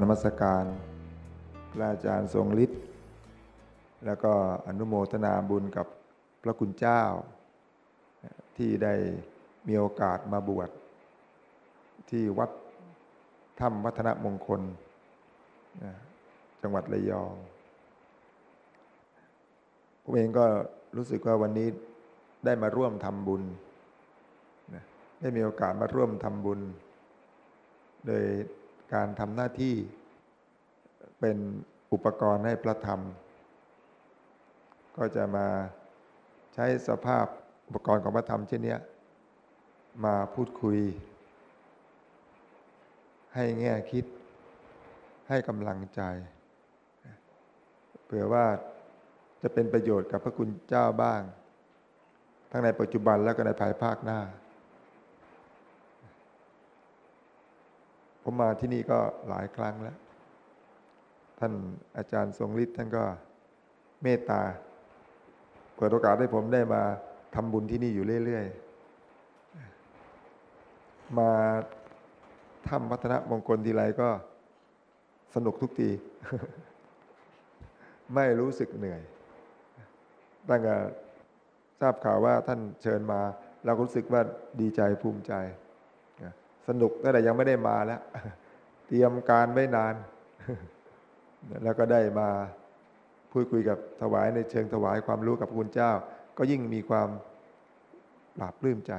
นมัสการพระอาจารย์ทรงฤทธิ์แล้วก็อนุโมทนาบุญกับพระคุณเจ้า ที่ได้มีโอกาสมาบวชที่วัดถ้ำวัฒนมงคล จังหวัดระยองผมเองก็รู้สึกว่าวันนี้ได้มาร่วมทำบุญ ได้มีโอกาสมาร่วมทำบุญ โดย การทำหน้าที่เป็นอุปกรณ์ให้พระธรรม ก็จะมาใช้สภาพอุปกรณ์ของพระธรรมเช่นนี้มาพูดคุย ให้แง่คิด ให้กำลังใจเผื่อว่าจะเป็นประโยชน์กับพระคุณเจ้าบ้าง ทั้งในปัจจุบันแล้วก็ในภายภาคหน้า ผมมาที่นี่ก็หลายครั้งแล้ว ท่านอาจารย์ทรงฤทธิ์ท่านก็เมตตา เปิดโอกาสให้ผมได้มาทำบุญที่นี่อยู่เรื่อยๆ มาทำวัฒนมงคลทีไรก็สนุกทุกที ไม่รู้สึกเหนื่อยตั้งแต่ทราบข่าวว่าท่านเชิญมา เราก็รู้สึกว่าดีใจภูมิใจ สนุกตั้งแต่ยังไม่ได้มาแล้ว เตรียมการไว้นาน แล้วก็ได้มาพูดคุยกับถวายในเชิงถวายความรู้กับคุณเจ้า ก็ยิ่งมีความปราบปลื้มใจ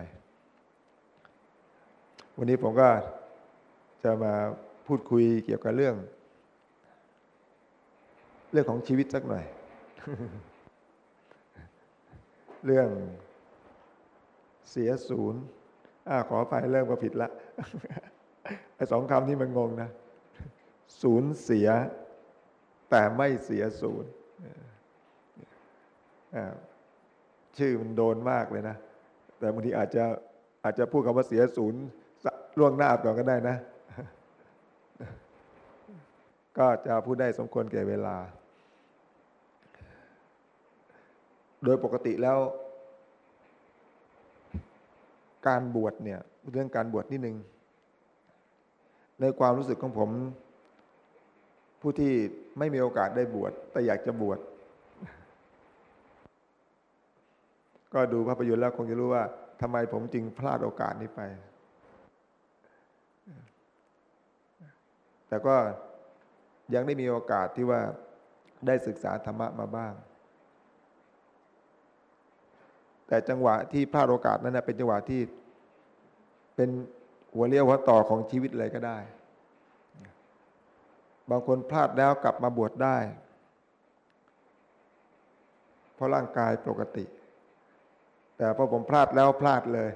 วันนี้ผมก็จะมาพูดคุยเกี่ยวกับเรื่อง เรื่องของชีวิตสักหน่อย เรื่องเสียศูนย์อ่าขอไปเริ่มก็ผิดละ ไอ้สองคำนี้มันงงนะศูนย์เสีย แต่ไม่เสียศูนย์ชื่อมันโดนมากเลยนะ แต่บางทีอาจจะอาจจะพูดคำว่าเสียศูนย์ล่วงหน้าก่อนก็ได้นะ ก็จะพูดได้สมควรแก่เวลา โดยปกติแล้ว การบวชเนี่ย เรื่องการบวชนิดนึง ในความรู้สึกของผม ผู้ที่ไม่มีโอกาสได้บวชแต่อยากจะบวชก็ดูภาพยนตร์แล้วคงจะรู้ว่าทำไมผมจึงพลาดโอกาสนี้ไป แต่ก็ยังได้มีโอกาสที่ว่าได้ศึกษาธรรมะมาบ้าง แต่จังหวะที่พลาดโอกาสนั้นเป็นจังหวะที่ เป็นหัวเลี้ยวหัวต่อของชีวิตเลยก็ได้ บางคนพลาดแล้วกลับมาบวชได้ เพราะร่างกายปกติ แต่พอผมพลาดแล้วพลาดเลย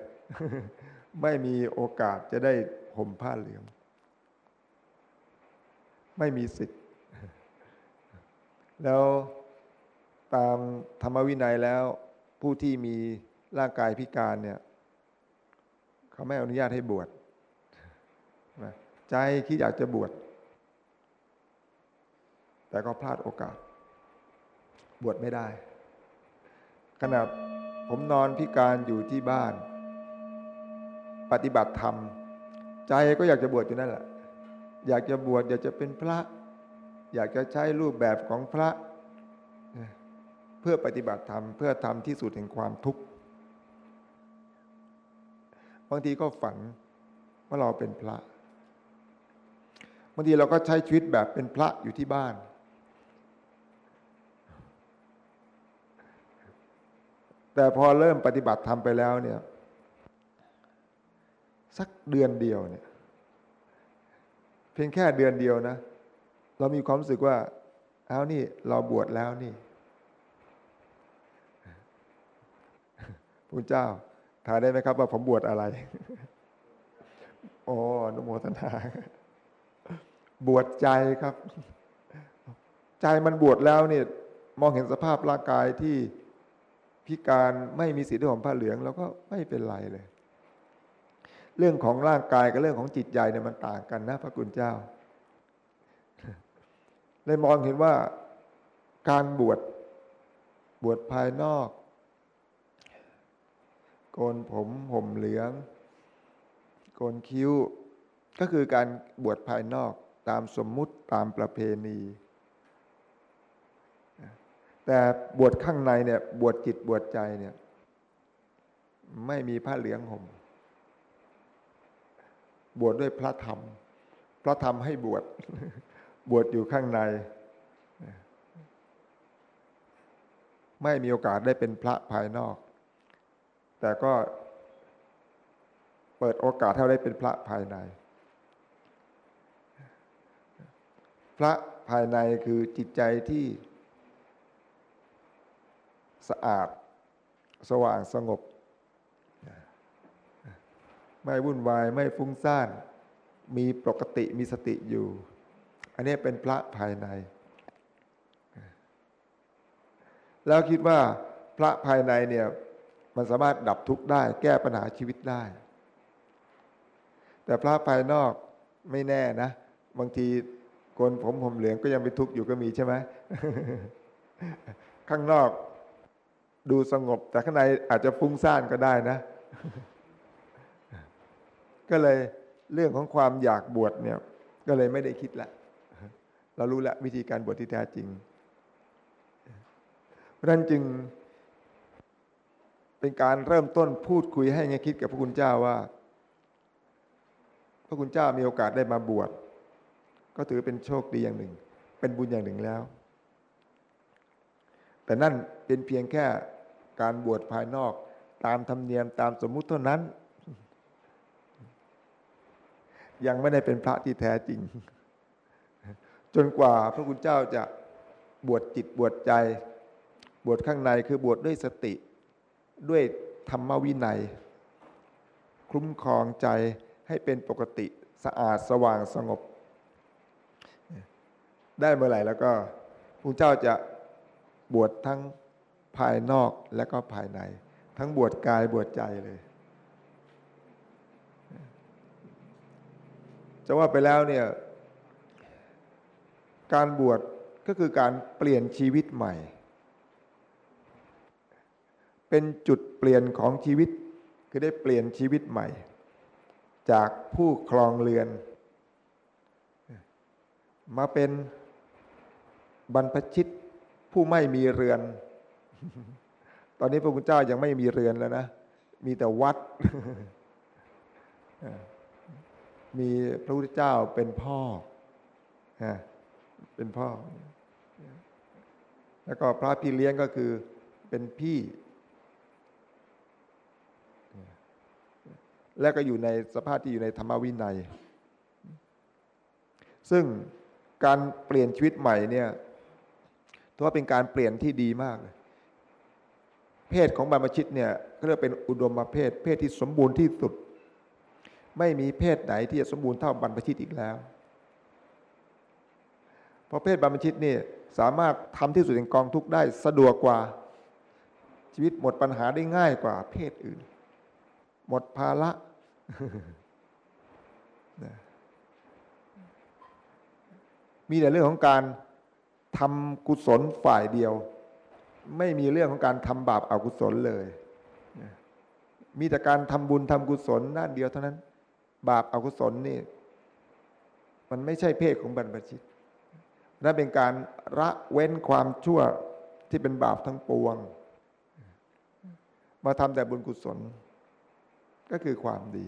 ไม่มีโอกาสจะได้ห่มผ้าเหลือง ไม่มีสิทธิ์ แล้วตามธรรมวินัยแล้วผู้ที่มีร่างกายพิการเนี่ย เขาไม่อนุญาตให้บวชใจคิดอยากจะบวชแต่ก็พลาดโอกาส บวชไม่ได้ ขณะผมนอนพิการอยู่ที่บ้าน ปฏิบัติธรรม ใจก็อยากจะบวชอยู่นั่นแหละ อยากจะบวชอยากจะเป็นพระ อยากจะใช้รูปแบบของพระ เพื่อปฏิบัติธรรม เพื่อทำที่สุดแห่งความทุกข์างทีก็ฝันว่าเราเป็นพระบางทีเราก็ใช้ชีวิตแบบเป็นพระอยู่ที่บ้าน แต่พอเริ่มปฏิบัติทำไปแล้วเนี่ยสักเดือนเดียวเนี่ยเพียงแค่เดือนเดียวนะ เรามีความรู้สึกว่าเอานี่เราบวชแล้วนี่พระเจ้า ถามได้ไหมครับว่าผมบวชอะไรโอ้นุโมทนาบวชใจครับ ใจมันบวชแล้วเนี่ยมองเห็นสภาพร่างกายที่พิการไม่มีสิทธิ์ของผ้าเหลืองแล้วก็ไม่เป็นไรเลย เรื่องของร่างกายกับเรื่องของจิตใจเนี่ยมันต่างกันนะ พระคุณเจ้าเลยมองเห็นว่าการบวชบวชภายนอก โกนผมห่มเหลือง โกนคิ้ว ก็คือการบวชภายนอกตามสมมุติตามประเพณี แต่บวชข้างในเนี่ยบวชจิตบวชใจเนี่ยไม่มีผ้าเหลืองห่ม บวชดด้วยพระธรรม พระธรรมให้บวชบวชอยู่ข้างใน ไม่มีโอกาสได้เป็นพระภายนอก แต่ก็เปิดโอกาสให้ได้เป็นพระภายใน พระภายในคือจิตใจที่สะอาดสว่างสงบ ไม่วุ่นวายไม่ฟุ้งซ่าน มีปกติมีสติอยู่ อันนี้เป็นพระภายใน แล้วคิดว่าพระภายในเนี่ย มันสามารถดับทุกข์ได้ แก้ปัญหาชีวิตได้ แต่พระภายนอกไม่แน่นะบางทีโกนผมผมเหลืองก็ยังไปทุกข์อยู่ก็มีใช่ไหมข้างนอกดูสงบ แต่ข้างในอาจจะฟุ้งซ่านก็ได้นะ ก็เลยเรื่องของความอยากบวชเนี่ย ก็เลยไม่ได้คิดละ เรารู้ละวิธีการบวชที่แท้จริง เพราะนั้นจึง เป็นการเริ่มต้นพูดคุยให้ไงคิดกับพระคุณเจ้าว่า พระคุณเจ้ามีโอกาสได้มาบวชก็ถือเป็นโชคดีอย่างหนึ่ง เป็นบุญอย่างหนึ่งแล้ว แต่นั่นเป็นเพียงแค่การบวชภายนอกตามธรรมเนียมตามสมมุติเท่านั้น ยังไม่ได้เป็นพระที่แท้จริง จนกว่าพระคุณเจ้าจะบวชจิตบวชใจ บวชข้างในคือบวชดด้วยสติ ด้วยธรรมวินัย คุ้มครองใจให้เป็นปกติสะอาดสว่างสงบ ได้เมื่อไหร่แล้วก็พระเจ้าจะบวชทั้งภายนอกและก็ภายใน ทั้งบวชกายบวชใจเลยจะว่าไปแล้วเนี่ยการบวชก็คือการเปลี่ยนชีวิตใหม่ เป็นจุดเปลี่ยนของชีวิต คือได้เปลี่ยนชีวิตใหม่ จากผู้ครองเรือน มาเป็นบรรพชิตผู้ไม่มีเรือน ตอนนี้พระคุณเจ้ายังไม่มีเรือนแล้วนะ มีแต่วัด มีพระพุทธเจ้าเป็นพ่อ เป็นพ่อ แล้วก็พระพี่เลี้ยงก็คือเป็นพี่ และก็อยู่ในสภาพที่อยู่ในธรรมวินัย ซึ่งการเปลี่ยนชีวิตใหม่เนี่ยถือว่าเป็นการเปลี่ยนที่ดีมาก เพศของบรรพชิตเนี่ยก็เรียกเป็นอุดมเพศ เพศที่สมบูรณ์ที่สุด ไม่มีเพศไหนที่จะสมบูรณ์เท่าบรรพชิตอีกแล้ว เพราะเพศบรรพชิตนี่สามารถทำที่สุดแห่งกองทุกได้สะดวกกว่าชีวิตหมดปัญหาได้ง่ายกว่าเพศอื่น หมดภาระมีแต่เรื่องของการทำกุศลฝ่ายเดียว ไม่มีเรื่องของการทำบาปอากุศลเลย มีแต่การทำบุญทำกุศลด้านเดียวเท่านั้น บาปอากุศลนี่ มันไม่ใช่เพศของบรรพชิตนั่นเป็นการละเว้นความชั่วที่เป็นบาปทั้งปวง มาทำแต่บุญกุศล ก็คือความดี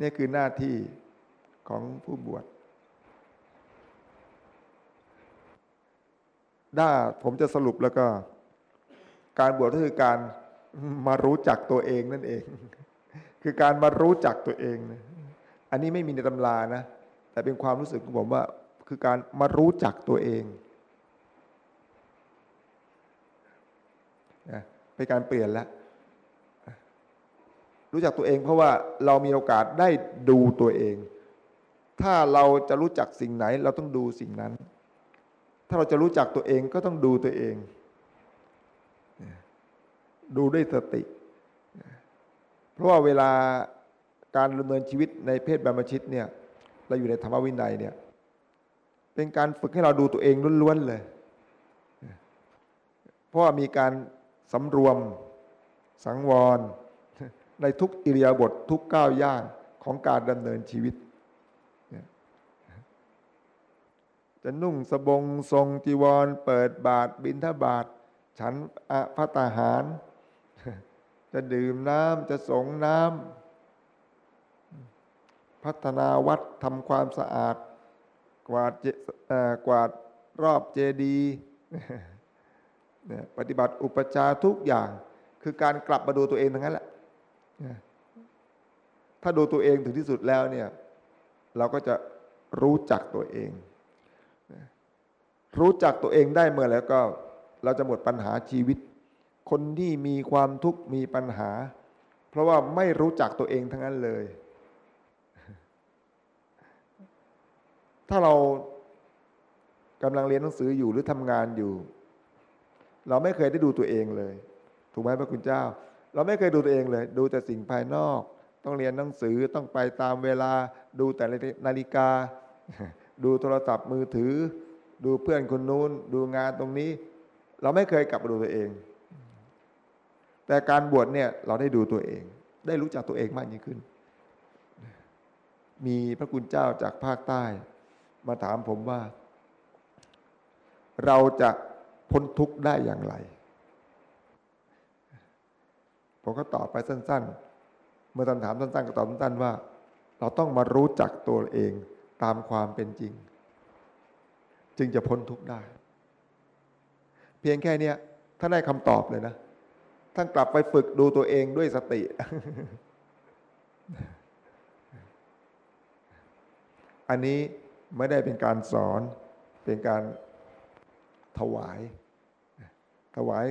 นี่คือหน้าที่ของผู้บวชถ้าผมจะสรุปแล้วก็ การบวชก็คือการมารู้จักตัวเองนั่นเอง คือการมารู้จักตัวเองนะอันนี้ไม่มีในตำรานะ แต่เป็นความรู้สึกของผมว่า คือการมารู้จักตัวเองนะเป็นการเปลี่ยนแล้ว รู้จักตัวเองเพราะว่าเรามีโอกาสได้ดูตัวเอง ถ้าเราจะรู้จักสิ่งไหน เราต้องดูสิ่งนั้น ถ้าเราจะรู้จักตัวเองก็ต้องดูตัวเอง ดูด้วยสติ เพราะว่าเวลาการดำเนินชีวิตในเพศบรรพชิตเนี่ย เราอยู่ในธรรมวินัยเนี่ย เป็นการฝึกให้เราดูตัวเองล้วนๆเลย เพราะว่ามีการสำรวมสังวร ในทุกอิริยาบถททุกก้าวย่างของการดำเนินชีวิต จะนุ่งสบงทรงจีวร เปิดบาทบิณฑบาตฉันอะพระตาหาร จะดื่มน้ำจะสงน้ำพัฒนาวัดทำความสะอาด กวาดกวาดรอบเจดีปฏิบัติอุปจารทุกอย่าง คือการกลับมาดูตัวเองทั้งนั้นแหละ ถ้าดูตัวเองถึงที่สุดแล้วเนี่ย เราก็จะรู้จักตัวเอง รู้จักตัวเองได้เมื่อแล้วก็เราจะหมดปัญหาชีวิต คนที่มีความทุกข์มีปัญหา เพราะว่าไม่รู้จักตัวเองทั้งนั้นเลย ถ้าเรากำลังเรียนหนังสืออยู่หรือทำงานอยู่ เราไม่เคยได้ดูตัวเองเลย ถูกไหมพระคุณเจ้า เราไม่เคยดูตัวเองเลย ดูแต่สิ่งภายนอก ต้องเรียนหนังสือต้องไปตามเวลา ดูแต่นาฬิกา ดูโทรศัพท์มือถือ ดูเพื่อนคนนู้น ดูงานตรงนี้ เราไม่เคยกลับมาดูตัวเอง แต่การบวชเนี่ยเราได้ดูตัวเอง ได้รู้จักตัวเองมากยิ่งขึ้น มีพระคุณเจ้าจากภาคใต้ มาถามผมว่า เราจะพ้นทุกข์ได้อย่างไร ผมก็ตอบไปสั้น ๆ เมื่อท่านถามสั้น ๆ ก็ตอบสั้นๆว่า เราต้องมารู้จักตัวเองตามความเป็นจริง จึงจะพ้นทุกข์ได้ เพียงแค่นี้ท่านได้คำตอบเลยนะท่านกลับไปฝึกดูตัวเองด้วยสติ อันนี้ไม่ได้เป็นการสอน เป็นการถวาย ถวาย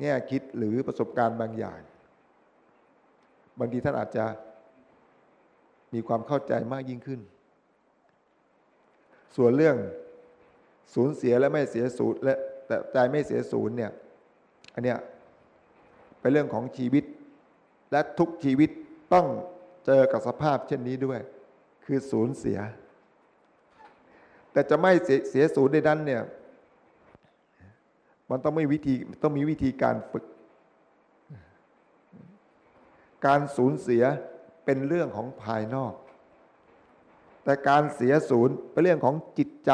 แง่คิดหรือประสบการณ์บางอย่าง บางทีท่านอาจจะมีความเข้าใจมากยิ่งขึ้น ส่วนเรื่องสูญเสียและไม่เสียสูญและแต่ใจไม่เสียศูนย์เนี่ยอันเนี้ยเป็นเรื่องของชีวิต และทุกชีวิตต้องเจอกับสภาพเช่นนี้ด้วย คือสูญเสีย แต่จะไม่เสียศูนย์ในนั้นเนี่ยมันต้องไม่วิธีต้องมีวิธีการฝึก การสูญเสียเป็นเรื่องของภายนอก แต่การเสียศูนย์เป็นเรื่องของจิตใจ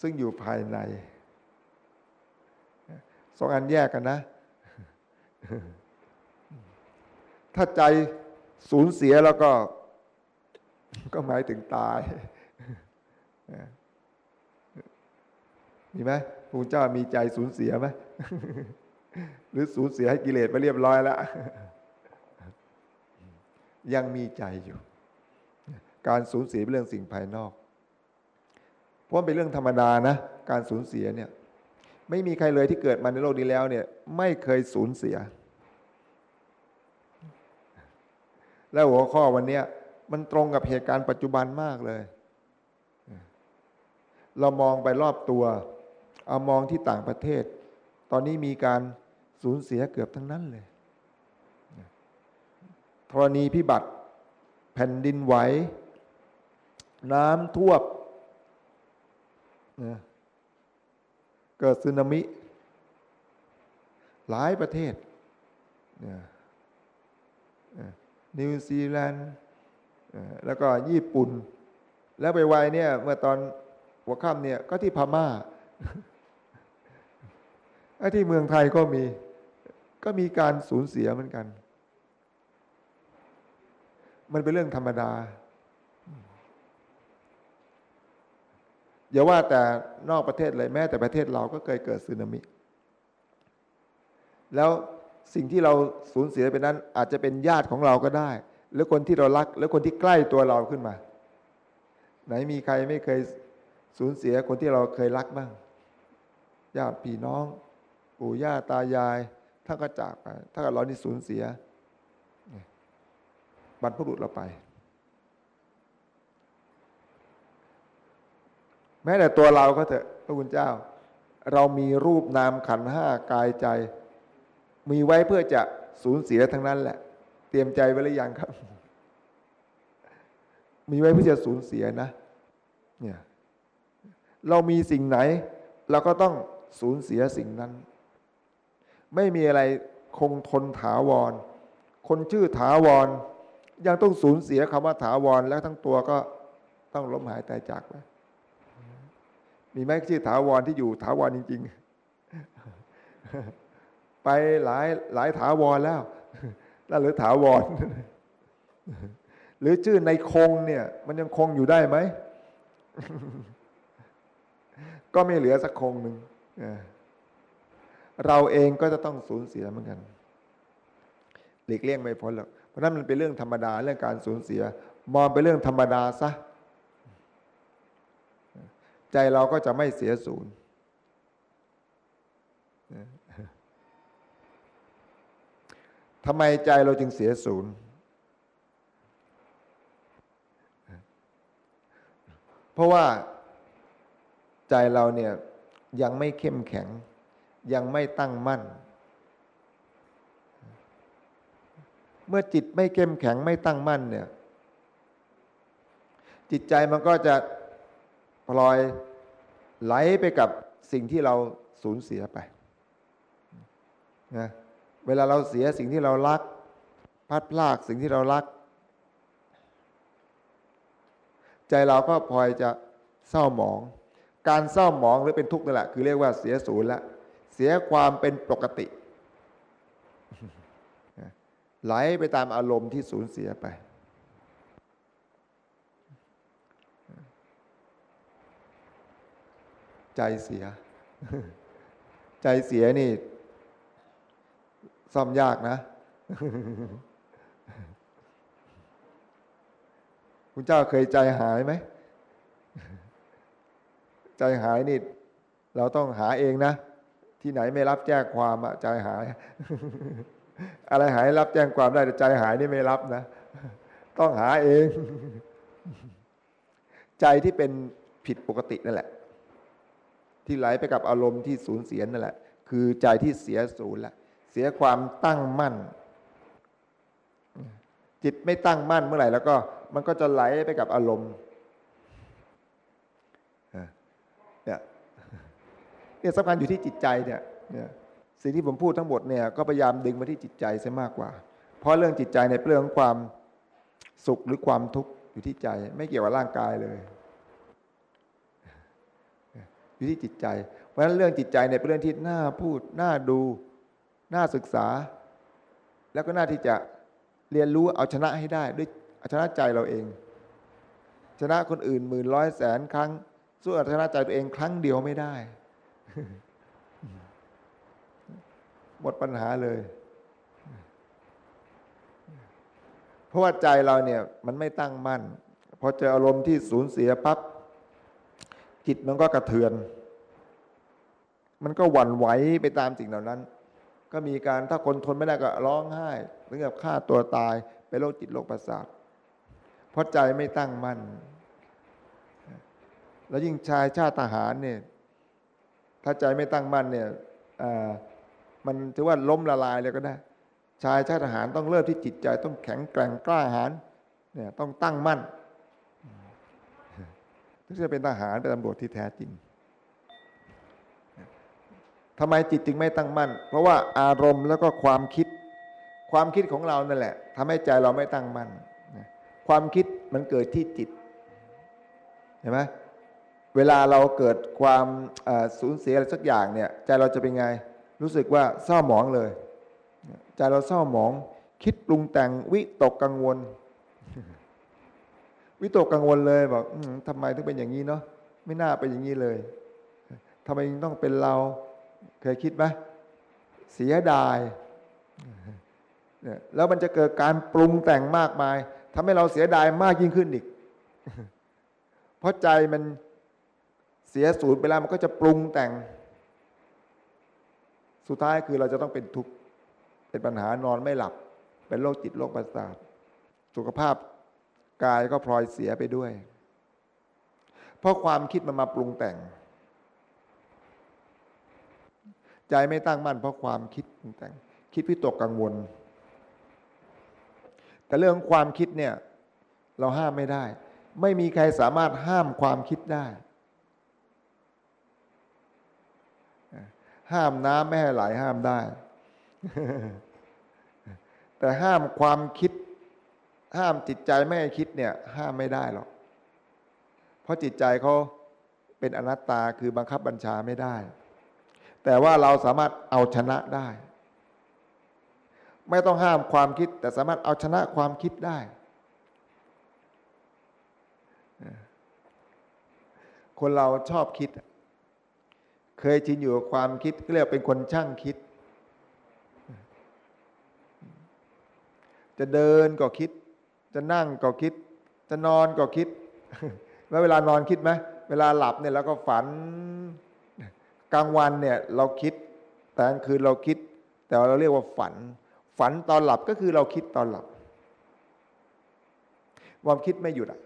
ซึ่งอยู่ภายในสองอันแยกกันนะ ถ้าใจสูญเสียแล้วก็ ก็หมายถึงตาย มีไหมพระเจ้ามีใจสูญเสียไหมหรือสูญเสียให้กิเลสไปเรียบร้อยแล้ว ยังมีใจอยู่ การสูญเสียเป็นเรื่องสิ่งภายนอก เพราะเป็นเรื่องธรรมดานะ การสูญเสียเนี่ยไม่มีใครเลยที่เกิดมาในโลกนี้แล้วเนี่ยไม่เคยสูญเสีย แล้วหัวข้อวันนี้มันตรงกับเหตุการณ์ปัจจุบันมากเลย เรามองไปรอบตัว เอามองที่ต่างประเทศ ตอนนี้มีการสูญเสียเกือบทั้งนั้นเลย ธรณีพิบัติ แผ่นดินไหว น้ำท่วมเกิดสึนามิ หลายประเทศนิวซีแลนด์แล้วก็ญี่ปุ่น แล้วไปไวเนี่ย เมื่อตอนหัวค่ำเนี่ย ก็ที่พม่าไอ้ที่เมืองไทยก็มี ก็มีการสูญเสียเหมือนกัน มันเป็นเรื่องธรรมดา อย่าว่าแต่นอกประเทศเลยแม้แต่ประเทศเราก็เคยเกิดสึนามิ แล้วสิ่งที่เราสูญเสียไปนั้น อาจจะเป็นญาติของเราก็ได้ หรือคนที่เรารัก หรือคนที่ใกล้ตัวเราขึ้นมา ไหนมีใครไม่เคยสูญเสียคนที่เราเคยรักบ้าง ญาติพี่น้อง ปู่ย่าตายายท่าก็จากไปถ้าเกิดเรานี่สูญเสีย บรรพบุรุษเราไป แม้แต่ตัวเราก็เถอะพระคุณเจ้า เรามีรูปนามขันห้ากายใจ มีไว้เพื่อจะสูญเสียทั้งนั้นแหละ เตรียมใจไว้หรือยังครับ มีไว้เพื่อจะสูญเสียนะ เนี่ยเรามีสิ่งไหน เราก็ต้องสูญเสียสิ่งนั้น ไม่มีอะไรคงทนถาวร คนชื่อถาวร ยังต้องสูญเสียคำว่าถาวร แล้วทั้งตัวก็ต้องล้มหายตายจากไปมีไหมชื่อถาวรที่อยู่ถาวรจริง ๆ ไปหลายหลายถาวรแล้วแล้วหรือถาวร หรือชื่อในคงเนี่ย มันยังคงอยู่ได้ไหม ก็ไม่เหลือสักคงหนึ่งเออเราเองก็จะต้องสูญเสียเหมือนกัน หลีกเลี่ยงไม่พ้นหรอก เพราะนั้นมันเป็นเรื่องธรรมดาเรื่องการสูญเสีย มองเป็นเรื่องธรรมดาซะใจเราก็จะไม่เสียศูนย์ทำไมใจเราจึงเสียศูนย์ เพราะว่าใจเราเนี่ยยังไม่เข้มแข็ง ยังไม่ตั้งมั่น เมื่อจิตไม่เข้มแข็งไม่ตั้งมั่นเนี่ย จิตใจมันก็จะพลอยไหลไปกับสิ่งที่เราสูญเสียไปนะเวลาเราเสียสิ่งที่เรารักพัดพลากสิ่งที่เรารัก ใจเราก็พลอยจะเศร้าหมอง การเศร้าหมองหรือเป็นทุกข์นั่นแหละคือเรียกว่าเสียศูนย์ละเสียความเป็นปกติ ไหลไปตามอารมณ์ที่สูญเสียไป ใจเสีย ใจเสียนี่ ซ่อมยากนะคุณเจ้าเคยใจหายไหม ใจหายนี่ เราต้องหาเองนะ ที่ไหนไม่รับแจ้งความอะใจหาย อะไรหายรับแจ้งความได้แต่ใจหายนี่ไม่รับนะ ต้องหาเอง ใจที่เป็นผิดปกตินั่นแหละ ที่ไหลไปกับอารมณ์ที่สูญเสียนั่นแหละ คือใจที่เสียศูนย์ละเสียความตั้งมั่น จิตไม่ตั้งมั่นเมื่อไหร่แล้วก็ มันก็จะไหลไปกับอารมณ์เนี่ยเนี่ยสำคัญอยู่ที่จิตใจเนี่ยเนี่ย สิ่งที่ผมพูดทั้งหมดเนี่ยก็พยายามดึงมาที่จิตใจซะมากกว่า เพราะเรื่องจิตใจในเรื่องของความสุขหรือความทุกข์อยู่ที่ใจ ไม่เกี่ยวกับร่างกายเลย อยู่ที่จิตใจ เพราะฉะนั้นเรื่องจิตใจเนี่ยเป็นเรื่องที่น่าพูดน่าดูน่าศึกษา แล้วก็น่าที่จะเรียนรู้เอาชนะให้ได้ด้วยเอาชนะใจเราเอง ชนะคนอื่นหมื่นร้อยแสนครั้ง สู้เอาชนะใจตัวเองครั้งเดียวไม่ได้ หมดปัญหาเลย เพราะว่าใจเราเนี่ยมันไม่ตั้งมั่น พอเจออารมณ์ที่สูญเสียปั๊บจิตมันก็กระเทือน มันก็หวั่นไหวไปตามสิ่งเหล่านั้น ก็มีการถ้าคนทนไม่ได้ก็ร้องไห้ถึงกับฆ่าตัวตายไปโรคจิตโรคประสาทเพราะใจไม่ตั้งมั่น แล้วยิ่งชายชาติทหารเนี่ยถ้าใจไม่ตั้งมั่นเนี่ย มันถือว่าล้มละลายเลยก็ได้ ชายชาติทหารต้องเริ่มที่จิตใจ ต้องแข็งแกร่งกล้าหาญเนี่ยต้องตั้งมั่นถึงจะเป็นทหารเป็นตำรวจที่แท้จริงทำไมจิตจึงไม่ตั้งมั่น เพราะว่าอารมณ์แล้วก็ความคิด ความคิดของเรานั่นแหละทำให้ใจเราไม่ตั้งมั่นความคิดมันเกิดที่จิตเห็นไหมเวลาเราเกิดความสูญเสียอะไรสักอย่างเนี่ย ใจเราจะเป็นไง รู้สึกว่าเศร้าหมองเลยใจเราเศร้าหมอง คิดปรุงแต่งวิตกกังวล วิตกกังวลเลยบอกทำไมถึงเป็นอย่างนี้เนาะไม่น่าเป็นอย่างนี้เลยทำไมต้องเป็นเรา เคยคิดไหมเสียดายเนี่ยแล้วมันจะเกิดการปรุงแต่งมากมายทำให้เราเสียดายมากยิ่งขึ้นอีก เพราะใจมันเสียสูญไปแล้วมันก็จะปรุงแต่ง สุดท้ายคือเราจะต้องเป็นทุกข์เป็นปัญหานอนไม่หลับ เป็นโรคจิตโรคประสาทสุขภาพกายก็พลอยเสียไปด้วย เพราะความคิดมันมาปรุงแต่ง ใจไม่ตั้งมั่นเพราะความคิดแต่ง คิดพิตกกังวล แต่เรื่องความคิดเนี่ย เราห้ามไม่ได้ ไม่มีใครสามารถห้ามความคิดได้ ห้ามน้ำไม่ให้ไหลห้ามได้ แต่ห้ามความคิด ห้ามจิตใจไม่ให้คิดเนี่ย ห้ามไม่ได้หรอก เพราะจิตใจเขาเป็นอนัตตาคือบังคับบัญชาไม่ได้ แต่ว่าเราสามารถเอาชนะได้ ไม่ต้องห้ามความคิด แต่สามารถเอาชนะความคิดได้ คนเราชอบคิด เคยชินอยู่กับความคิดเรียกเป็นคนช่างคิด จะเดินก็คิด จะนั่งก็คิด จะนอนก็คิดแล้วเวลานอนคิดไหมเวลาหลับเนี่ยเราก็ฝันกลางวันเนี่ยเราคิด แต่กลางคืนเราคิด แต่เราเรียกว่าฝัน ฝันตอนหลับก็คือเราคิดตอนหลับความคิดไม่หยุดอะ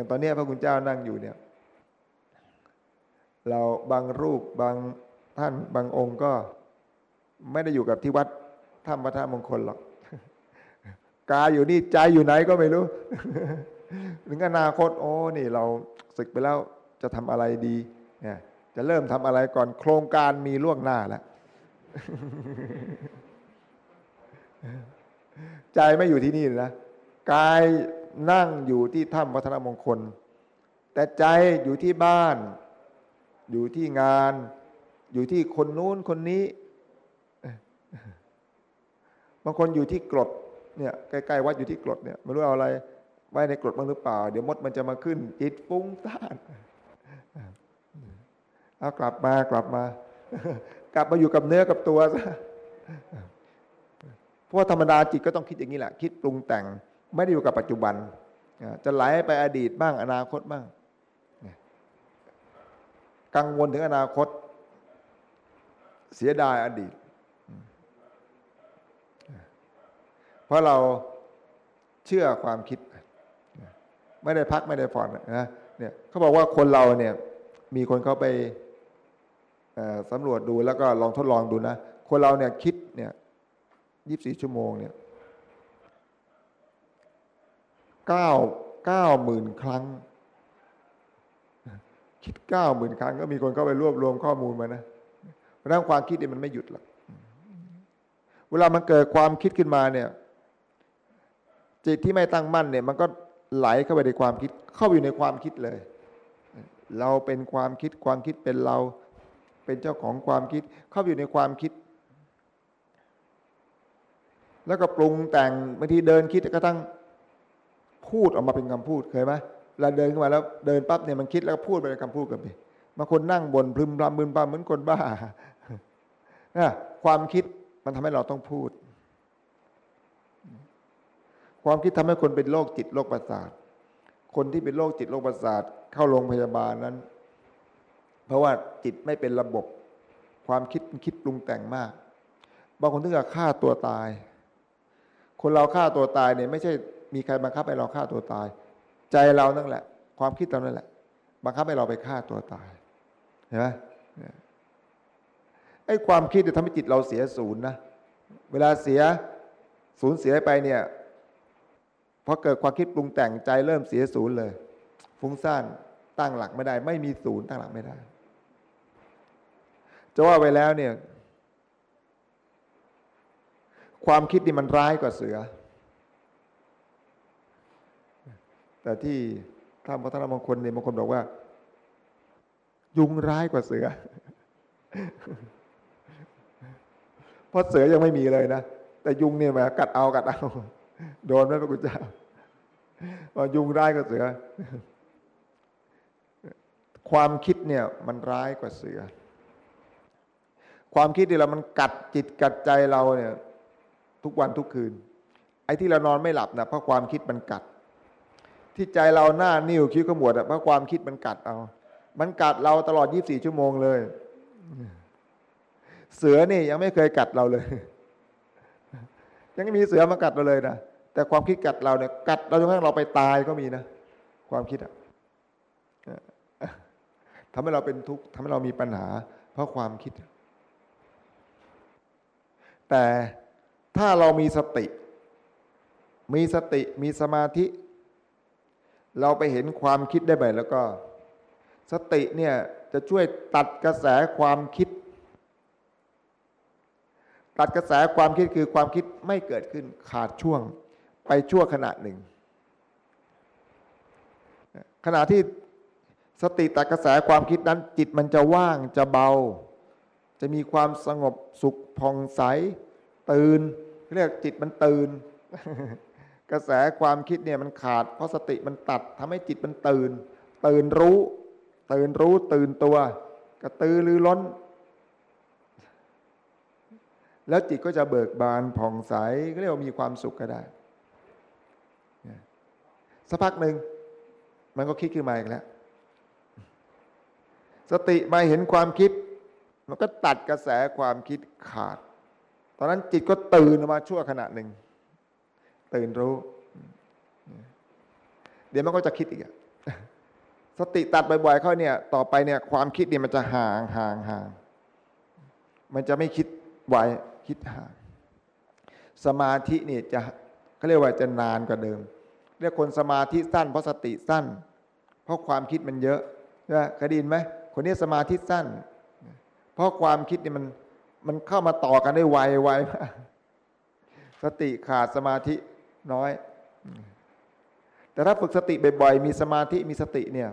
อย่างตอนนี้พระคุณเจ้านั่งอยู่เนี่ย เราบางรูปบางท่านบางองค์ก็ไม่ได้อยู่กับที่วัดถ้ำพระธาตุมงคลหรอกกายอยู่นี่ใจอยู่ไหนก็ไม่รู้ ถึงอนาคตโอ้นี่เราศึกไปแล้วจะทำอะไรดีเนี่ยจะเริ่มทำอะไรก่อนโครงการมีล่วงหน้าแล้วใจไม่อยู่ที่นี่นะกาย นั่งอยู่ที่ถ้ำวัฒนมงคล แต่ใจอยู่ที่บ้าน อยู่ที่งาน อยู่ที่คนนู้นคนนี้ บางคนอยู่ที่กรดเนี่ยใกล้ๆวัดอยู่ที่กรดเนี่ยไม่รู้เอาอะไร ไว้ในกรดบ้างหรือเปล่า เดี๋ยวมดมันจะมาขึ้นจิตฟุ้งซ่านเอากลับมากลับมา กลับมาอยู่กับเนื้อกับตัวซะเพราะธรรมดาจิตก็ต้องคิดอย่างนี้แหละ คิดปรุงแต่ง ไม่ได้อยู่กับปัจจุบัน จะไหลไปอดีตบ้างอนาคตบ้าง กังวลถึงอนาคต เสียดายอดีต เพราะเราเชื่อความคิด ไม่ได้พักไม่ได้ผ่อนนะเนี่ยเขาบอกว่าคนเราเนี่ยมีคนเขาไปสำรวจดูแล้วก็ลองทดลองดูนะ คนเราเนี่ยคิดเนี่ยยี่บสี่ชั่วโมงเนี่ย เก้าเก้าหมื่นครั้ง คิดเก้าหมื่นครั้ง ก็มีคนเข้าไปรวบรวมข้อมูลมานะเพราะนั้นความคิดเนี่ยมันไม่หยุดหรอกเวลามันเกิดความคิดขึ้นมาเนี่ย จิตที่ไม่ตั้งมั่นเนี่ย มันก็ไหลเข้าไปในความคิด เข้าอยู่ในความคิดเลย เราเป็นความคิดความคิดเป็นเรา เป็นเจ้าของความคิด เข้าอยู่ในความคิด แล้วก็ปรุงแต่งบางทีเดินคิดก็ตั้ง พูดออกมาเป็นคำพูดเคยไหมเราเดินขึ้นมาแล้วเดินปั๊บเนี่ยมันคิดแล้วพูดเป็นคำพูดกันไปบางคนนั่งบนพึมพำพึมพำเหมือนคนบ้านะความคิดมันทำให้เราต้องพูด ความคิดทำให้คนเป็นโรคจิตโรคประสาท คนที่เป็นโรคจิตโรคประสาท เข้าโรงพยาบาลนั้น เพราะว่าจิตไม่เป็นระบบ ความคิดคิดปรุงแต่งมาก บางคนถึงกับฆ่าตัวตาย คนเราฆ่าตัวตายเนี่ยไม่ใช่ มีใครบังคับให้เราฆ่าตัวตาย ใจเรานั่นแหละ ความคิดเรานั่นแหละ บังคับให้เราไปฆ่าตัวตายเห็นไหมไอ้ความคิดจะทำให้จิตเราเสียศูนย์นะเวลาเสียศูนย์เสียไปเนี่ยพอเกิดความคิดปรุงแต่งใจเริ่มเสียศูนย์เลย ฟุ้งซ่านตั้งหลักไม่ได้ ไม่มีศูนย์ตั้งหลักไม่ได้จะว่าไปแล้วเนี่ย ความคิดนี่มันร้ายกว่าเสือ แต่ที่ท่านพระธรรมงคลเนี่ยบางคนบอกว่า ยุงร้ายกว่าเสือ เพราะเสือยังไม่มีเลยนะ แต่ยุงเนี่ยแหมกัดเอากัดเอา โดนไหมพระกุณเจ้าว่ายุงร้ายกว่าเสือ ความคิดเนี่ยมันร้ายกว่าเสือ ความคิดที่เรามันกัดจิตกัดใจเราเนี่ย ทุกวันทุกคืน ไอ้ที่เรานอนไม่หลับนะเพราะความคิดมันกัด ที่ใจเราหน้านิ้วคิ้วขมวดเพราะความคิดมันกัดเอา มันกัดเราตลอด 24 ชั่วโมงเลย เสือนี่ยังไม่เคยกัดเราเลย ยังไม่มีเสือมากัดเราเลยนะแต่ความคิดกัดเราเนี่ยกัดเราจนกระทั่งเราไปตายก็มีนะความคิดอะทำให้เราเป็นทุกข์ทำให้เรามีปัญหา เพราะความคิด แต่ถ้าเรามีสติ มีสติมีสมาธิ เราไปเห็นความคิดได้ไหมแล้วก็ สติเนี่ยจะช่วยตัดกระแสความคิด ตัดกระแสความคิดคือความคิดไม่เกิดขึ้นขาดช่วงไปชั่วขณะหนึ่ง ขณะที่สติตัดกระแสความคิดนั้น จิตมันจะว่างจะเบา จะมีความสงบสุขผ่องใส ตื่นเรียกจิตมันตื่น กระแสความคิดเนี่ยมันขาด เพราะสติมันตัดทำให้จิตมันตื่น ตื่นรู้ ตื่นรู้ตื่นตัว กระตือรือร้น แล้วจิตก็จะเบิกบานผ่องใสก็เรียกว่ามีความสุขก็ได้สักพักหนึ่งมันก็คิดขึ้นมาอีกแล้ว สติมาเห็นความคิด มันก็ตัดกระแสความคิดขาด ตอนนั้นจิตก็ตื่นออกมาชั่วขณะหนึ่ง ตื่นรู้ เดี๋ยวมันก็จะคิดอีกสติตัดบ่อยๆเขาเนี่ย ต่อไปเนี่ย ความคิดเนี่ยมันจะห่างห่างห่างมันจะไม่คิดไวคิดห่าง สมาธิเนี่ยจะเขาเรียกว่าจะนานกว่าเดิม เรียกคนสมาธิสั้น เพราะสติสั้น เพราะความคิดมันเยอะนะเคยได้ยินไหมคนนี้สมาธิสั้น เพราะความคิดเนี่ยมันมันเข้ามาต่อกันได้ไวไวมากสติขาดสมาธิ น้อย แต่ถ้าฝึกสติบ่อยๆ มีสมาธิมีสติเนี่ย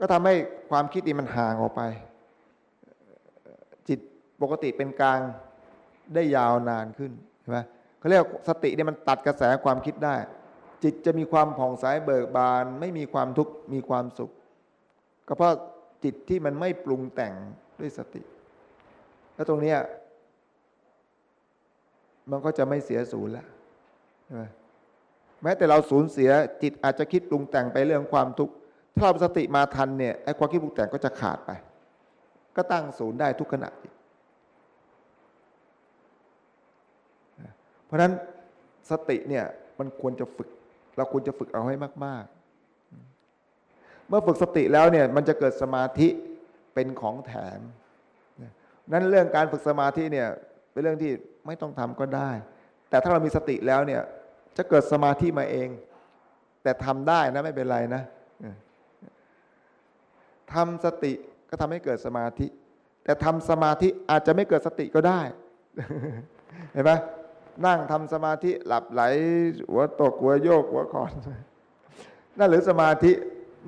ก็ทำให้ความคิดนี่มันห่างออกไป จิตปกติเป็นกลางได้ยาวนานขึ้นใช่ไหมเขาเรียกสติเนี่ยมันตัดกระแสความคิดได้ จิตจะมีความผ่องใสเบิกบาน ไม่มีความทุกข์มีความสุข ก็เพราะจิตที่มันไม่ปรุงแต่งด้วยสติ แล้วตรงนี้มันก็จะไม่เสียศูนย์แล้ว แม้แต่เราสูญเสียจิตอาจจะคิดปรุงแต่งไปเรื่องความทุกข์ถ้าเราสติมาทันเนี่ยไอ้ความคิดปรุงแต่งก็จะขาดไป ก็ตั้งศูนย์ได้ทุกขณะจิตเพราะฉะนั้นสติเนี่ยมันควรจะฝึก เราควรจะฝึกเอาให้มาก ๆ เมื่อฝึกสติแล้วเนี่ยมันจะเกิดสมาธิเป็นของแถมนั้นเรื่องการฝึกสมาธิเนี่ยเป็นเรื่องที่ไม่ต้องทำก็ได้ แต่ถ้าเรามีสติแล้วเนี่ย จะเกิดสมาธิมาเอง แต่ทำได้นะไม่เป็นไรนะทำสติก็ทำให้เกิดสมาธิ แต่ทำสมาธิอาจจะไม่เกิดสติก็ได้ เห็นไหมนั่งทำสมาธิหลับไหล หัวตกหัวโยกหัวคอนนั่นหรือสมาธิ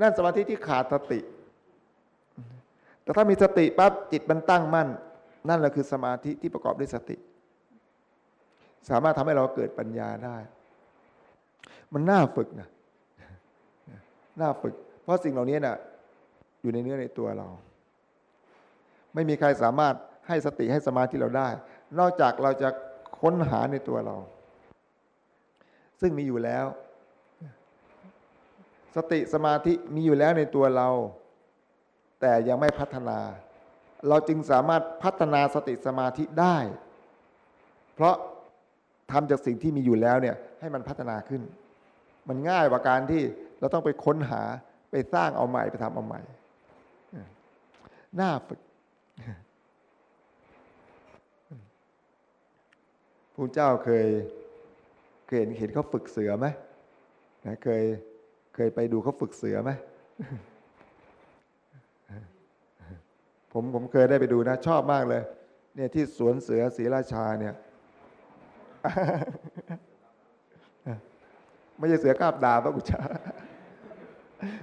นั่นสมาธิที่ขาดสติ แต่ถ้ามีสติปั๊บจิตมันตั้งมั่น นั่นแหละคือสมาธิที่ประกอบด้วยสติ สามารถทำให้เราเกิดปัญญาได้ มันน่าฝึกนะน่าฝึก เพราะสิ่งเหล่านี้นะ่ะอยู่ในเนื้อในตัวเรา ไม่มีใครสามารถให้สติให้สมาธิเราได้ นอกจากเราจะค้นหาในตัวเรา ซึ่งมีอยู่แล้ว สติสมาธิมีอยู่แล้วในตัวเรา แต่ยังไม่พัฒนา เราจึงสามารถพัฒนาสติสมาธิได้ เพราะทำจากสิ่งที่มีอยู่แล้วเนี่ยให้มันพัฒนาขึ้น มันง่ายกว่าการที่เราต้องไปค้นหาไปสร้างเอาใหม่ไปทำเอาใหม่น่าฝึกพระเจ้าเคยเคยเห็นเห็นเขาฝึกเสือไหมนะเคยเคยไปดูเขาฝึกเสือไหมผมผมเคยได้ไปดูนะ ชอบมากเลย เนี่ยที่สวนเสือศรีราชาเนี่ย ไม่ใช่เสือกาบดาบพระกุชา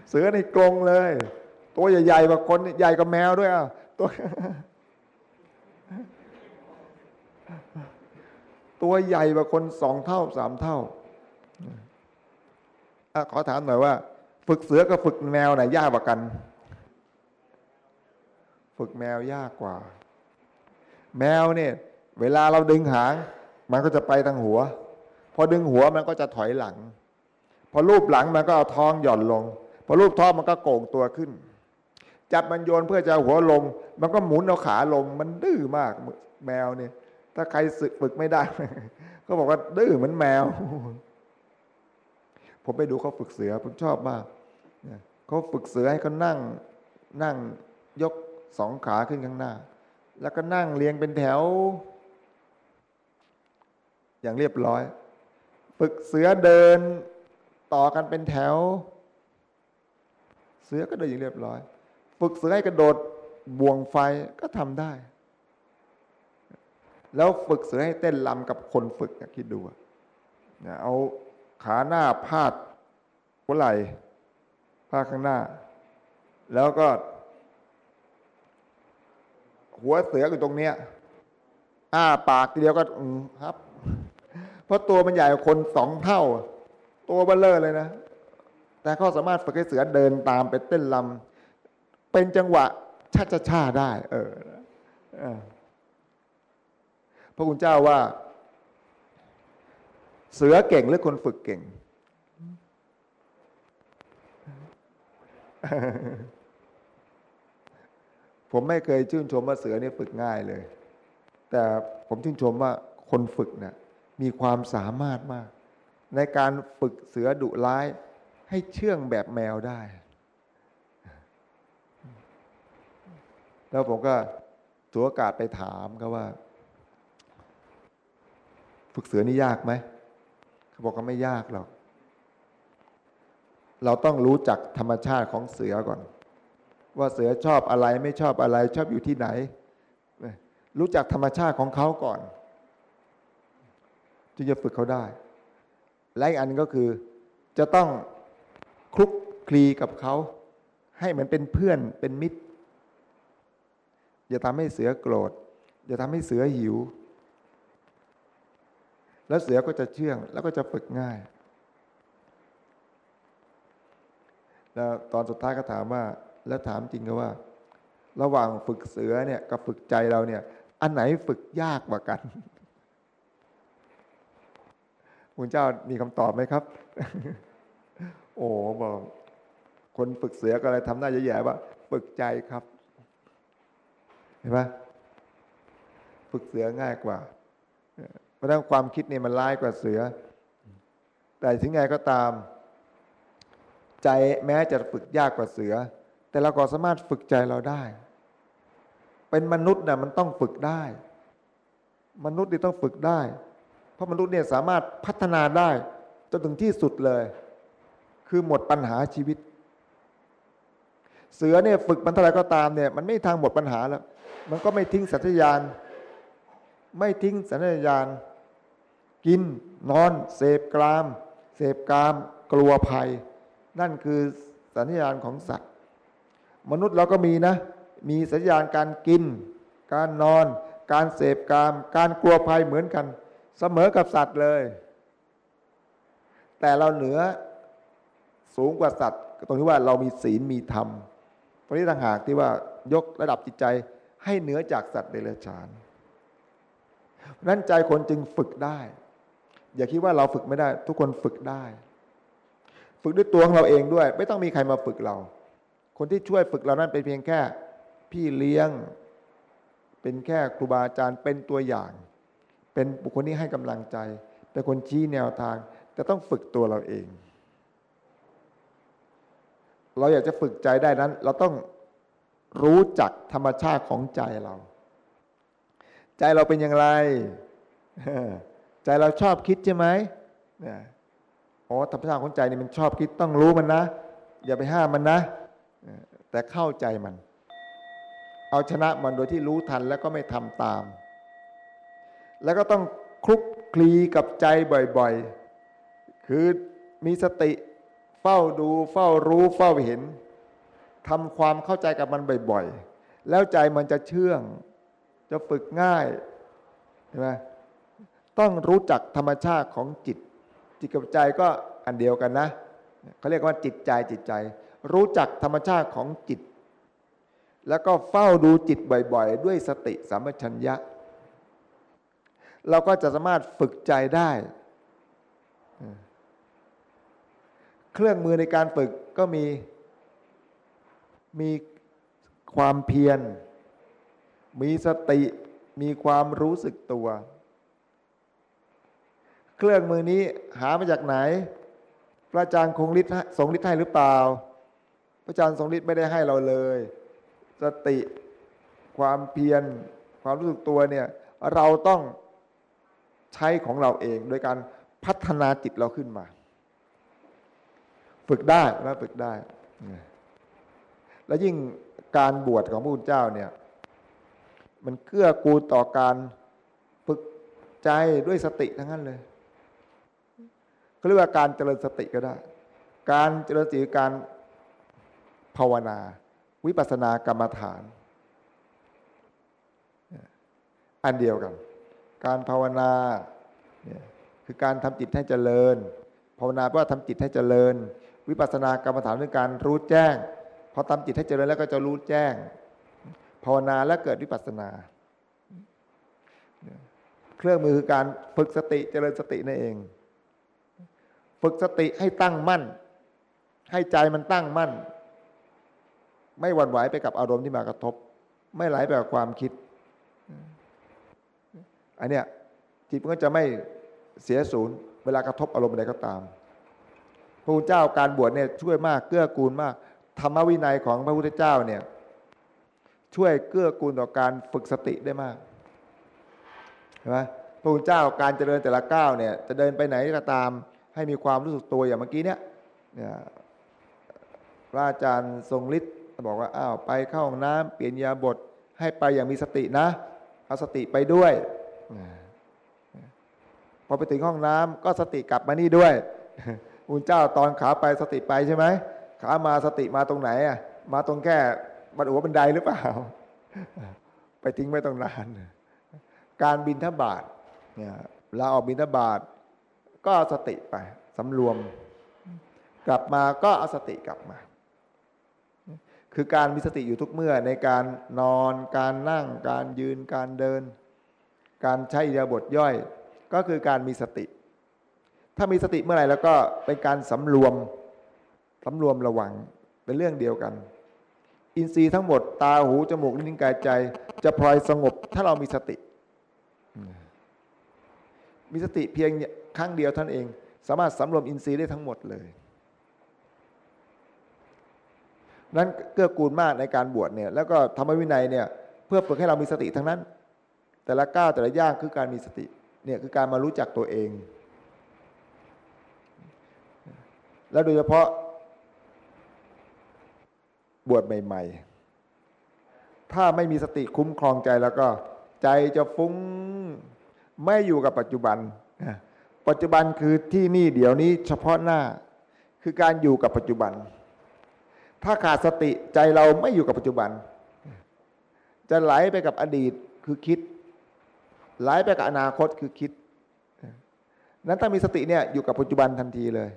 เสือในกรงเลย ตัวใหญ่ๆกว่าคนใหญ่กว่าแมวด้วยอะตัวตัวใหญ่กว่าคนสองเท่าสามเท่าอขอถามหน่อยว่า ฝึกเสือกับฝึกแมวไหนยากกว่ากัน ฝึกแมวยากกว่า แมวเนี่ย เวลาเราดึงหาง มันก็จะไปทางหัว พอดึงหัวมันก็จะถอยหลัง อรูปหลังมันก็เอาท้องหย่อนลง พอรูปท้องมันก็โก่งตัวขึ้น จับมันโยนเพื่อจะหัวลง มันก็หมุนเอาขาลง มันดื้อมากแมวเนี่ย ถ้าใครฝึกไม่ได้ ก็บอกว่าดื้อเหมือนแมว ผมไปดูเขาฝึกเสือ ผมชอบมากเขาฝึกเสือให้เขานั่งนั่งยกสองขาขึ้นข้างหน้า แล้วก็นั่งเรียงเป็นแถว อย่างเรียบร้อย ฝึกเสือเดิน ต่อกันเป็นแถว เสือก็เดินอย่างเรียบร้อย ฝึกเสือให้กระโดดบ่วงไฟก็ทำได้ แล้วฝึกเสือให้เต้นลำกับคนฝึกคิดดูนะเอาขาหน้าพาดหัวไหล่ผ้าข้างหน้า แล้วก็ หัวเสืออยู่ตรงเนี้ยอ้าปากเดียวก็อืมครับ เพราะตัวมันใหญ่คนสองเท่า ตัวเบลเลอร์เลยนะ แต่เขาสามารถฝึกให้เสือเดินตามไปเต้นลำเป็นจังหวะชาชาชาได้ เออพระคุณเจ้าว่า เสือเก่งหรือคนฝึกเก่ง ผมไม่เคยชื่นชมว่าเสือนี่ฝึกง่ายเลย แต่ผมชื่นชมว่าคนฝึกเนะ่ยมีความสามารถมาก ในการฝึกเสือดุร้าย ให้เชื่องแบบแมวได้ แล้วผมก็ถือโอกาสไปถามเขาว่า ฝึกเสือนี่ยากไหมเขาบอกว่าไม่ยากหรอกเราต้องรู้จักธรรมชาติของเสือก่อน ว่าเสือชอบอะไรไม่ชอบอะไรชอบอยู่ที่ไหน รู้จักธรรมชาติของเขาก่อน จึงจะฝึกเขาได้ และอีกอันก็คือจะต้องคลุกคลีกับเขา ให้เหมือนเป็นเพื่อนเป็นมิตร อย่าทำให้เสือโกรธ อย่าทำให้เสือหิว แล้วเสือก็จะเชื่อง แล้วก็จะฝึกง่าย แล้วตอนสุดท้ายก็ถามว่า แล้วถามจริงก็ว่า ระหว่างฝึกเสือเนี่ยกับฝึกใจเราเนี่ย อันไหนฝึกยากกว่ากัน คุณเจ้ามีคำตอบไหมครับ โอ้บอก คนฝึกเสือก็อะไรทำหน้าแย่ๆว่าฝึกใจครับ เห็นไหมฝึกเสือง่ายกว่า เพราะนั้นความคิดเนี่ยมันร้ายกว่าเสือ แต่ถึงไงก็ตาม ใจแม้จะฝึกยากกว่าเสือ แต่เราก็สามารถฝึกใจเราได้ เป็นมนุษย์นะ่ะมันต้องฝึกได้ มนุษย์นี่ต้องฝึกได้ เพราะมนุษย์เนี่ยสามารถพัฒนาได้จนถึงที่สุดเลย คือหมดปัญหาชีวิต เสือเนี่ยฝึกมันเท่าไรก็ตามเนี่ยมันไม่ทางหมดปัญหาแล้ว มันก็ไม่ทิ้งสัญญาณ ไม่ทิ้งสัญญาณ กินนอน เสพกราม เสพกามกลัวภัย นั่นคือสัญญาณของสัตว์ มนุษย์เราก็มีนะ มีสัญญาณการกิน การนอน การเสพกาม การกลัวภัยเหมือนกัน เสมอกับสัตว์เลย แต่เราเหนือสูงกว่าสัตว์ตรงที่ว่าเรามีศีลมีธรรม ตรงนี้ต่างหากที่ว่ายกระดับจิตใจให้เหนือจากสัตว์เดรัจฉานนั้นใจคนจึงฝึกได้ อย่าคิดว่าเราฝึกไม่ได้ ทุกคนฝึกได้ ฝึกด้วยตัวของเราเองด้วย ไม่ต้องมีใครมาฝึกเรา คนที่ช่วยฝึกเรานั้นเป็นเพียงแค่ พี่เลี้ยง เป็นแค่ครูบาอาจารย์เป็นตัวอย่าง เป็นบุคคลที่ให้กำลังใจ เป็นคนชี้แนวทาง แต่ต้องฝึกตัวเราเอง เราอยากจะฝึกใจได้นั้น เราต้องรู้จักธรรมชาติของใจเรา ใจเราเป็นอย่างไร ใจเราชอบคิดใช่ไหมเนี่ยอ๋อธรรมชาติของใจนี่มันชอบคิดต้องรู้มันนะ อย่าไปห้ามมันนะ แต่เข้าใจมัน เอาชนะมันโดยที่รู้ทันแล้วก็ไม่ทำตาม แล้วก็ต้องคลุกคลีกับใจบ่อยๆ คือมีสติเฝ้าดูเฝ้ารู้เฝ้าเห็นทำความเข้าใจกับมันบ่อยๆ แล้วใจมันจะเชื่อง จะฝึกง่ายใช่ไหมต้องรู้จักธรรมชาติของจิต จิตกับใจก็อันเดียวกันนะเขาเรียกว่าจิตใจจิตใจ รู้จักธรรมชาติของจิต แล้วก็เฝ้าดูจิตบ่อย ๆ ด้วยสติสัมปชัญญะ เราก็จะสามารถฝึกใจได้ เครื่องมือในการฝึกก็มี มีความเพียร มีสติ มีความรู้สึกตัว เครื่องมือนี้หามาจากไหน พระอาจารย์คงฤทธิ์ทรงฤทธิ์ให้หรือเปล่า พระอาจารย์ทรงฤทธิ์ไม่ได้ให้เราเลย สติ ความเพียร ความรู้สึกตัวเนี่ย เราต้อง ใช้ของเราเอง โดยการพัฒนาจิตเราขึ้นมา ฝึกได้นะฝึกได้ แล้วยิ่งการบวชของพระพุทธเจ้าเนี่ย มันเกื้อกูลต่อการฝึกใจด้วยสติทั้งนั้นเลยเขาเรียกว่าการเจริญสติก็ได้ การเจริญสติการภาวนา วิปัสสนากรรมฐาน อันเดียวกัน การภาวนาคือการทำจิตให้เจริญ ภาวนาแปลว่าทำจิตให้เจริญ วิปัสสนากรรมฐานคือการรู้แจ้งพอทำจิตให้เจริญแล้วก็จะรู้แจ้ง ภาวนาแล้วเกิดวิปัสสนา เครื่องมือคือการฝึกสติเจริญสตินั่นเอง ฝึกสติให้ตั้งมั่น ให้ใจมันตั้งมั่น ไม่หวั่นไหวไปกับอารมณ์ที่มากระทบ ไม่ไหลไปกับความคิด อันเนี้ยจิตมันก็จะไม่เสียศูนย์ เวลากระทบอารมณ์ใดก็ตาม พระพุทธเจ้าการบวชเนี่ยช่วยมากเกื้อกูลมาก ธรรมวินัยของพระพุทธเจ้าเนี่ยช่วยเกื้อกูลต่อการฝึกสติได้มากเห็นไหมพระพุทธเจ้าการเจริญแต่ละก้าวเนี่ยจะเดินไปไหนก็ตาม ให้มีความรู้สึกตัวอย่างเมื่อกี้เนี่ยพระอาจารย์ทรงฤทธิ์บอกว่าอ้าวไปเข้าห้องน้ำเปลี่ยนยาบทให้ไปอย่างมีสตินะเอาสติไปด้วย พอไปถึงห้องน้ำก็สติกลับมานี่ด้วยอุณเจ้าตอนขาไปสติไปใช่ไหมขามาสติมาตรงไหนอะมาตรงแค่บันหัวบันไดหรือเปล่า ไปทิ้งไว้ตรงนาน การบินทบาทเนี่ยเราออกบินทบาทก็สติไปสำรวม กลับมาก็เอาสติกลับมา คือการมีสติอยู่ทุกเมื่อในการนอน การนั่ง การยืนการเดิน การใช้อิริยาบถย่อย ก็คือการมีสติ ถ้ามีสติเมื่อไหร่แล้วก็เป็นการสำรวมสำรวมระวังเป็นเรื่องเดียวกัน อินทรีย์ทั้งหมดตาหูจมูกลิ้นกายใจ จะพลอยสงบถ้าเรามีสติ มีสติเพียงครั้งเดียวท่านเอง สามารถสำรวมอินทรีย์ได้ทั้งหมดเลยนั้นเกื้อกูลมากในการบวชเนี่ยแล้วก็ธรรมวินัยเนี่ยเพื่อฝึกให้เรามีสติทั้งนั้น แต่ละก้าวแต่ละย่างคือการมีสติเนี่ยคือการมารู้จักตัวเอง แล้วโดยเฉพาะ บวชใหม่ ๆ ถ้าไม่มีสติคุ้มครองใจแล้วก็ ใจจะฟุ้งไม่อยู่กับปัจจุบัน ปัจจุบันคือที่นี่เดี๋ยวนี้เฉพาะหน้าคือการอยู่กับปัจจุบัน ถ้าขาดสติใจเราไม่อยู่กับปัจจุบัน จะไหลไปกับอดีตคือคิด ไหลไปกับอนาคตคือคิด นั้นถ้ามีสติเนี่ยอยู่กับปัจจุบันทันทีเลย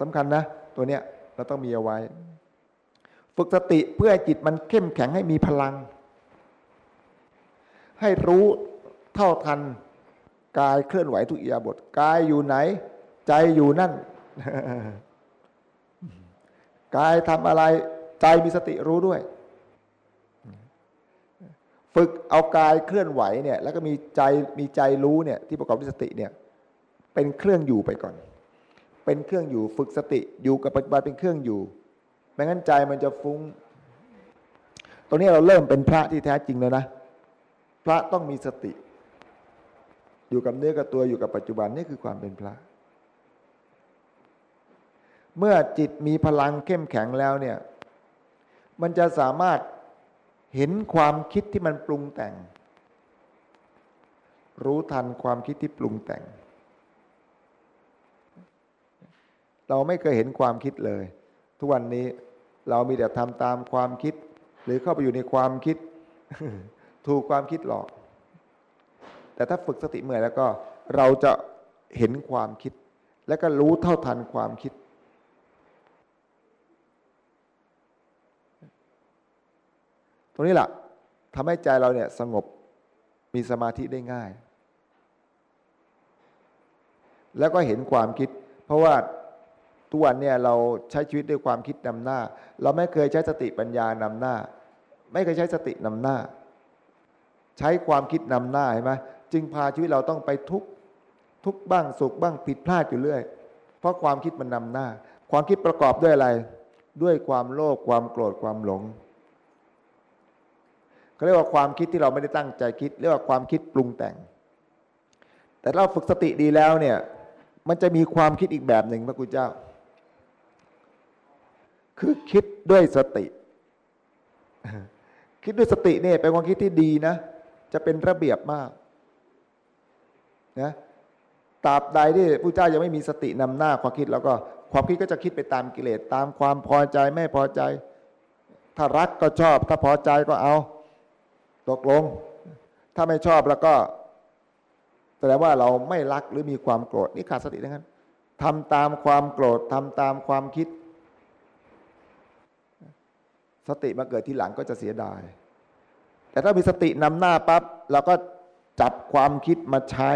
สำคัญนะ ตัวเนี้ยเราต้องมีเอาไว้ ฝึกสติเพื่อจิตมันเข้มแข็งให้มีพลัง ให้รู้เท่าทันกายเคลื่อนไหวทุกอยาบทกายอยู่ไหน ใจอยู่นั่นกายทำอะไร ใจมีสติรู้ด้วย ฝึกเอากายเคลื่อนไหวเนี่ยแล้วก็มีใจมีใจรู้เนี่ยที่ประกอบด้วยสติเนี่ยเป็นเครื่องอยู่ไปก่อน เป็นเครื่องอยู่ฝึกสติอยู่กับปัจจุบันเป็นเครื่องอยู่ไม่งั้นใจมันจะฟุง้ง ตรงนี้เราเริ่มเป็นพระที่แท้จริงแล้วนะ พระต้องมีสติ อยู่กับเนื้อกับตัวอยู่กับปัจจุบันนี่คือความเป็นพระ เมื่อจิตมีพลังเข้มแข็งแล้วเนี่ยมันจะสามารถ เห็นความคิดที่มันปรุงแต่ง รู้ทันความคิดที่ปรุงแต่ง เราไม่เคยเห็นความคิดเลย ทุกวันนี้เรามีแต่ทำตามความคิด หรือเข้าไปอยู่ในความคิด ถูกความคิดหลอก แต่ถ้าฝึกสติเมื่อยแล้วก็ เราจะเห็นความคิด และก็รู้เท่าทันความคิด รงนี้แหละทำให้ใจเราเนี่ยสงบมีสมาธิได้ง่าย แล้วก็เห็นความคิด เพราะว่าทุกวันเนี่ยเราใช้ชีวิตด้วยความคิดนำหน้า เราไม่เคยใช้สติปัญญานำหน้า ไม่เคยใช้สตินำหน้า ใช้ความคิดนำหน้าเห็นไหมจึงพาชีวิตเราต้องไปทุกทุกบ้างสุขบ้างผิดพลาดอยู่เรื่อย เพราะความคิดมันนำหน้า ความคิดประกอบด้วยอะไร ด้วยความโลภความโกรธความหลง เขาเรียกว่าความคิดที่เราไม่ได้ตั้งใจคิด เรียกว่าความคิดปรุงแต่ง แต่เราฝึกสติดีแล้วเนี่ย มันจะมีความคิดอีกแบบหนึ่งพระคุณเจ้า คือคิดด้วยสติ คิดด้วยสติเนี่ยเป็นความคิดที่ดีนะ จะเป็นระเบียบมากนะตราบใดที่ผู้เจ้ายังไม่มีสตินำหน้าความคิดแล้วก็ความคิดก็จะคิดไปตามกิเลสตามความพอใจไม่พอใจ ถ้ารักก็ชอบ ถ้าพอใจก็เอา ตกลง ถ้าไม่ชอบแล้วก็แสดงว่าเราไม่รักหรือมีความโกรธนี่ขาดสติดังนั้นทำตามความโกรธทำตามความคิด สติมาเกิดที่หลังก็จะเสียดาย แต่ถ้ามีสตินำหน้าปั๊บเราก็จับความคิดมาใช้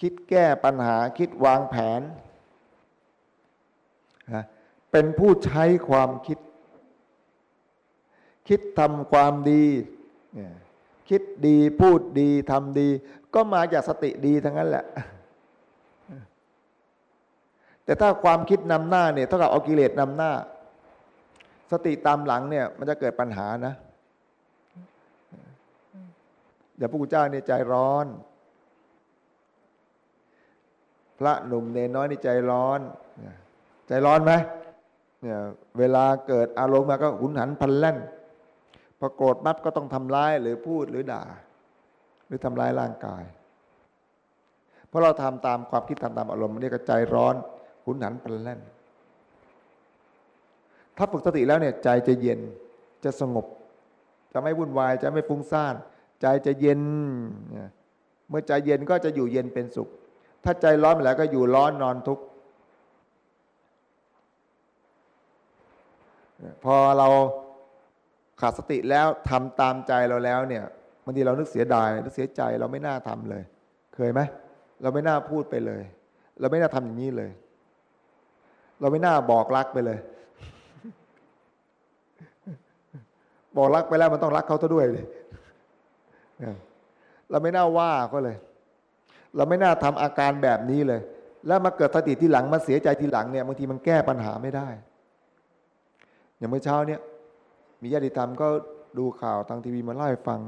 คิดแก้ปัญหาคิดวางแผน เป็นผู้ใช้ความคิด คิดทำความดี คิดดีพูดดีทำดี ก็มาจากสติดีทั้งนั้นแหละ แต่ถ้าความคิดนำหน้าเนี่ยเท่ากับเอากิเลสนำหน้า สติตามหลังเนี่ยมันจะเกิดปัญหานะอย่าพระกุเจ้าเนี่ยใจร้อน พระหนุ่มเนน้อยนี่ใจร้อน ใจร้อนไหมเนี่ยเวลาเกิดอารมณ์มาก็หุนหันพันแล่น พอโกรธมับก็ต้องทำร้ายหรือพูดหรือด่า หรือทำร้ายร่างกาย เพราะเราทำตามความคิดทำตามอารมณ์นี่ก็ใจร้อนหุนหันพันแล่น ถ้าฝึกสติแล้วเนี่ยใจจะเย็นจะสงบ จะไม่วุ่นวายจะไม่ฟุ้งซ่าน ใจจะเย็น เมื่อใจเย็นก็จะอยู่เย็นเป็นสุข ถ้าใจร้อนไปแล้วก็อยู่ร้อนนอนทุกข์พอเรา ขาดสติแล้วทำตามใจเราแล้วเนี่ยบางทีเรานึกเสียดายนึกเสียใจเราไม่น่าทำเลย เคยไหมเราไม่น่าพูดไปเลย เราไม่น่าทำอย่างนี้เลย เราไม่น่าบอกรักไปเลย บอกรักไปแล้วมันต้องรักเขาซะด้วยเลยเราไม่น่าว่าก็เลย เราไม่น่าทำอาการแบบนี้เลย แล้วมาเกิดสติที่หลังมาเสียใจทีหลังเนี่ยบางทีมันแก้ปัญหาไม่ได้ อย่างเมื่อเช้าเนี่ย มีญาติธรรมก็ดูข่าวทางทีวีมาเล่าให้ฟัง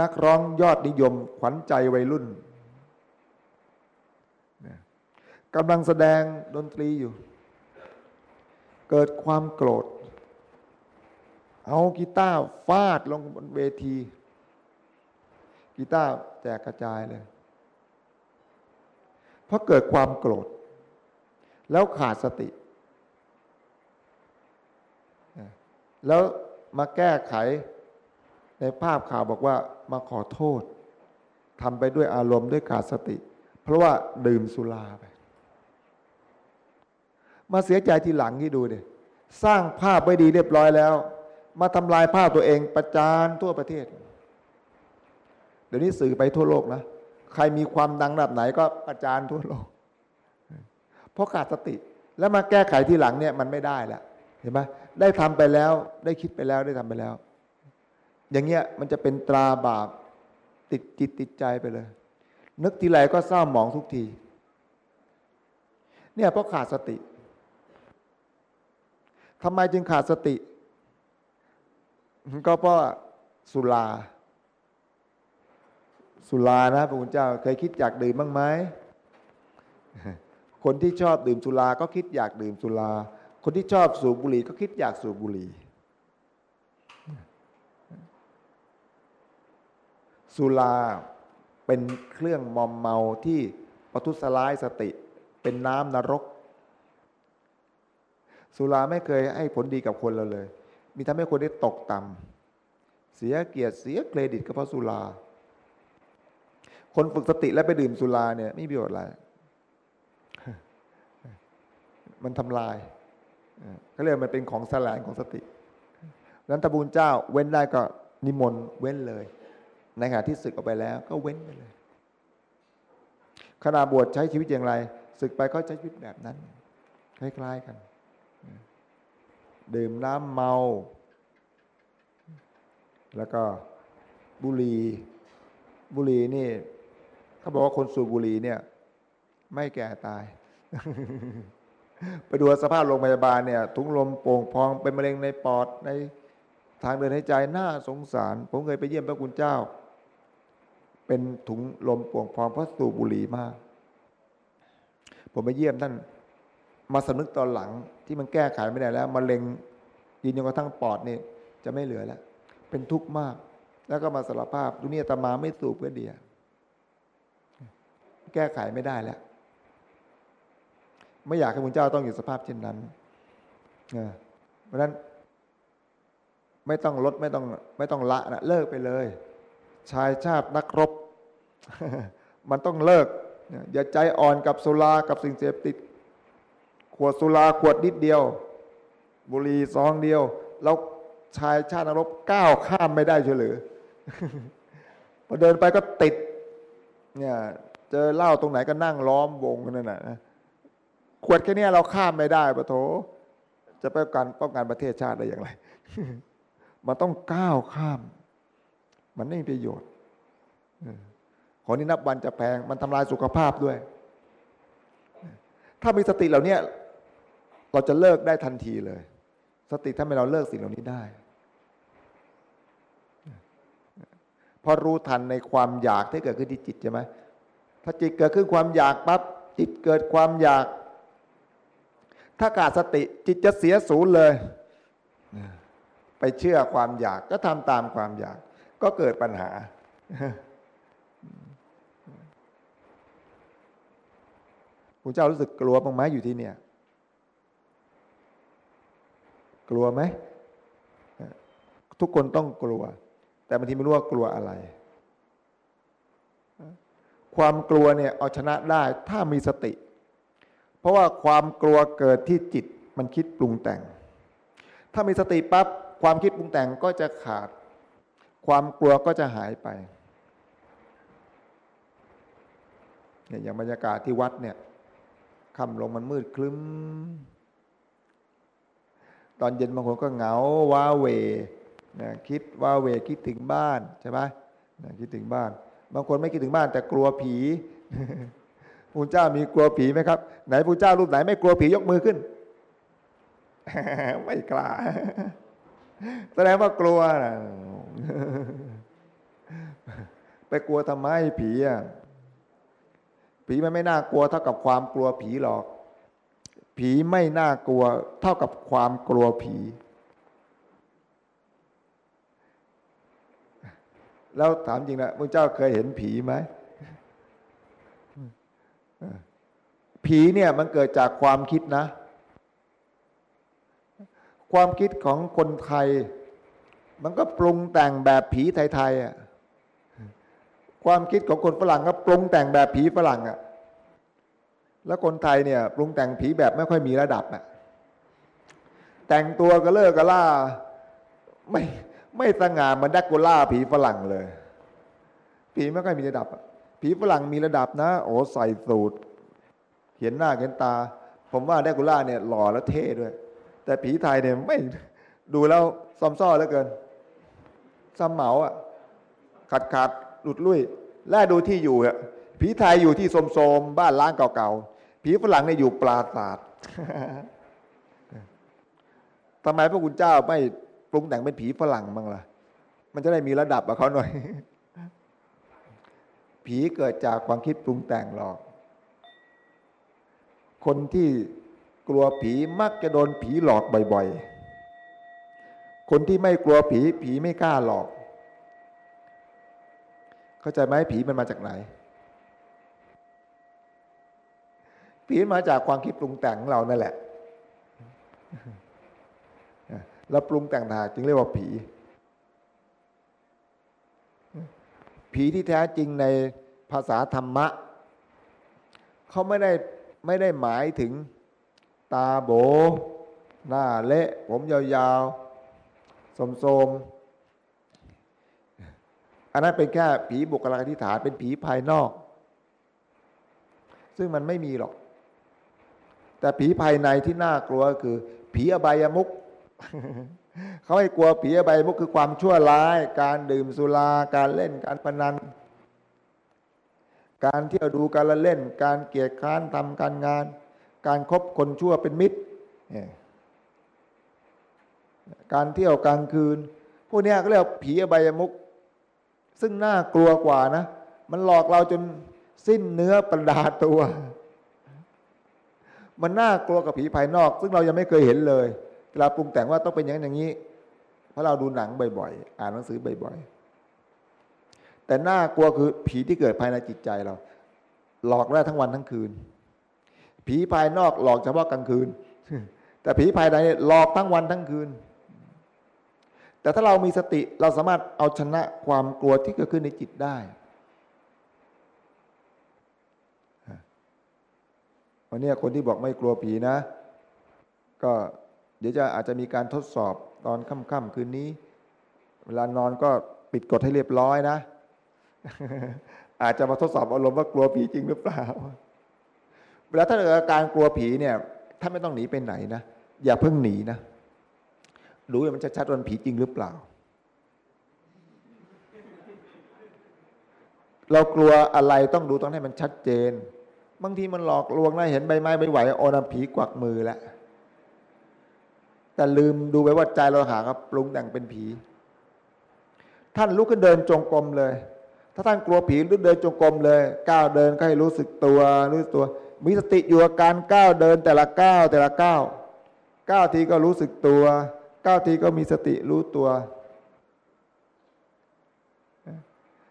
นักร้องยอดนิยมขวัญใจวัยรุ่นกำลังแสดงดนตรีอยู่ เกิดความโกรธ เอากีตาร์ฟาดลงบนเวที กีตาร์แตกกระจายเลย เพราะเกิดความโกรธ แล้วขาดสติ แล้วมาแก้ไขในภาพข่าวบอกว่ามาขอโทษทำไปด้วยอารมณ์ด้วยขาดสติ เพราะว่าดื่มสุราไป มาเสียใจทีหลังที่ดูเดิสร้างภาพไว้ดีเรียบร้อยแล้ว มาทำลายภาพตัวเองประจานทั่วประเทศ เดี๋ยวนี้สื่อไปทั่วโลกนะ ใครมีความดังระดับไหนก็ประจานทั่วโลก เพราะขาดสติ แล้วมาแก้ไขทีหลังเนี่ยมันไม่ได้แล้ว เห็นไหมได้ทำไปแล้ว ได้คิดไปแล้วได้ทำไปแล้ว อย่างเงี้ยมันจะเป็นตราบาปติดจิตติดใจไปเลย นึกทีไรก็เศร้าหมองทุกที เนี่ยเพราะขาดสติทำไมจึงขาดสติ ก็เพราะสุรา สุรานะพระคุณเจ้า เคยคิดอยากดื่มบ้างไหมคนที่ชอบดื่มสุรา ก็คิดอยากดื่มสุรา คนที่ชอบสูบบุหรี่ก็คิดอยากสูบบุหรี่ สุราเป็นเครื่องมอมเมาที่ประทุษร้ายสติ เป็นน้ำนรก สุราไม่เคยให้ผลดีกับคนเราเลย มีทำให้คนได้ตกต่ำเสียเกียรติเสียเครดิตก็เพราะสุรา คนฝึกสติแล้วไปดื่มสุราเนี่ยไม่มีประโยชน์อะไร มันทำลาย เขาเรียกมันเป็นของแสลงของสตินั้นตะบูลเจ้าเว้นได้ก็นิมนต์เว้นเลย ในขณะที่ศึกออกไปแล้ว ก็เว้นไปเลยขณะบวชใช้ชีวิตอย่างไรศึกไปก็ใช้ชีวิตแบบนั้น คล้ายๆกัน ดื่มน้ำเมา แล้วก็บุหรี่บุหรี่นี่เขาบอกว่าคนสูบบุหรี่เนี่ย ไม่แก่ตาย ไปดูสภาพโรงพยาบาลเนี่ยถุงลมโป่งพองเป็นมะเร็งในปอดในทางเดินหายใจน่าสงสาร ผมเคยไปเยี่ยมพระคุณเจ้า เป็นถุงลมโป่งพองเพราะสูบบุหรี่มาก ผมไปเยี่ยมท่านมาสนึกตอนหลังที่มันแก้ไขไม่ได้แล้วมะเร็งยินยงกระทั่งปอดนี่จะไม่เหลือแล้ว เป็นทุกข์มาก แล้วก็มาสารภาพ ดูนี่ตมาไม่สูบเพื่อเดีย แก้ไขไม่ได้แล้ว ไม่อยากให้พระเจ้าต้องอยู่สภาพเช่นนั้นเพราะฉะนั้นไม่ต้องลดไม่ต้องไม่ต้องละนะเลิกไปเลย ชายชาตินักรบ มันต้องเลิก อย่าใจอ่อนกับสุรากับสิ่งเสพติด ขวดสุราขวดนิดเดียว บุหรี่ซองเดียวแล้วชายชาตินักรบก้าวข้ามไม่ได้เฉลือพอเดินไปก็ติดเนี่ยเจอเหล้าตรงไหนก็นั่งล้อมวงกันนั่นนะ ขวดแค่นี้เราข้ามไม่ได้ปะโถจะไปกันป้องกันประเทศชาติได้อย่างไร มันต้องก้าวข้าม มันไม่มีประโยชน์ของนี้นับวันจะแพง มันทำลายสุขภาพด้วย ถ้ามีสติเหล่านี้เราจะเลิกได้ทันทีเลย สติทำให้เราเลิกสิ่งเหล่านี้ได้พอรู้ทันในความอยากที่เกิดขึ้นที่จิตใช่ไหมถ้าจิตเกิดขึ้นความอยากปั๊บจิตเกิดความอยาก ถ้าขาดสติจิตจะเสียศูนย์เลย ไปเชื่อความอยากก็ทำตามความอยาก ก็เกิดปัญหา คุณเจ้ารู้สึกกลัวบ้างไหมอยู่ที่เนี่ย กลัวไหม ทุกคนต้องกลัว แต่บางทีไม่รู้ว่ากลัวอะไรความกลัวเนี่ยเอาชนะได้ถ้ามีสติ เพราะว่าความกลัวเกิดที่จิตมันคิดปรุงแต่ง ถ้ามีสติปั๊บความคิดปรุงแต่งก็จะขาด ความกลัวก็จะหายไปเนี่ยอย่างบรรยากาศที่วัดเนี่ยค่ำลงมันมืดคลึ้ม ตอนเย็นบางคนก็เหงาว้าเวนะคิดว้าเวคิดถึงบ้านใช่ไหมนะคิดถึงบ้าน บางคนไม่คิดถึงบ้านแต่กลัวผี พุทธเจ้ามีกลัวผีไหมครับ ไหนพุทธเจ้ารูปไหนไม่กลัวผียกมือขึ้น ไม่กล้า แสดงว่ากลัวนะไปกลัวทำไมผีอะผีมันไม่น่ากลัวเท่ากับความกลัวผีหรอก ผีไม่น่ากลัว เท่ากับความกลัวผี แล้วถามจริงนะพระเจ้าเคยเห็นผีไหม ผีเนี่ยมันเกิดจากความคิดนะ ความคิดของคนไทย มันก็ปรุงแต่งแบบผีไทยๆอะความคิดของคนฝรั่งก็ปรุงแต่งแบบผีฝรั่งอะแล้วคนไทยเนี่ยปรุงแต่งผีแบบไม่ค่อยมีระดับอะแต่งตัวก็เลิกก็ล่า ไม่ไม่สง่ามือนดักโกล่าผีฝรั่งเลย ผีไม่ค่อยมีระดับอะ ผีฝรั่งมีระดับนะ โอ้ใส่สูตร เห็นหน้าเห็นตา ผมว่าแดกโกล่าเนี่ยหล่อและเท่ด้วย แต่ผีไทยเนี่ยไม่ดูแล้วซอมซ่อเหลือเกินซ้ำเหมาอะขาดขาดหลุดลุ่ยแลดูที่อยู่อะผีไทยอยู่ที่สมโสมบ้านล้างเก่าๆผีฝรั่งเนี่ยอยู่ปราศาสตร์ทำไมพระคุณเจ้าไม่ปรุงแต่งเป็นผีฝรั่งบ้างล่ะ มันจะได้มีระดับกับเขาหน่อย ผีเกิดจากความคิดปรุงแต่งหรอก คนที่กลัวผีมักจะโดนผีหลอกบ่อย ๆ คนที่ไม่กลัวผีผีไม่กล้าหลอก เข้าใจไหมผีมันมาจากไหน ผีมาจากความคิดปรุงแต่งของเรานั่นแหละเราปรุงแต่งหาจึงเรียกว่าผี ผีที่แท้จริงในภาษาธรรมะเขาไม่ได้ไม่ได้หมายถึงตาโบ หน้าเละ ผมยาวๆสมๆอันนั้นเป็นแค่ผีบุคลากรธิฐานเป็นผีภายนอก ซึ่งมันไม่มีหรอก แต่ผีภายในที่น่ากลัวคือ ผีอบายมุก เขาให้กลัวผีอบายมุกคือความชั่วร้าย การดื่มสุรา การเล่นการพนัน การเที่ยวดูการละเล่น การเกียรติค้านทำการงาน การครบคนชั่วเป็นมิตร การเที่ยวกลางคืน พวกนี้ก็เรียกผีอบายมุก ซึ่งน่ากลัวกว่านะ มันหลอกเราจนสิ้นเนื้อประดาตัว มันน่ากลัวกับผีภายนอก ซึ่งเรายังไม่เคยเห็นเลย เวลาปรุงแต่งว่าต้องเป็นอย่างนั้นอย่างนี้ เพราะเราดูหนังบ่อยๆ อ่านหนังสือบ่อยๆ แต่น่ากลัวคือผีที่เกิดภายในจิตใจเรา หลอกได้ทั้งวันทั้งคืน ผีภายนอกหลอกเฉพาะกลางคืน แต่ผีภายในเนี่ยหลอกทั้งวันทั้งคืน แต่ถ้าเรามีสติเราสามารถเอาชนะความกลัวที่เกิดขึ้นในจิตได้วันนี้คนที่บอกไม่กลัวผีนะ ก็ เดี๋ยวจะอาจจะมีการทดสอบตอนค่ำๆคืนนี้ เวลานอนก็ปิดกฎให้เรียบร้อยนะ อาจจะมาทดสอบอารมณ์ว่ากลัวผีจริงหรือเปล่า เวลาถ้าเกิดอาการกลัวผีเนี่ยถ้าไม่ต้องหนีไปไหนนะ อย่าเพิ่งหนีนะดูว่ามันจะชัดว่ามันผีจริงหรือเปล่า เรากลัวอะไรต้องดูต้องให้มันชัดเจน บางทีมันหลอกลวงนะเห็นใบไม้ใบไหวโอนำผีกวักมือแล้ว แต่ลืมดูไปว่าใจเราหาครับปรุงแต่งเป็นผี ท่านลุกขึ้นเดินจงกรมเลย ถ้าท่านกลัวผีลุกเดินจงกรมเลยก้าวเดินก็ให้รู้สึกตัวรู้สึกตัว มีสติอยู่กับการก้าวเดินแต่ละก้าวแต่ละก้าวก้าวทีก็รู้สึกตัวก้าวทีก็มีสติรู้ตัว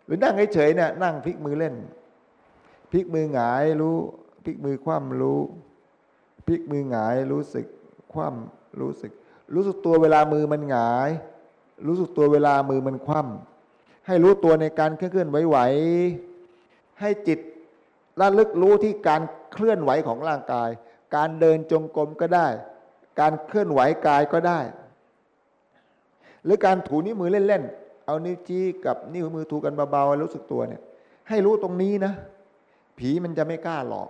หรือนั่งเฉยๆเนี่ยนั่งพลิกมือเล่นพลิกมือหงายรู้พลิกมือคว่ำรู้พลิกมือหงายรู้สึกคว่ำรู้สึก รู้สึกตัวเวลามือมันหงาย รู้สึกตัวเวลามือมันคว่ำให้รู้ตัวในการเคลื่อนไหวๆให้จิตระลึกรู้ที่การเคลื่อนไหวของร่างกาย การเดินจงกรมก็ได้ การเคลื่อนไหวกายก็ได้ หรือการถูนิ้วมือเล่นๆ เอานิ้วจี้กับนิ้วมือถูกันเบาๆรู้สึกตัวเนี่ย ให้รู้ตรงนี้นะ ผีมันจะไม่กล้าหลอก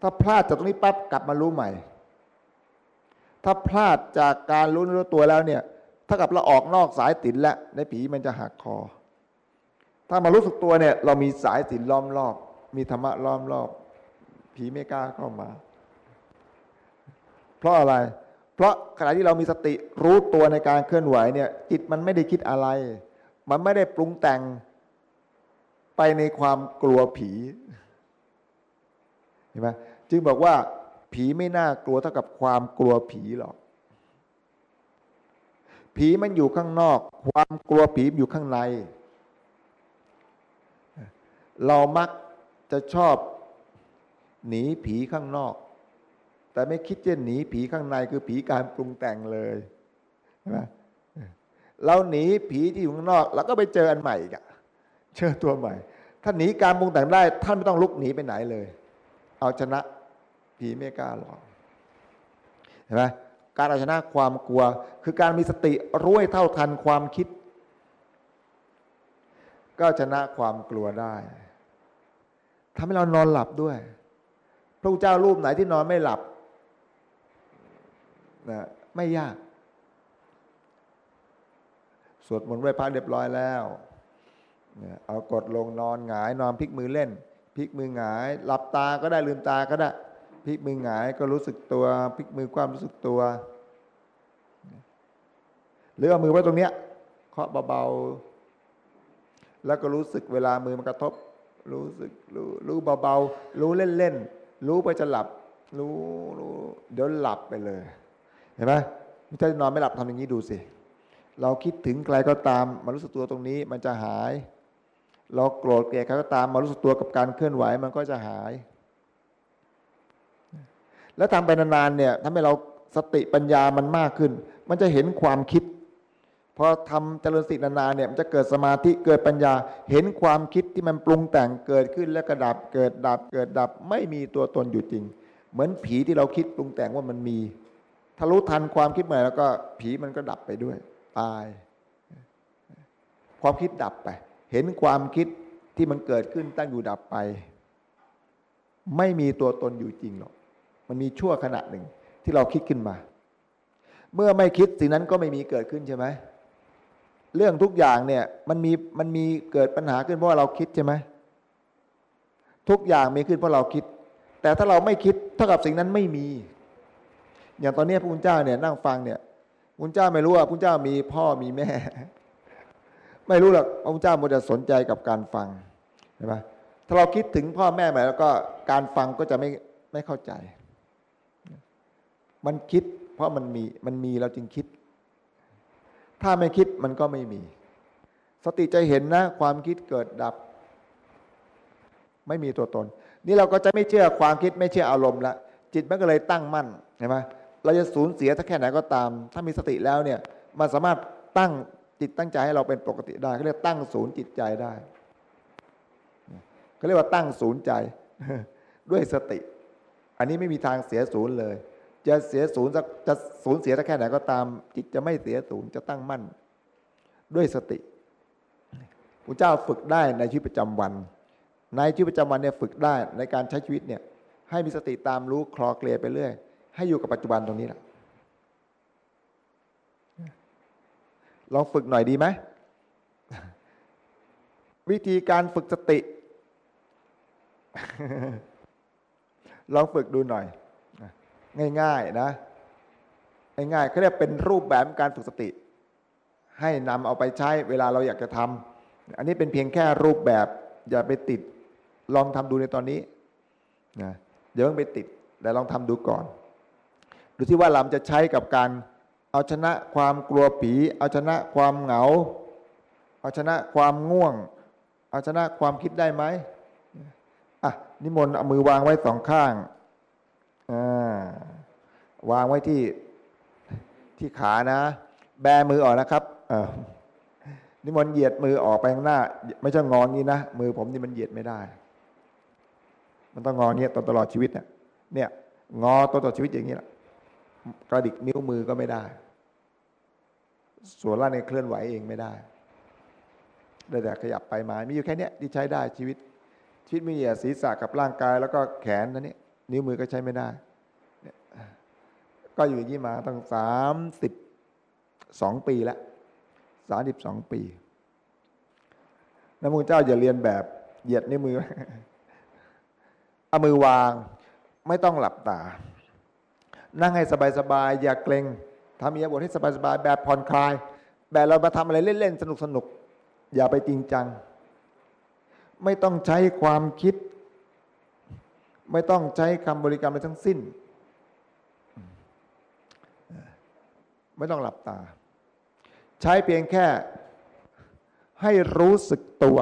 ถ้าพลาดจากตรงนี้ปั๊บกลับมารู้ใหม่ ถ้าพลาดจากการรู้เนื้ตัวแล้วเนี่ยถ้ากับเราออกนอกสายตินแล้วในผีมันจะหักคอ ถ้ามารู้สึกตัวเนี่ย เรามีสายสินล้อมรอบ มีธรรมะล้อมรอบ ผีไม่กล้าเข้ามา เพราะอะไร เพราะขณะที่เรามีสติรู้ตัวในการเคลื่อนไหวเนี่ย จิตมันไม่ได้คิดอะไร มันไม่ได้ปรุงแต่งไปในความกลัวผีเห็นไหมจึงบอกว่า ผีไม่น่ากลัวเท่ากับความกลัวผีหรอก ผีมันอยู่ข้างนอก ความกลัวผีอยู่ข้างใน เรามักจะชอบหนีผีข้างนอก แต่ไม่คิดจะหนีผีข้างในคือผีการปรุงแต่งเลยใช่ไหมเราหนีผีที่อยู่ข้างนอกแล้วก็ไปเจออันใหม่อีกอะเจอตัวใหม่ ถ้าหนีการปรุงแต่งได้ ท่านไม่ต้องลุกหนีไปไหนเลย เอาชนะ ผีไม่กล้าหรอกเห็นไหมการเอาชนะความกลัว คือการมีสติรู้เท่าทันความคิด ก็ชนะความกลัวได้ทำให้เรานอนหลับด้วย พระเจ้ารูปไหนที่นอนไม่หลับนะไม่ยาก สวดมนต์ไหว้พระเรียบร้อยแล้วเอากดลงนอนหงาย นอนพลิกมือเล่นพลิกมือหงาย หลับตาก็ได้ลืมตาก็ได้ พลิกมือหงายก็รู้สึกตัวพลิกมือความรู้สึกตัว หรือเอามือไว้ตรงเนี้ยเคาะเบาๆแล้วก็รู้สึกเวลามือมันกระทบ รู้สึกรู้รู้เบาๆรู้เล่นๆรู้ไปจะหลับ รู้รู้เดี๋ยวหลับไปเลย เห็นไหมถ้านอนไม่หลับทำอย่างนี้ดูสิเราคิดถึงใครก็ตามมารู้สึกตัวตรงนี้มันจะหาย เราโกรธเกลียดใครก็ตามมารู้สึกตัวกับการเคลื่อนไหวมันก็จะหาย แล้วทำไปนานๆเนี่ยทำให้เราสติปัญญามันมากขึ้น มันจะเห็นความคิดพอทำเจริญสตินานๆเนี่ยมันจะเกิดสมาธิเกิดปัญญา เห็นความคิดที่มันปรุงแต่งเกิดขึ้นแล้วก็ดับเกิดดับเกิดดับไม่มีตัวตนอยู่จริง เหมือนผีที่เราคิดปรุงแต่งว่ามันมีถ้ารู้ทันความคิดใหม่แล้วก็ผีมันก็ดับไปด้วย ตาย ความคิดดับไป เห็นความคิดที่มันเกิดขึ้นตั้งอยู่ดับไป ไม่มีตัวตนอยู่จริงหรอก มันมีชั่วขณะหนึ่งที่เราคิดขึ้นมา เมื่อไม่คิดสิ่งนั้นก็ไม่มีเกิดขึ้นใช่ไหมเรื่องทุกอย่างเนี่ยมันมีมันมีเกิดปัญหาขึ้นเพราะเราคิดใช่ไหมทุกอย่างมีขึ้นเพราะเราคิด แต่ถ้าเราไม่คิดเท่ากับสิ่งนั้นไม่มี อย่างตอนนี้พระคุณเจ้าเนี่ยนั่งฟังเนี่ยพระคุณเจ้าไม่รู้ว่าพระคุณเจ้ามีพ่อมีแม่ ไม่รู้หรอกพระคุณเจ้ามันจะสนใจกับการฟังใช่ไหมถ้าเราคิดถึงพ่อแม่ใหม่แล้วก็การฟังก็จะไม่ไม่เข้าใจ มันคิด เพราะมันมีมันมีเราจึงคิด ถ้าไม่คิดมันก็ไม่มี สติจะเห็นนะ ความคิดเกิดดับ ไม่มีตัวตน นี่เราก็จะไม่เชื่อความคิดไม่เชื่ออารมณ์ละจิตมันก็เลยตั้งมั่นเห็นไหมเราจะสูญเสียถ้าแค่ไหนก็ตาม ถ้ามีสติแล้วเนี่ยมันสามารถตั้งจิตตั้งใจให้เราเป็นปกติได้เขาเรียกตั้งศูนย์จิตใจได้เขาเรียกว่าตั้งศูนย์ใจด้วยสติ อันนี้ไม่มีทางเสียศูนย์เลย จะเสียศูนย์จะศูนย์เสียแค่ไหนก็ตาม จิตจะไม่เสียศูนย์จะตั้งมั่น ด้วยสติพระเจ้าฝึกได้ในชีวิตประจำวัน ในชีวิตประจำวันเนี่ยฝึกได้ในการใช้ชีวิตเนี่ย ให้มีสติตามรู้คลอเคลียไปเรื่อย ให้อยู่กับปัจจุบันตรงนี้แหละลองฝึกหน่อยดีไหมวิธีการฝึกสติ ลองฝึกดูหน่อย ง่ายๆนะง่ายๆเขาเรียกเป็นรูปแบบการฝึกสติ ให้นำเอาไปใช้เวลาเราอยากจะทำอันนี้เป็นเพียงแค่รูปแบบอย่าไปติดลองทำดูในตอนนี้นะเดี๋ยวไปติดแต่ลองทำดูก่อน ดูที่ว่าเราจะใช้กับการเอาชนะความกลัวผี เอาชนะความเหงา เอาชนะความง่วง เอาชนะความคิดได้ไหมอะนิมนต์เอามือวางไว้สองข้าง วางไว้ที่ที่ขานะ แบมือออกนะครับนิมนต์เหยียดมือออกไปข้างหน้า ไม่ใช่งอนงี้นะมือผมนี่มันเหยียดไม่ได้ มันต้องงอเนี้ยตลอดชีวิตเนี่ยเนี่ย งอตลอดชีวิตอย่างนี้แหละกระดิกนิ้วมือก็ไม่ได้ ส่วนล่างในเคลื่อนไหวเองไม่ได้ได้แต่ขยับไปมามีอยู่แค่นี้ที่ใช้ได้ชีวิตชีวิตมีแต่ศีรษะกับร่างกาย แล้วก็แขนนั่นนี่ นิ้วมือก็ใช้ไม่ได้ก็อยู่อย่างนี้มาตั้งสามสิบสองปีแล้วสามสิบสองปีน้ำมูเจ้าอย่าเรียนแบบเหยียดนิ้วมือเอามือวางไม่ต้องหลับตา นั่งให้สบายๆอย่าเกรงทำอียาบทให้สบายๆแบบผ่อนคลาย แบบเรามาทำอะไรเล่นๆสนุกๆอย่าไปจริงจัง ไม่ต้องใช้ความคิด ไม่ต้องใช้คำบริกรรมอะไรทั้งสิ้น ไม่ต้องหลับตา ใช้เพียงแค่ให้รู้สึกตัว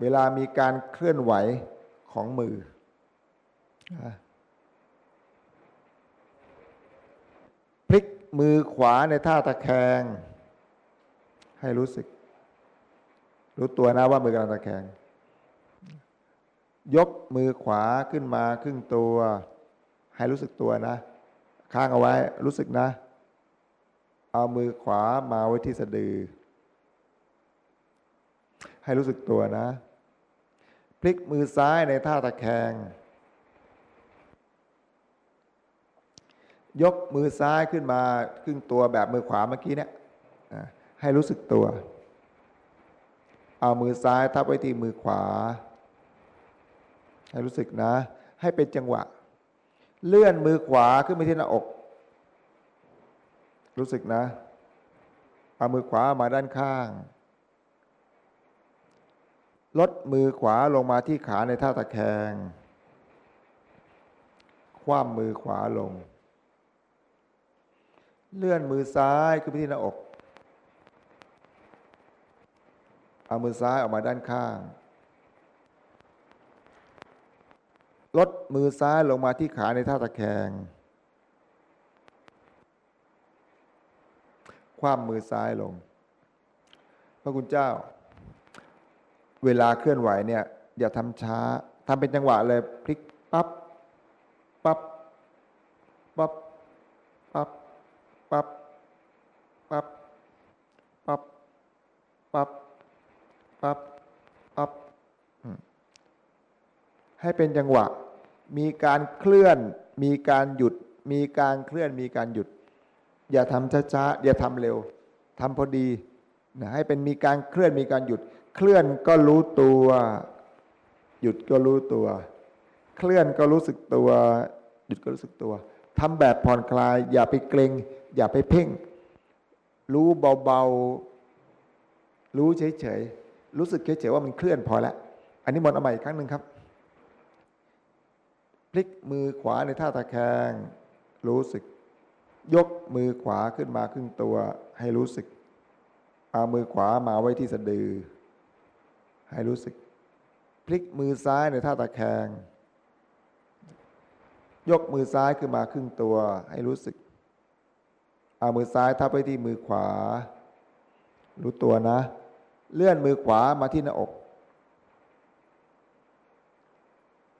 เวลามีการเคลื่อนไหวของมือ พลิกมือขวาในท่าตะแคง ให้รู้สึก รู้ตัวนะว่ามือกำลังตะแคง ยกมือขวาขึ้นมาครึ่งตัว ให้รู้สึกตัวนะค้างเอาไว้รู้สึกนะ เอามือขวามาไว้ที่สะดือ ให้รู้สึกตัวนะ พลิกมือซ้ายในท่าตะแคง ยกมือซ้ายขึ้นมาครึ่งตัวแบบมือขวาเมื่อกี้เนี่ยให้รู้สึกตัว เอามือซ้ายทับไว้ที่มือขวา ให้รู้สึกนะ ให้เป็นจังหวะ เลื่อนมือขวาขึ้นไปที่หน้าอก รู้สึกนะ เอามือขวามาด้านข้าง ลดมือขวาลงมาที่ขาในท่าตะแคง คว่ำมือขวาลง เลื่อนมือซ้ายขึ้นไปที่หน้าอก เอามือซ้ายออกมาด้านข้าง ลดมือซ้ายลงมาที่ขาในท่าตะแคง คว่ำมือซ้ายลง พระคุณเจ้า เวลาเคลื่อนไหวเนี่ย อย่าทำช้าทำเป็นจังหวะเลยพลิกปับ๊บปับ๊บปับ๊บปับ๊บปับ๊บปับ๊บปับ๊บปับ๊บปับ๊บบ ให้เป็นจังหวะ มีการเคลื่อน มีการหยุด มีการเคลื่อน มีการหยุด อย่าทำช้าๆ อย่าทำเร็วทำพอดีนะให้เป็นมีการเคลื่อนมีการหยุด เคลื่อนก็รู้ตัว หยุดก็รู้ตัว เคลื่อนก็รู้สึกตัว หยุดก็รู้สึกตัวทำแบบผ่อนคลาย อย่าไปเกรงอย่าไปเพ่ง รู้เบาๆ รู้เฉยๆ รู้สึกเฉยๆว่ามันเคลื่อนพอแล้ว อันนี้มนเอาใหม่อีกครั้งหนึ่งครับ พลิกมือขวาในท่าตะแคง รู้สึก ยกมือขวาขึ้นมาครึ่งตัว ให้รู้สึก เอามือขวามาไว้ที่สะดือ ให้รู้สึก พลิกมือซ้ายในท่าตะแคง ยกมือซ้ายขึ้นมาครึ่งตัว ให้รู้สึก เอามือซ้ายทับไปที่มือขวา รู้ตัวนะ เลื่อนมือขวามาที่หน้าอก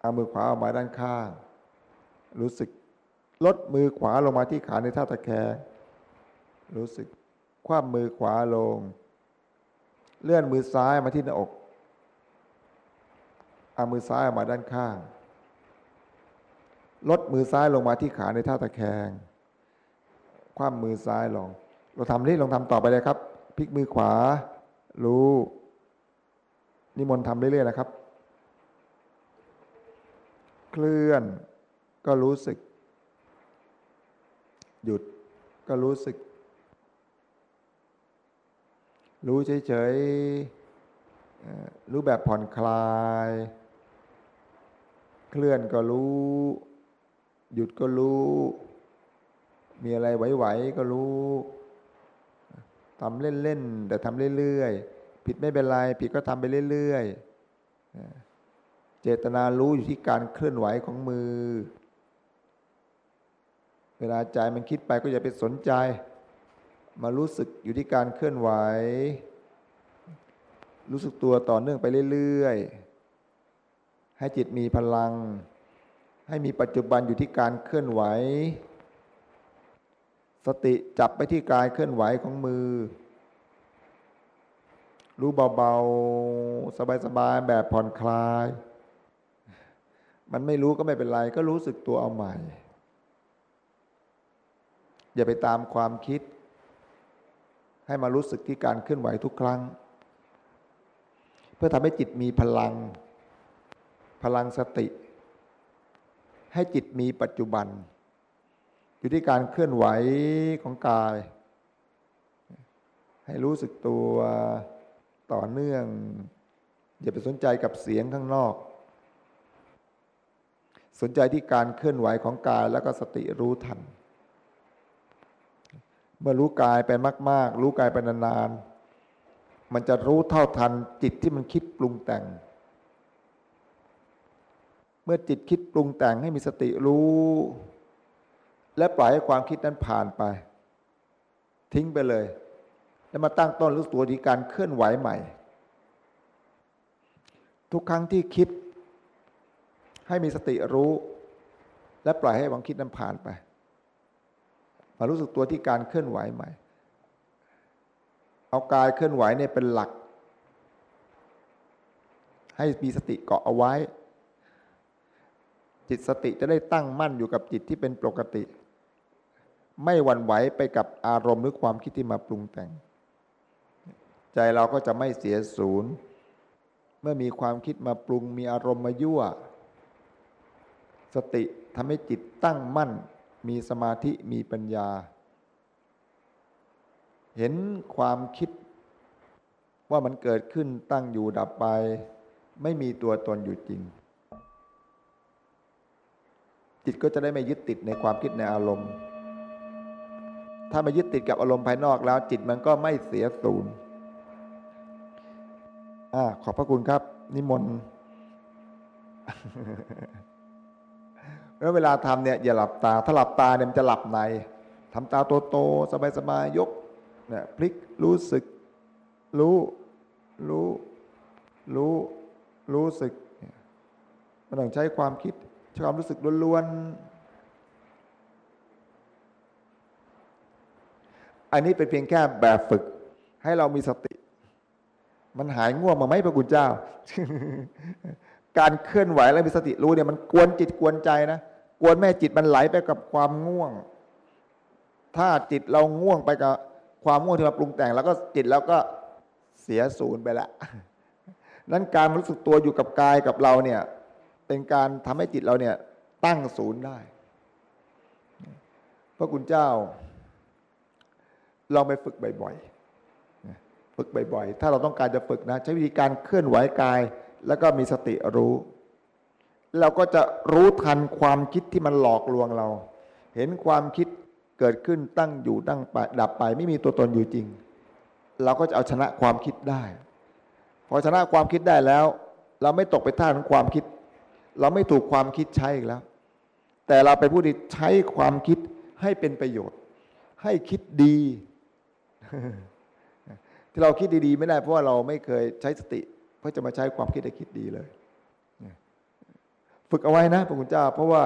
เอามือขวาออกมาด้านข้าง รู้สึกลดมือขวาลงมาที่ขาในท่าตะแคงรู้สึกคว่ำมือขวาลง เลื่อนมือซ้ายมาที่หน้าอกเอามือซ้ายออกมาด้านข้าง ลดมือซ้ายลงมาที่ขาในท่าตะแคง คว่ำมือซ้ายลง เราทำนี่ลองทำต่อไปเลยครับ พลิกมือขวา รู้ นิมนต์ทำเรื่อยๆนะครับ เคลื่อน ก็รู้สึก หยุดก็รู้สึก รู้เฉยๆรู้แบบผ่อนคลาย เคลื่อนก็รู้ หยุดก็รู้ มีอะไรไหวๆก็รู้ทำเล่นๆแต่ทำเรื่อยๆผิดไม่เป็นไร ผิดก็ทำไปเรื่อยๆ เจตนารู้อยู่ที่การเคลื่อนไหวของมือ เวลาใจมันคิดไปก็อย่าไปสนใจ มารู้สึกอยู่ที่การเคลื่อนไหว รู้สึกตัวต่อเนื่องไปเรื่อยๆ ให้จิตมีพลัง ให้มีปัจจุบันอยู่ที่การเคลื่อนไหว สติจับไปที่กายเคลื่อนไหวของมือ รู้เบาๆ สบายๆ แบบผ่อนคลาย มันไม่รู้ก็ไม่เป็นไร ก็รู้สึกตัวเอาใหม่ อย่าไปตามความคิด ให้มารู้สึกที่การเคลื่อนไหวทุกครั้ง เพื่อทำให้จิตมีพลัง พลังสติ ให้จิตมีปัจจุบัน อยู่ที่การเคลื่อนไหวของกาย ให้รู้สึกตัวต่อเนื่อง อย่าไปสนใจกับเสียงข้างนอก สนใจที่การเคลื่อนไหวของกายแล้วก็สติรู้ทัน เมื่อรู้กายไปมาก ๆ รู้กายไปนานๆมันจะรู้เท่าทันจิตที่มันคิดปรุงแต่ง เมื่อจิตคิดปรุงแต่งให้มีสติรู้ และปล่อยให้ความคิดนั้นผ่านไป ทิ้งไปเลย แล้วมาตั้งต้นรู้ตัวที่การเคลื่อนไหวใหม่ ทุกครั้งที่คิด ให้มีสติรู้ และปล่อยให้ความคิดนั้นผ่านไป มารู้สึกตัวที่การเคลื่อนไหวใหม่ เอากายเคลื่อนไหวเนี่ยเป็นหลัก ให้มีสติเกาะเอาไว้ จิตสติจะได้ตั้งมั่นอยู่กับจิตที่เป็นปกติ ไม่หวั่นไหวไปกับอารมณ์หรือความคิดที่มาปรุงแต่ง ใจเราก็จะไม่เสียศูนย์เมื่อมีความคิดมาปรุงมีอารมณ์มายั่ว สติทำให้จิตตั้งมั่น มีสมาธิมีปัญญา เห็นความคิดว่ามันเกิดขึ้นตั้งอยู่ดับไป ไม่มีตัวตนอยู่จริง จิตก็จะได้ไม่ยึดติดในความคิดในอารมณ์ ถ้าไม่ยึดติดกับอารมณ์ภายนอกแล้ว จิตมันก็ไม่เสียศูนย์อ่าขอบพระคุณครับ นิมนต์ แล้วเวลาทำเนี่ยอย่าหลับตา ถ้าหลับตาเนี่ยมันจะหลับในทำตาโตๆสบายๆยกเนี่ยพลิกรู้สึก รู้ รู้ รู้ รู้สึกมันต้องใช้ความคิดใช้ความรู้สึกล้วนๆอันนี้เป็นเพียงแค่แบบฝึก ให้เรามีสติ มันหายง่วงมาไหมพระคุณเจ้า การเคลื่อนไหวและมีสติรู้เนี่ยมันกวนจิตกวนใจนะ กวนแม่จิตมันไหลไปกับความง่วง ถ้าจิตเราง่วงไปกับความง่วงที่มาปรุงแต่ง แล้วก็จิตเราก็เสียศูนย์ไปละนั้นการรู้สึกตัวอยู่กับกายกับเราเนี่ย เป็นการทำให้จิตเราเนี่ย ตั้งศูนย์ได้ พระคุณเจ้าลองไปฝึกบ่อยๆฝึกบ่อยๆ ถ้าเราต้องการจะฝึกนะ ใช้วิธีการเคลื่อนไหวกาย แล้วก็มีสติรู้ เราก็จะรู้ทันความคิดที่มันหลอกลวงเรา เห็นความคิดเกิดขึ้นตั้งอยู่ตั้งไปดับไป ไม่มีตัวตนอยู่จริง เราก็จะเอาชนะความคิดได้ พอชนะความคิดได้แล้ว เราไม่ตกไปท่าของความคิด เราไม่ถูกความคิดใช้อีกแล้ว แต่เราไปผู้ที่ใช้ความคิดให้เป็นประโยชน์ ให้คิดดี ที่เราคิดดีๆ ไม่ได้เพราะว่าเราไม่เคยใช้สติ เพื่อจะมาใช้ความคิดให้คิดดีเลย ฝึกเอาไว้นะพระคุณเจ้า เพราะว่า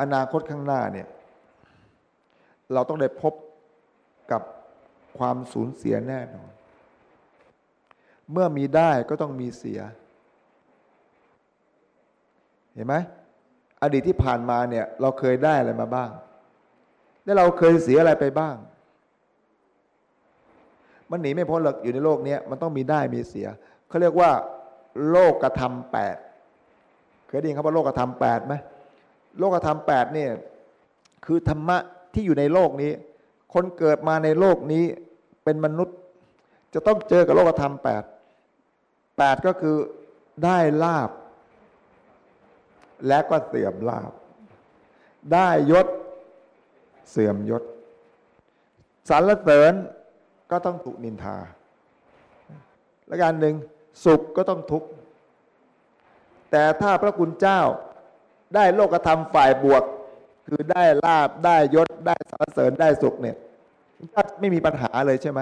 อนาคตข้างหน้าเนี่ย เราต้องได้พบกับความสูญเสียแน่นอน เมื่อมีได้ก็ต้องมีเสีย เห็นไหมอดีตที่ผ่านมาเนี่ย เราเคยได้อะไรมาบ้าง และเราเคยเสียอะไรไปบ้าง มันหนีไม่พ้นหรอกอยู่ในโลกนี้มันต้องมีได้มีเสียเขาเรียกว่า โลกกระทำแปดเคยได้ยินคำว่าโลกกระทำแปดไหมโลกกระทำแปดเนี่ยคือธรรมะที่อยู่ในโลกนี้ คนเกิดมาในโลกนี้เป็นมนุษย์ จะต้องเจอกับโลกธรรมแปดแปดก็คือได้ลาบ และก็เสื่อมลาบ ได้ยศเสื่อมยศสรรเสริญก็ต้องถูกนินทา และการหนึ่ง สุขก็ต้องทุกข์ แต่ถ้าพระคุณเจ้าได้โลกธรรมฝ่ายบวก คือได้ลาบได้ยศได้สรรเสริญได้สุขเนี่ยไม่มีปัญหาเลยใช่ไหม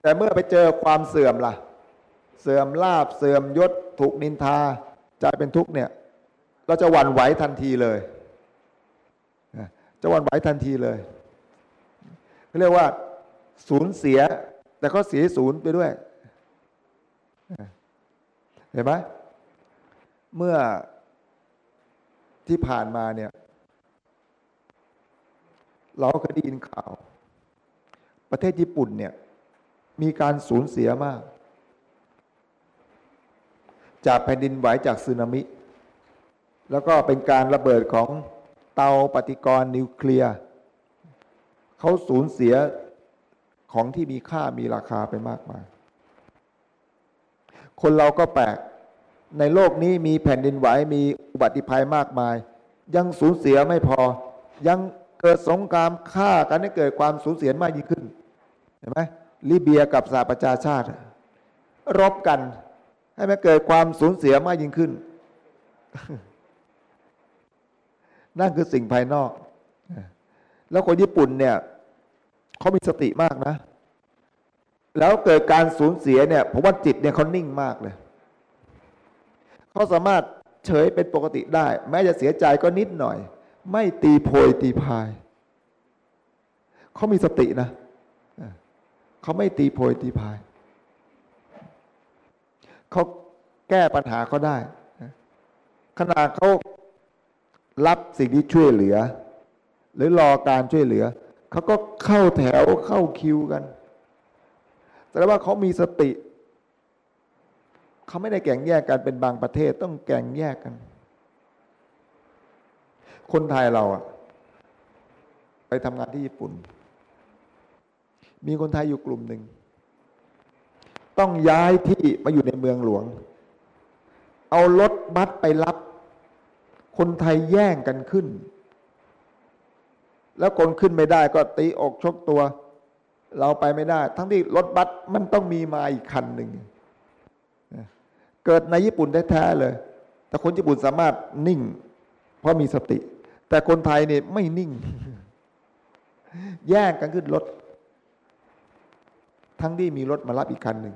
แต่เมื่อไปเจอความเสื่อมล่ะ เสื่อมลาบเสื่อมยศถูกนินทาใจเป็นทุกข์เนี่ย เราจะหวั่นไหวทันทีเลย จะหวั่นไหวทันทีเลยเขาเรียกว่า สูญเสีย แต่ก็เสียศูนย์ไปด้วย เห็นไหมเมื่อที่ผ่านมาเนี่ย เราเคยได้ยินข่าว ประเทศญี่ปุ่นเนี่ย มีการสูญเสียมาก จากแผ่นดินไหวจากสึนามิ แล้วก็เป็นการระเบิดของเตาปฏิกรณ์นิวเคลียร์เขาสูญเสียของที่มีค่ามีราคาไปมากมาย คนเราก็แปลก ในโลกนี้มีแผ่นดินไหวมีอุบัติภัยมากมาย ยังสูญเสียไม่พอ ยังเกิดสงครามฆ่ากันให้เกิดความสูญเสียมากยิ่งขึ้นเห็นไหมลิเบียกับสหประชาชาติ รบกัน ให้มันเกิดความสูญเสียมากยิ่งขึ้น นั่นคือสิ่งภายนอก แล้วคนญี่ปุ่นเนี่ยเขามีสติมากนะ แล้วเกิดการสูญเสียเนี่ยผมว่าจิตเนี่ยเขานิ่งมากเลยเขาสามารถเฉยเป็นปกติได้ แม้จะเสียใจก็นิดหน่อย ไม่ตีโพยตีพายเขามีสตินะเขาไม่ตีโพยตีพายเขาแก้ปัญหาเขาได้ขณะเขารับสิ่งที่ช่วยเหลือ หรือรอการช่วยเหลือเขาก็เข้าแถวเข้าคิวกัน แสดงว่าเขามีสติ เขาไม่ได้แก่งแยกกันเป็นบางประเทศต้องแก่งแยกกัน คนไทยเราอะไปทำงานที่ญี่ปุ่น มีคนไทยอยู่กลุ่มหนึ่ง ต้องย้ายที่มาอยู่ในเมืองหลวง เอารถบัสไปรับ คนไทยแย่งกันขึ้น แล้วคนขึ้นไม่ได้ก็ตีอกชกตัว เราไปไม่ได้ ทั้งที่รถบัสมันต้องมีมาอีกคันหนึ่งเกิดในญี่ปุ่นแท้ๆเลย แต่คนญี่ปุ่นสามารถนิ่ง เพราะมีสติ แต่คนไทยเนี่ยไม่นิ่ง แย่งกันขึ้นรถ ทั้งที่มีรถมารับอีกคันหนึ่ง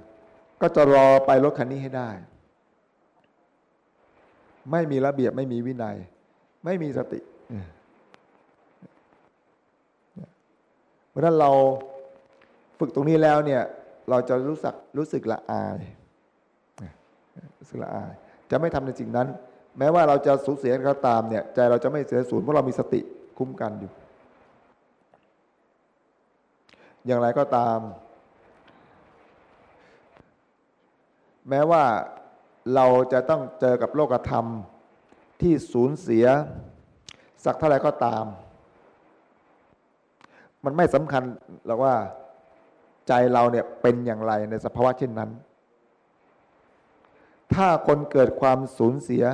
ก็จะรอไปรถคันนี้ให้ได้ ไม่มีระเบียบไม่มีวินัย ไม่มีสติ เพราะนั้นเรา ฝึกตรงนี้แล้วเนี่ยเราจะรู้สึกรู้สึกละอายรู้สึกละอาย จะไม่ทำในสิ่งนั้น แม้ว่าเราจะสูญเสียก็ตามเนี่ยใจเราจะไม่เสียสูญเพราะเรามีสติคุ้มกันอยู่ อย่างไรก็ตาม แม้ว่าเราจะต้องเจอกับโลกธรรมที่สูญเสีย สักเท่าไรก็ตาม มันไม่สำคัญหรอกว่า ใจเราเนี่ยเป็นอย่างไรในสภาวะเช่นนั้น ถ้าคนเกิดความสูญเสีย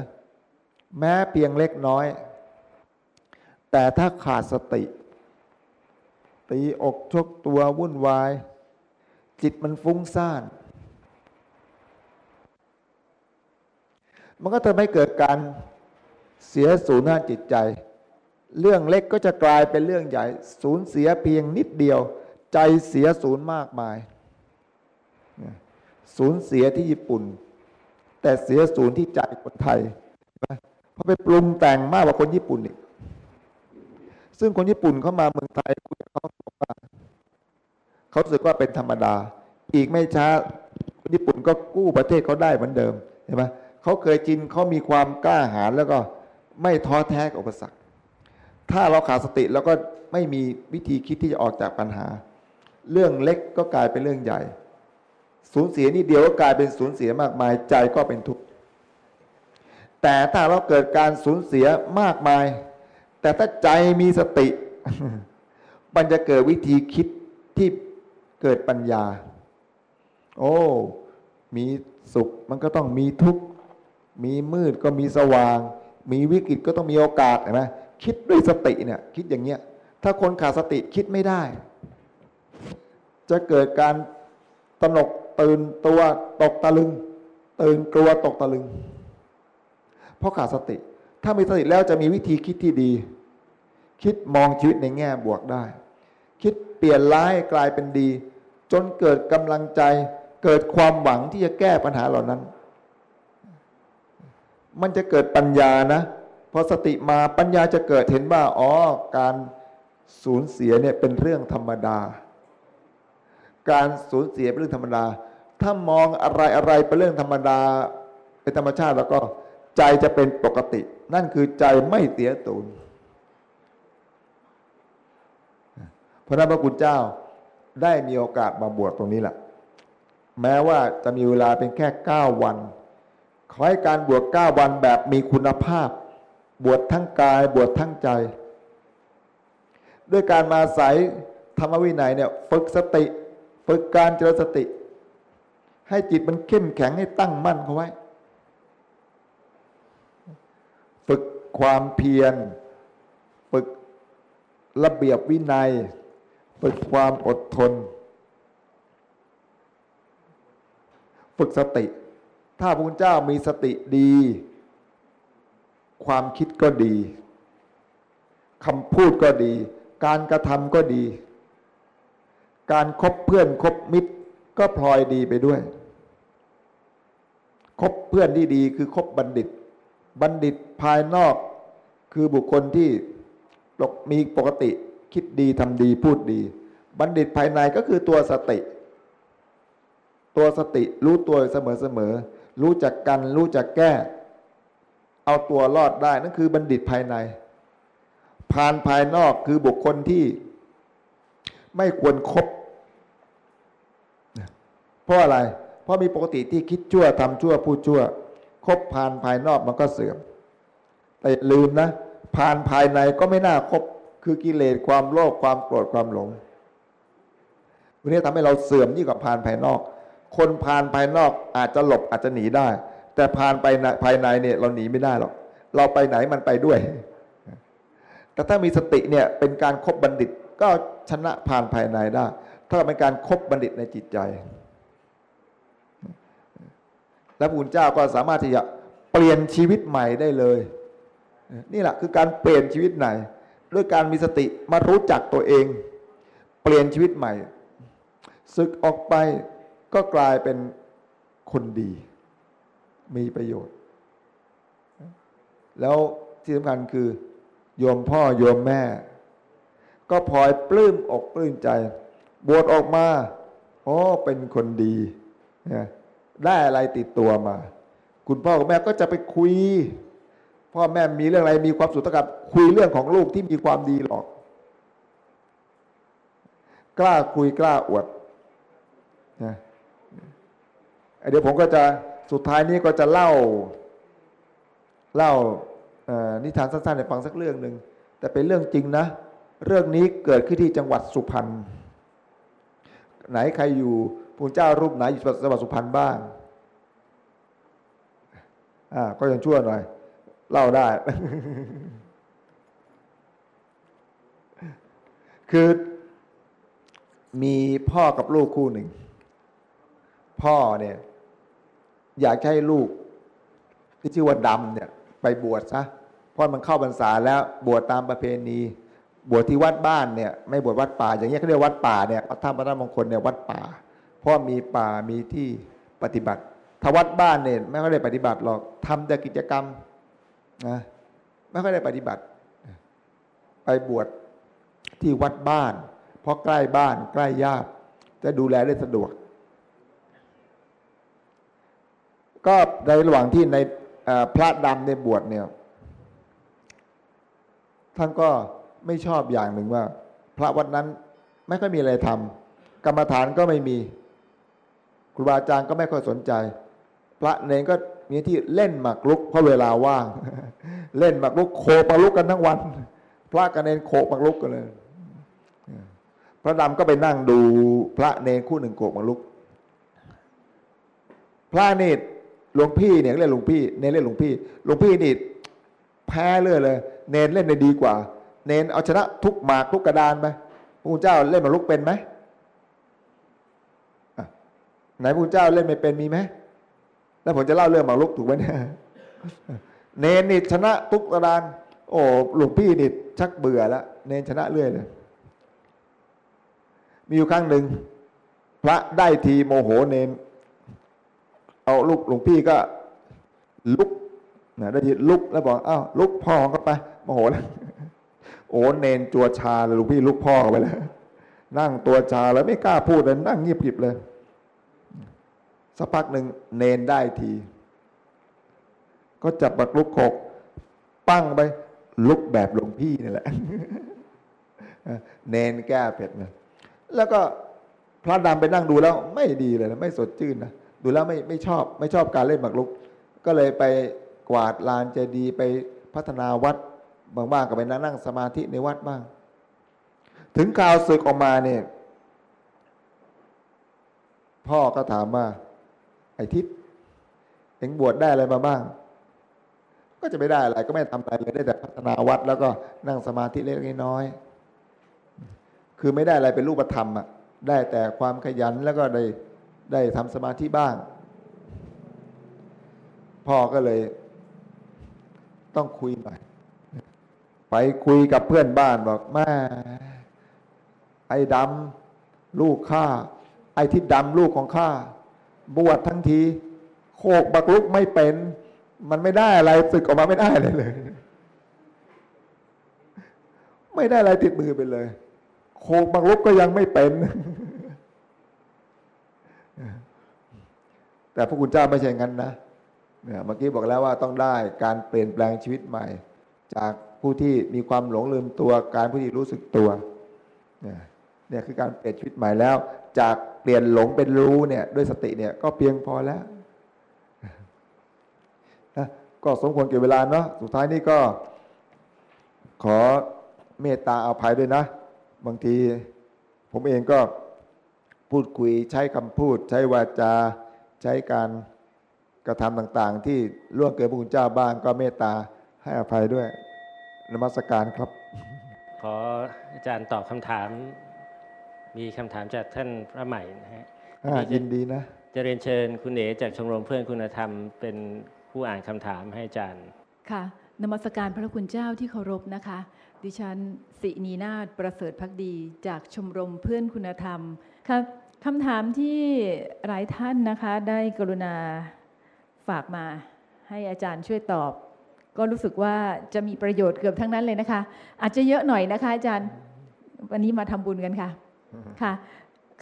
แม้เพียงเล็กน้อย แต่ถ้าขาดสติ ตีอกชกตัววุ่นวาย จิตมันฟุ้งซ่าน มันก็ทำให้เกิดการเสียสูญหน้าจิตใจ เรื่องเล็กก็จะกลายเป็นเรื่องใหญ่ สูญเสียเพียงนิดเดียว ใจเสียสูญมากมายสูญเสียที่ญี่ปุ่น แต่เสียสูญที่ใจคนไทยเพราะไปปรุงแต่งมากกว่าคนญี่ปุ่นอีกซึ่งคนญี่ปุ่นเขามาเมืองไทยคุยกับเขาบอกว่าเขาสึกว่าเป็นธรรมดา อีกไม่ช้าคนญี่ปุ่นก็กู้ประเทศเขาได้เหมือนเดิมเห็นไหมเขาเคยจินเขามีความกล้าหาญแล้วก็ไม่ท้อแท้กับอุปสรรค ถ้าเราขาดสติแล้วก็ไม่มีวิธีคิดที่จะออกจากปัญหา เรื่องเล็กก็กลายเป็นเรื่องใหญ่ สูญเสียนิดเดียวก็กลายเป็นสูญเสียมากมายใจก็เป็นทุกข์แต่ถ้าเราเกิดการสูญเสียมากมาย แต่ถ้าใจมีสติ มันจะเกิดวิธีคิดที่เกิดปัญญา โอ้ มีสุขมันก็ต้องมีทุกข์ มีมืดก็มีสว่าง มีวิกฤตก็ต้องมีโอกาสเห็นไหมคิดด้วยสติเนี่ย คิดอย่างเงี้ย ถ้าคนขาดสติคิดไม่ได้ จะเกิดการตนกตื่นตัวตกตะลึง ตื่นกลัวตกตะลึง เพราะขาดสติ ถ้ามีสติแล้วจะมีวิธีคิดที่ดี คิดมองชีวิตในแง่บวกได้ คิดเปลี่ยนร้ายกลายเป็นดี จนเกิดกำลังใจ เกิดความหวังที่จะแก้ปัญหาเหล่านั้น มันจะเกิดปัญญานะพอสติมาปัญญาจะเกิดเห็นว่าอ๋อการสูญเสียเนี่ยเป็นเรื่องธรรมดา การสูญเสียเป็นเรื่องธรรมดา ถ้ามองอะไรอะไรเป็นเรื่องธรรมดาเป็นธรรมชาติแล้วก็ใจจะเป็นปกติ นั่นคือใจไม่เสียตูนพระนัพระคุณเจ้าได้มีโอกาสมาบวชตรงนี้แหละแม้ว่าจะมีเวลาเป็นแค่เก้าวัน ขอให้การบวชเก้าวันแบบมีคุณภาพ บวชทั้งกายบวชทั้งใจ ด้วยการมาใสธรรมวินัยเนี่ยฝึกสติ ฝึกการเจริญสติ ให้จิตมันเข้มแข็งให้ตั้งมั่นเขาไว้ ฝึกความเพียร ฝึกระเบียบวินัย ฝึกความอดทน ฝึกสติ ถ้าพระพุทธเจ้ามีสติดี ความคิดก็ดีคำพูดก็ดี การกระทำก็ดี การครบเพื่อนคบมิตร ก็พลอยดีไปด้วย คบเพื่อนที่ดีคือคบบัณฑิต บัณฑิตภายนอกคือบุคคลที่มีปกติคิดดีทำดีพูดดี บัณฑิตภายในก็คือตัวสติ ตัวสติรู้ตัวเสมอเสมอรู้จักกันรู้จักแก้ เอาตัวรอดได้นั่นคือบัณฑิตภายในพานภายนอกคือบุคคลที่ไม่ควรครบ ราะอะไร เพราะมีปกติที่คิดชั่วทำชั่วพูดชั่ว คบพานภายนอกมันก็เสื่อม แต่ลืมนะพานภายในก็ไม่น่าคบคือกิเลสความโลภความโกรธความหลงวันนี้ทำให้เราเสื่อมยิ่งกว่าพานภายนอก คนพานภายนอกอาจจะหลบอาจจะหนีได้ แต่พานไปภายในเนี่ยเราหนีไม่ได้หรอก เราไปไหนมันไปด้วย แต่ถ้ามีสติเนี่ยเป็นการครบบัณฑิตก็ชนะพานภายในได้ ถ้าเป็นการครบบัณฑิตในจิตใจ และพระพุทธเจ้าก็สามารถที่จะเปลี่ยนชีวิตใหม่ได้เลย นี่แหละคือการเปลี่ยนชีวิตใหม่ด้วยการมีสติมารู้จักตัวเอง เปลี่ยนชีวิตใหม่ศึกออกไปก็กลายเป็นคนดี มีประโยชน์ แล้วที่สำคัญคือ โยมพ่อโยมแม่ ก็พลอยปลื้มอกปลื้มใจ บวชออกมาโอ้เป็นคนดี ได้อะไรติดตัวมา คุณพ่อกับแม่ก็จะไปคุย พ่อแม่มีเรื่องอะไรมีความสุขกับคุยเรื่องของลูกที่มีความดีหรอก กล้าคุยกล้าอวดนะเดี๋ยวผมก็จะสุดท้ายนี้ก็จะเล่า เล่านิทานสั้นๆให้ฟังสักเรื่องหนึ่งแต่เป็นเรื่องจริงนะ เรื่องนี้เกิดขึ้นที่จังหวัดสุพรรณไหนใครอยู่ พระเจ้ารูปไหนอยู่จังหวัดสุพรรณบ้างอ่าก็ยังชั่วหน่อย เล่าได้ คือมีพ่อกับลูกคู่หนึ่ง พ่อเนี่ย อยากให้ลูก ที่ชื่อว่าดำเนี่ย ไปบวชซะเพราะมันเข้าพรรษาแล้วบวชตามประเพณี บวชที่วัดบ้านเนี่ย ไม่บวชวัดป่า อย่างเงี้ยเขาเรียกวัดป่าเนี่ยพระธรรมพระธรรมมงคลเนี่ยวัดป่า เพราะมีป่ามีที่ปฏิบัติถ้าวัดบ้านเนี่ยไม่ค่อยได้ปฏิบัติหรอกทำแต่กิจกรรมนะไม่ค่อยได้ปฏิบัติ ไปบวชที่วัดบ้าน เพราะใกล้บ้านใกล้ญาติจะดูแลได้สะดวก ก็ในระหว่างที่ในพระดำในบวชเนี่ยท่านก็ไม่ชอบอย่างหนึ่งว่า พระวัดนั้นไม่ค่อยมีอะไรทำกรรมฐานก็ไม่มี รูบาอาจารย์ก็ไม่ค่อยสนใจ พระเนรก็มีที่เล่นหมากรุกเพราะเวลาว่าง เล่นหมากรุกโคหมากรุกกันทั้งวัน พระกับเนรโขกหมากรุกกันเลยพระดำก็ไปนั่งดูพระเนรคู่หนึ่งโขกหมากรุก พระนี่หลวงพี่เนี่ยเรียกหลวงพี่เนรเรียกหลวงพี่หลวงพี่นี่แพ้เรื่อยเลย เนรเล่นได้ดีกว่า เนรเอาชนะทุกหมากทุกกระดานไปพระเจ้าเล่นหมากรุกเป็นไหม ไหนพระพุทธเจ้าเล่นไม่เป็นมีไหมแล้วผมจะเล่าเรื่องหมากรุกถูกไหมเนี่ยเนนี่ชนะทุกกระดานโอ้หลวงพี่นี่ชักเบื่อแล้วเนรชนะเรื่อยเลยมีอยู่ครั้งหนึ่งพระได้ทีโมโหเนน เอาลูกหลวงพี่ก็ลุกนะได้ทีลุกแล้วบอกอ้าวลุกพ่อก็ไปโมโหแล้วโอ้เนนตัวชาเลยหลวงพี่ลุกพ่อไปแล้วนั่งตัวชาแล้วไม่กล้าพูดเลยนั่งเงียบกริบเลย สักพักหนึ่งเนนได้ที ก็จับบักลุกโขก ปั้งไปลุกแบบหลวงพี่นี่แหละ เนนแก้เผ็ดนะแล้วก็พระดำไปนั่งดูแล้ว ไม่ดีเลยนะไม่สดชื่นนะดูแล้วไม่ไม่ชอบ ไม่ชอบการเล่นหมากรุก ก็เลยไปกวาดลานเจดีย์ไปพัฒนาวัดบางบ้างก็ไปนั่งสมาธิในวัดบ้าง ถึงข่าวศึกออกมาเนี่ย พ่อก็ถามว่า ไอ้ทิพย์เองบวชได้อะไรมาบ้าง ก็จะไม่ได้อะไรก็ไม่ทำอะไรเลยได้แต่พัฒนาวัด แล้วก็นั่งสมาธิเล็กน้อยคือไม่ได้อะไรเป็นรูปธรรมอะได้แต่ความขยันแล้วก็ได้ได้ทำสมาธิบ้าง พ่อก็เลย ต้องคุยหน่อยไปคุยกับเพื่อนบ้านบอกแม่ไอ้ดำลูกข้าไอ้ที่ดำลูกของข้า บวชทั้งที โคกบักลุกไม่เป็น มันไม่ได้อะไรศึกออกมาไม่ได้เลยเลย ไม่ได้อะไรติดมือไปเลย โคกบักลุกก็ยังไม่เป็น แต่พระคุณเจ้าไม่ใช่งั้นนะเนี่ยเมื่อกี้บอกแล้วว่าต้องได้การเปลี่ยนแปลงชีวิตใหม่ จากผู้ที่มีความหลงลืมตัว การผู้ที่รู้สึกตัวเนี่ยเนี่ยคือการเปลี่ยนชีวิตใหม่แล้ว จากเปลี่ยนหลงเป็นรู้เนี่ยด้วยสติเนี่ยก็เพียงพอแล้วนะก็สมควรเก็บเวลาเนาะสุดท้ายนี้ก็ ขอเมตตาอาภัยด้วยนะ บางทีผมเองก็พูดคุยใช้คำพูด ใช้วาจา ใช้การกระทำต่างๆ ที่ล่วงเกินพระคุณเจ้าบ้างก็เมตตาให้อภัยด้วยนมัสการครับ ขออาจารย์ตอบคำถาม มีคำถามจากท่านพระใหม่นะฮะอ่ายินดีนะจะเรียนเชิญคุณเอ๋จากชมรมเพื่อนคุณธรรม เป็นผู้อ่านคำถามให้อาจารย์ ค่ะนมัสการพระคุณเจ้าที่เคารพนะคะ ดิฉันสินีนาฏประเสริฐพักดี จากชมรมเพื่อนคุณธรรมค่ะคำถามที่หลายท่านนะคะได้กรุณาฝากมาให้อาจารย์ช่วยตอบ ก็รู้สึกว่าจะมีประโยชน์เกือบทั้งนั้นเลยนะคะ อาจจะเยอะหน่อยนะคะ อาจารย์วันนี้มาทำบุญกันค่ะ ค่ะ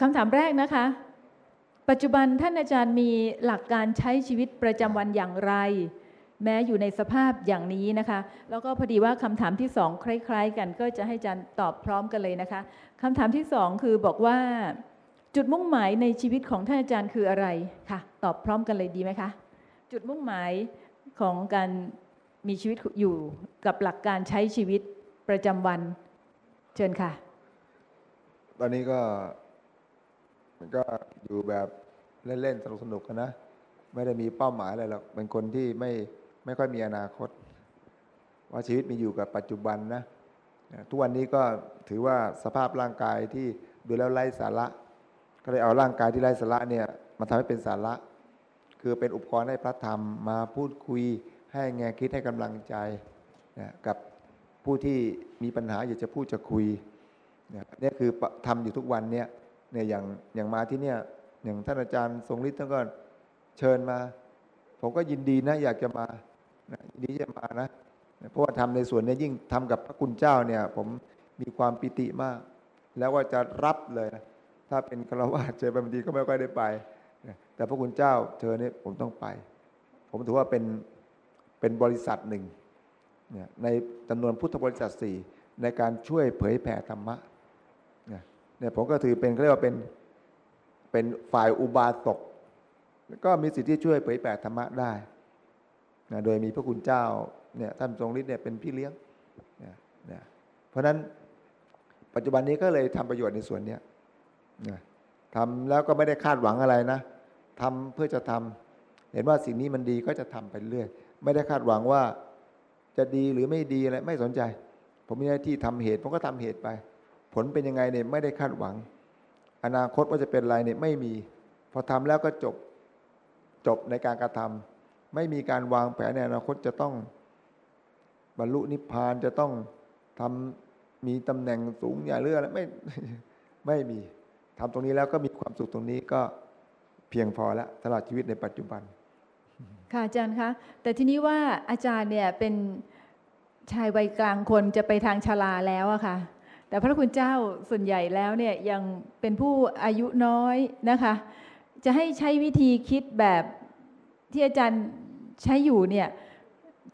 คำถามแรกนะคะ ปัจจุบันท่านอาจารย์มีหลักการใช้ชีวิตประจำวันอย่างไร แม้อยู่ในสภาพอย่างนี้นะคะ แล้วก็พอดีว่าคำถามที่สองคล้าย ๆ กันก็จะให้อาจารย์ตอบพร้อมกันเลยนะคะคำถามที่สองคือบอกว่าจุดมุ่งหมายในชีวิตของท่านอาจารย์คืออะไรค่ะตอบพร้อมกันเลยดีไหมคะจุดมุ่งหมายของการมีชีวิตอยู่กับหลักการใช้ชีวิตประจำวัน เชิญค่ะ ตอนนี้ก็ มันก็อยู่แบบเล่นๆสนุกๆกันนะไม่ได้มีเป้าหมายอะไรหรอกเป็นคนที่ไม่ไม่ค่อยมีอนาคต ว่าชีวิตมีอยู่กับปัจจุบันนะทุกวันนี้ก็ถือว่าสภาพร่างกายที่ดูแล้วไร้สาระ ก็เลยเอาร่างกายที่ไร้สาระเนี่ยมาทำให้เป็นสาระ คือเป็นอุปกรณ์ให้พระธรรมมาพูดคุยให้แง่คิดให้กำลังใจนะกับผู้ที่มีปัญหาอยากจะพูดจะคุย นี่ยเนี่คือปะทำอยู่ทุกวันเนี่ยเนี่ยอย่างอย่างมาที่เนี่ยอย่างท่านอาจารย์ทรงฤทธิ์ท่านก็เชิญมา ผมก็ยินดีนะ อยากจะมานะยินดีจะมานะเพราะว่าทำในส่วนเนี้ยิ่งทำกับพระคุณเจ้าเนี่ย ผมมีความปิติมาก แล้วว่าจะรับเลยนะถ้าเป็นฆราวาสเจอบางทีก็ไม่ค่อยได้ไปนะแต่พระคุณเจ้าเชิญเนี่ยผมต้องไป ผมถือว่าเป็นเป็นบริษัทหนึ่งในจำนวนพุทธบริษัทสี่ในการช่วยเผยแผ่ธรรมะ เนี่ยผมก็ถือเป็นเขาเรียกว่าเป็นเป็นฝ่ายอุบาสกก็มีสิทธิ์ที่ช่วยเผยแผ่ธรรมะได้นะโดยมีพระคุณเจ้าเนี่ยท่านทรงฤทธิ์เนี่ยเป็นพี่เลี้ยงเนี่ยเนี่ยเพราะฉะนั้นปัจจุบันนี้ก็เลยทำประโยชน์ในส่วนเนี้ยนะทำแล้วก็ไม่ได้คาดหวังอะไรนะทำเพื่อจะทำเห็นว่าสิ่งนี้มันดีก็จะทำไปเรื่อย ไม่ได้คาดหวังว่าจะดีหรือไม่ดีอะไรไม่สนใจ ผมมีหน้าที่ทำเหตุ ผมก็ทำเหตุไป ลเป็นยังไงเนี่ยไม่ได้คาดหวัง อนาคตว่าจะเป็นอะไรเนี่ยไม่มี พอทำแล้วก็จบจบในการกระทำไม่มีการวางแผนในอนาคตจะต้อง บรรลุนิพพานจะต้องทำมีตำแหน่งสูงใหญ่เรื่ออะไรไม่ไม่มีทำตรงนี้แล้วก็มีความสุขตรงนี้ก็เพียงพอแล้วตลอดชีวิตในปัจจุบัน ค่ะอาจารย์คะแต่ทีนี้ว่าอาจารย์เนี่ยเป็นชายวัยกลางคนจะไปทางชราแล้วอะค่ะ แต่พระคุณเจ้าส่วนใหญ่แล้วเนี่ยยังเป็นผู้อายุน้อยนะคะ จะให้ใช้วิธีคิดแบบที่อาจารย์ใช้อยู่เนี่ย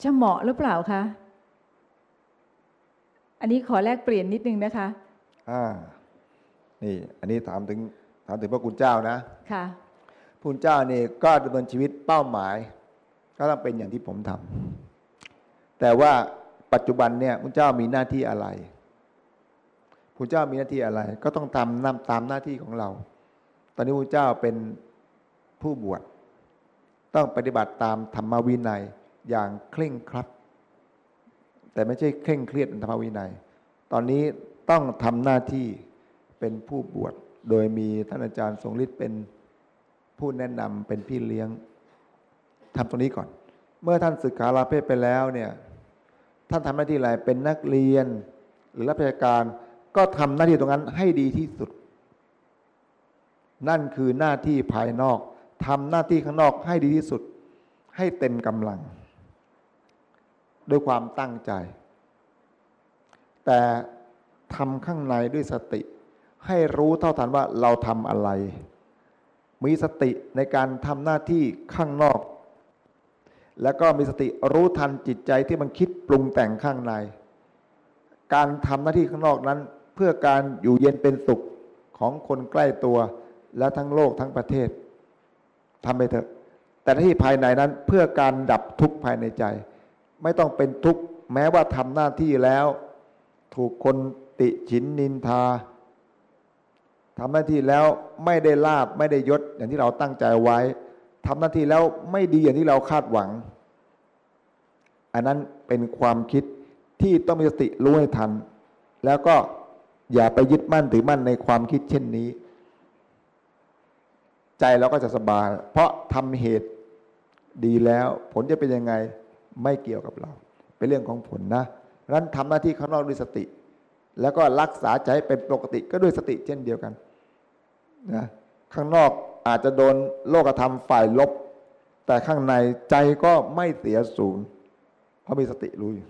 จะเหมาะหรือเปล่าคะ อันนี้ขอแลกเปลี่ยนนิดนึงนะคะ อ่า นี่อันนี้ถามถึงถามถึงพระคุณเจ้านะ ค่ะพระคุณเจ้านี่ก็ดำเนินชีวิตเป้าหมาย ก็ต้องเป็นอย่างที่ผมทำแต่ว่าปัจจุบันเนี่ยพระเจ้ามีหน้าที่อะไร พระเจ้ามีหน้าที่อะไร ก็ต้องทำนำตามหน้าที่ของเรา ตอนนี้พระเจ้าเป็นผู้บวชต้องปฏิบัติตามธรรมวินัยอย่างเคร่งครัดแต่ไม่ใช่เคร่งเครียดธรรมวินัย ตอนนี้ต้องทำหน้าที่เป็นผู้บวชโดยมีท่านอาจารย์ทรงฤทธิ์เป็นผู้แนะนำเป็นพี่เลี้ยงทำตรงนี้ก่อน เมื่อท่านศึกษาลาเพศไปแล้วเนี่ยท่านทำหน้าที่อะไรเป็นนักเรียนหรือรับราชการ ก็ทำหน้าที่ตรงนั้นให้ดีที่สุด นั่นคือหน้าที่ภายนอกทำหน้าที่ข้างนอกให้ดีที่สุด ให้เต็มกำลัง ด้วยความตั้งใจ แต่ทำข้างในด้วยสติ ให้รู้เท่าทันว่าเราทำอะไร มีสติในการทำหน้าที่ข้างนอก แล้วก็มีสติรู้ทันจิตใจที่มันคิดปรุงแต่งข้างใน การทำหน้าที่ข้างนอกนั้น เพื่อการอยู่เย็นเป็นสุขของคนใกล้ตัว และทั้งโลกทั้งประเทศทำไปเถอะ แต่ที่ภายในนั้นเพื่อการดับทุกข์ภายในใจ ไม่ต้องเป็นทุกข์แม้ว่าทำหน้าที่แล้ว ถูกคนติฉินนินทาทำหน้าที่แล้วไม่ได้ลาบไม่ได้ยศอย่างที่เราตั้งใจไว้ทำหน้าที่แล้วไม่ดีอย่างที่เราคาดหวัง อันนั้นเป็นความคิดที่ต้องมีสติรู้ให้ทัน แล้วก็ อย่าไปยึดมั่นถือมั่นในความคิดเช่นนี้ ใจเราก็จะสบาย เพราะทำเหตุดีแล้ว ผลจะเป็นยังไงไม่เกี่ยวกับเรา เป็นเรื่องของผลนะนั้นทำหน้าที่ข้างนอกด้วยสติ แล้วก็รักษาใจใเป็นปกติก็ด้วยสติเช่นเดียวกันนะข้างนอกอาจจะโดนโลกธรรมฝ่ายลบ แต่ข้างในใจก็ไม่เสียสูญเพราะมีสติรู้อยู่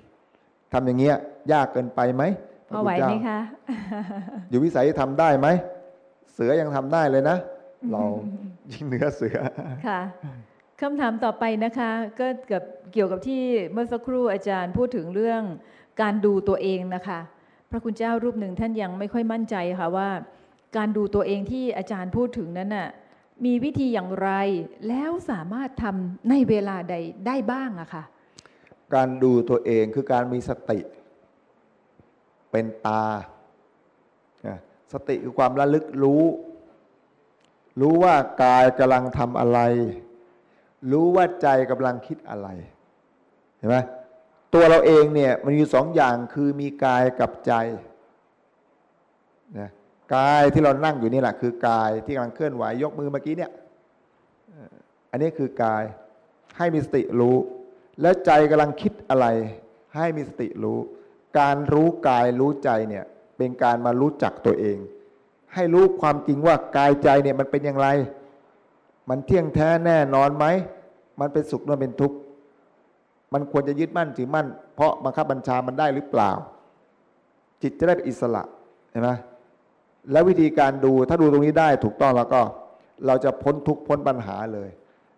ทำอย่างเงี้ยยากเกินไปไหม พอไหวไหมคะ อยู่วิสัยทำได้ไหม เสือยังทำได้เลยนะ เรายิ่งเหนือเสือ ค่ะคำถามต่อไปนะคะ ก็เกี่ยวกับเกี่ยวกับที่เมื่อสักครู่อาจารย์พูดถึงเรื่องการดูตัวเองนะคะ พระคุณเจ้ารูปหนึ่งท่านยังไม่ค่อยมั่นใจค่ะว่า การดูตัวเองที่อาจารย์พูดถึงนั้นน่ะมีวิธีอย่างไรแล้วสามารถทำในเวลาใดได้บ้างอะค่ะ การดูตัวเองคือการมีสติ เป็นตา สติคือความระลึกรู้ รู้ว่ากายกำลังทำอะไร รู้ว่าใจกำลังคิดอะไร เห็นไหมตัวเราเองเนี่ยมันมีสองอย่างคือมีกายกับใจนะกายที่เรานั่งอยู่นี่แหละคือกายที่กำลังเคลื่อนไหวยกมือเมื่อกี้เนี่ย อันนี้คือกายให้มีสติรู้ แล้วใจกำลังคิดอะไร ให้มีสติรู้ การรู้กายรู้ใจเนี่ยเป็นการมารู้จักตัวเอง ให้รู้ความจริงว่ากายใจเนี่ยมันเป็นอย่างไร มันเที่ยงแท้แน่นอนไหม มันเป็นสุขหรือเป็นทุกข์ มันควรจะยึดมั่นถือมั่น เพราะบังคับบัญชามันได้หรือเปล่า จิตจะได้เป็นอิสระเห็นไหมแล้ววิธีการดูถ้าดูตรงนี้ได้ถูกต้องแล้วก็ เราจะพ้นทุกข์พ้นปัญหาเลย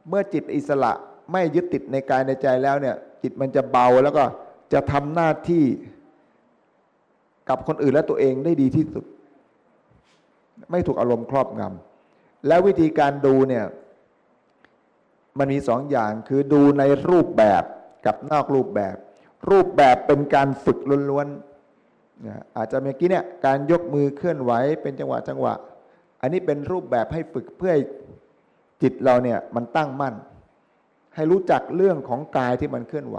เมื่อจิตอิสระไม่ยึดติดในกายในใจแล้วเนี่ย จิตมันจะเบาแล้วก็จะทำหน้าที่ กับคนอื่นและตัวเองได้ดีที่สุด ไม่ถูกอารมณ์ครอบงำแล้ววิธีการดูเนี่ยมันมีสองอย่างคือดูในรูปแบบกับนอกรูปแบบ รูปแบบเป็นการฝึกล้วนๆนะอาจจะเมื่อกี้เนี่ยการยกมือเคลื่อนไหวเป็นจังหวะจังหวะ อันนี้เป็นรูปแบบให้ฝึกเพื่อจิตเราเนี่ยมันตั้งมั่น ให้รู้จักเรื่องของกายที่มันเคลื่อนไหว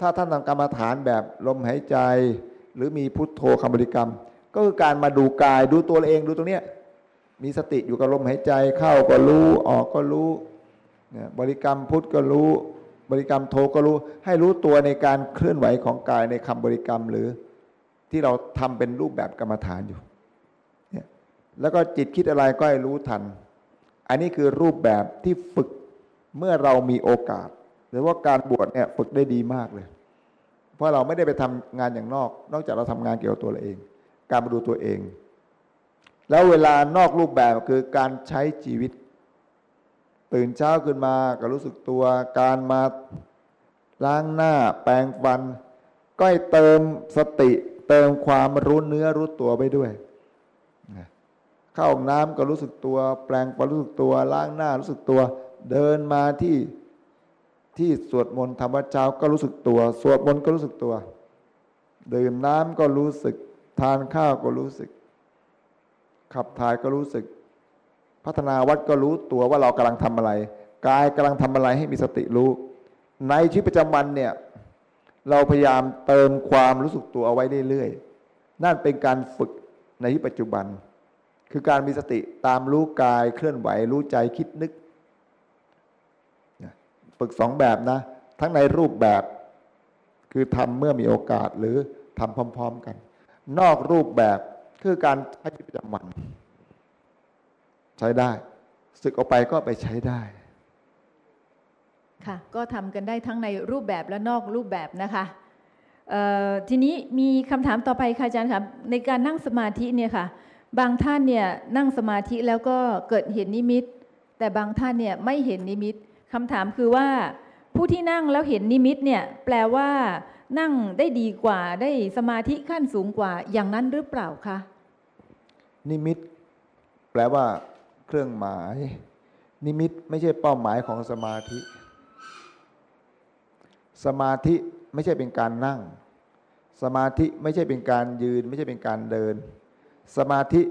ถ้าท่านทำกรรมฐานแบบลมหายใจ หรือมีพุทโธคำบริกรรม ก็คือการมาดูกายดูตัวเองดูตรงเนี้ยมีสติอยู่กับลมหายใจเข้าก็รู้ออกก็รู้บริกรรมพุทก็รู้ บริกรรมโทก็รู้ ให้รู้ตัวในการเคลื่อนไหวของกายในคำบริกรรมหรือที่เราทำเป็นรูปแบบกรรมฐานอยู่เนี่ยแล้วก็จิตคิดอะไรก็ให้รู้ทัน อันนี้คือรูปแบบที่ฝึกเมื่อเรามีโอกาส หรือว่าการบวชเนี่ยฝึกได้ดีมากเลย เพราะเราไม่ได้ไปทำงานอย่างนอก นอกจากเราทำงานเกี่ยวกับตัวเราเอง การมาดูตัวเอง แล้วเวลานอกรูปแบบคือการใช้ชีวิต ตื่นเช้าขึ้นมาก็รู้สึกตัว การมาล้างหน้า แปรงฟัน ก็ให้เติมสติ เติมความรู้เนื้อรู้ตัวไปด้วย เข้าห้องน้ำก็รู้สึกตัว แปรงฟันรู้สึกตัว ล้างหน้ารู้สึกตัว เดินมาที่ ที่สวดมนต์ทำวัดเช้าก็รู้สึกตัว สวดมนต์ก็รู้สึกตัว ดื่มน้ำก็รู้สึก ทานข้าวก็รู้สึก ขับถ่ายก็รู้สึก พัฒนาวัดก็รู้ตัวว่าเรากำลังทำอะไรกายกำลังทำอะไรให้มีสติรู้ ในชีวิตประจำวันเนี่ย เราพยายามเติมความรู้สึกตัวเอาไว้เรื่อยๆนั่นเป็นการฝึกในที่ปัจจุบัน คือการมีสติตามรู้กายเคลื่อนไหวรู้ใจคิดนึก ฝึกสองแบบนะ ทั้งในรูปแบบ คือทำเมื่อมีโอกาสหรือทำพร้อม ๆกัน นอกรูปแบบคือการใช้ชีวิตประจำวัน ใช้ได้ศึกออกไปก็ไปใช้ได้ ค่ะ ก็ทำกันได้ทั้งในรูปแบบและนอกรูปแบบนะคะทีนี้มีคำถามต่อไปค่ะอาจารย์ค่ะในการนั่งสมาธิเนี่ยค่ะ บางท่านเนี่ยนั่งสมาธิแล้วก็เกิดเห็นนิมิต แต่บางท่านเนี่ยไม่เห็นนิมิต คำถามคือว่าผู้ที่นั่งแล้วเห็นนิมิตเนี่ยแปลว่านั่งได้ดีกว่าได้สมาธิขั้นสูงกว่าอย่างนั้นหรือเปล่าคะนิมิต แปลว่า เครื่องหมาย นิมิตไม่ใช่เป้าหมายของสมาธิ สมาธิไม่ใช่เป็นการนั่ง สมาธิไม่ใช่เป็นการยืน ไม่ใช่เป็นการเดิน สมาธิ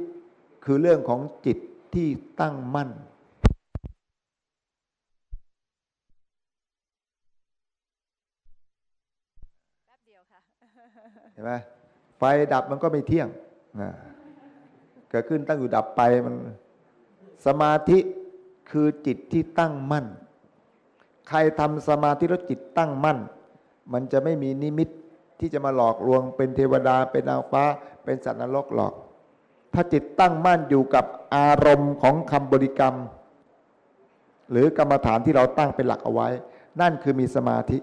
คือเรื่องของจิตที่ตั้งมั่น เห็นไหมไฟดับมันก็ไม่เที่ยงนะเกิดขึ้นตั้งอยู่ดับไปมัน สมาธิคือจิตที่ตั้งมั่น ใครทำสมาธิแล้วจิตตั้งมั่น มันจะไม่มีนิมิตที่จะมาหลอกลวง เป็นเทวดาเป็นนางฟ้า เป็นสัตว์นรกหรอก ถ้าจิตตั้งมั่นอยู่กับอารมณ์ของคำบริกรรม หรือกรรมฐานที่เราตั้งเป็นหลักเอาไว้ นั่นคือมีสมาธิ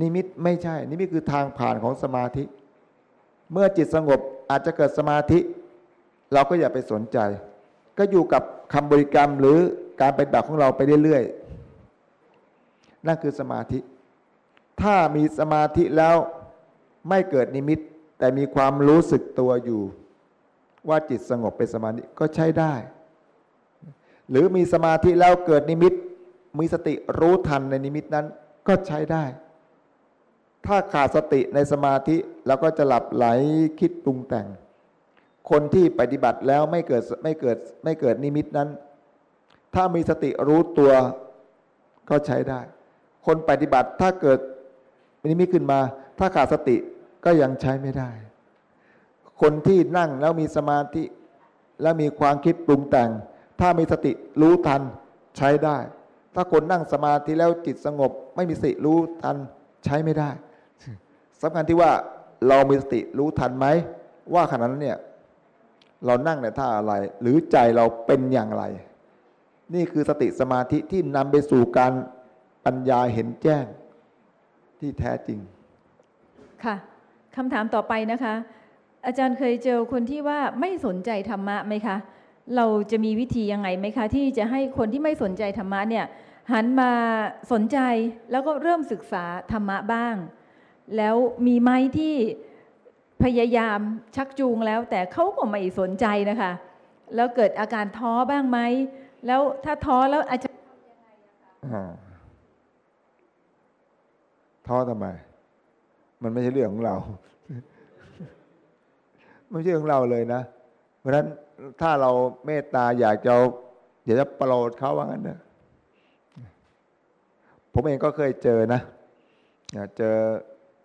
นิมิตไม่ใช่ นิมิตคือทางผ่านของสมาธิ เมื่อจิตสงบอาจจะเกิดสมาธิ เราก็อย่าไปสนใจ ก็อยู่กับคำบริกรรมหรือการปฏิบัติของเราไปเรื่อยๆ นั่นคือสมาธิ ถ้ามีสมาธิแล้วไม่เกิดนิมิต แต่มีความรู้สึกตัวอยู่ ว่าจิตสงบเป็นสมาธิก็ใช้ได้ หรือมีสมาธิแล้วเกิดนิมิต มีสติรู้ทันในนิมิตนั้นก็ใช้ได้ ถ้าขาดสติในสมาธิเราก็จะหลับใหลคิดปรุงแต่ง คนที่ปฏิบัติแล้วไม่เกิดไม่เกิดไม่เกิดนิมิตนั้น ถ้ามีสติรู้ตัวก็ใช้ได้ คนปฏิบัติถ้าเกิดนิมิตขึ้นมา ถ้าขาดสติก็ยังใช้ไม่ได้ คนที่นั่งแล้วมีสมาธิ แล้วมีความคิดปรุงแต่ง ถ้ามีสติรู้ทันใช้ได้ ถ้าคนนั่งสมาธิแล้วจิตสงบ ไม่มีสติรู้ทันใช้ไม่ได้ สำคัญที่ว่าเรามีสติรู้ทันไหม ว่าขณะนั้นเนี่ยเรานั่งในท่าอะไร หรือใจเราเป็นอย่างไร นี่คือสติสมาธิที่นำไปสู่การปัญญาเห็นแจ้งที่แท้จริง ค่ะคำถามต่อไปนะคะ อาจารย์เคยเจอคนที่ว่าไม่สนใจธรรมะไหมคะ เราจะมีวิธียังไงไหมคะ ที่จะให้คนที่ไม่สนใจธรรมะเนี่ยหันมาสนใจแล้วก็เริ่มศึกษาธรรมะบ้าง แล้วมีไหมที่พยายามชักจูงแล้ว แต่เขาก็ไม่สนใจนะคะ แล้วเกิดอาการท้อบ้างไหม แล้วถ้าท้อแล้วอาจารย์ท้อทำไม มันไม่ใช่เรื่องของเรา ไม่ใช่เรื่องของเราเลยนะ เพราะฉะนั้นถ้าเราเมตตาอยากจะอยากจะปรดเขาว่างั้นนะผมเองก็เคยเจอนะเจอ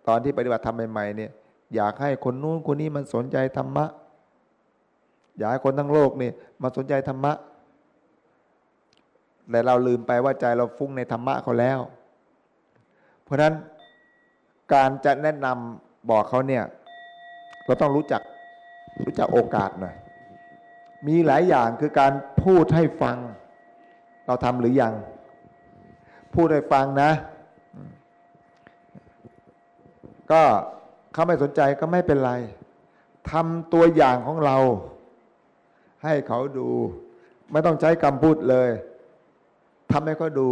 ตอนที่ปฏิบัติธรรมใหม่ๆเนี่ยอยากให้คนนู้นคนนี้มันสนใจธรรมะ อยากให้คนทั้งโลกนี่มาสนใจธรรมะ แต่เราลืมไปว่าใจเราฟุ้งในธรรมะเขาแล้ว เพราะฉะนั้นการจะแนะนำบอกเขาเนี่ย เราต้องรู้จักรู้จักโอกาสหน่อย มีหลายอย่างคือการพูดให้ฟัง เราทำหรือยัง พูดให้ฟังนะ ก็เขาไม่สนใจก็ไม่เป็นไรทำตัวอย่างของเรา ให้เขาดู ไม่ต้องใช้คำพูดเลยทำให้เขาดู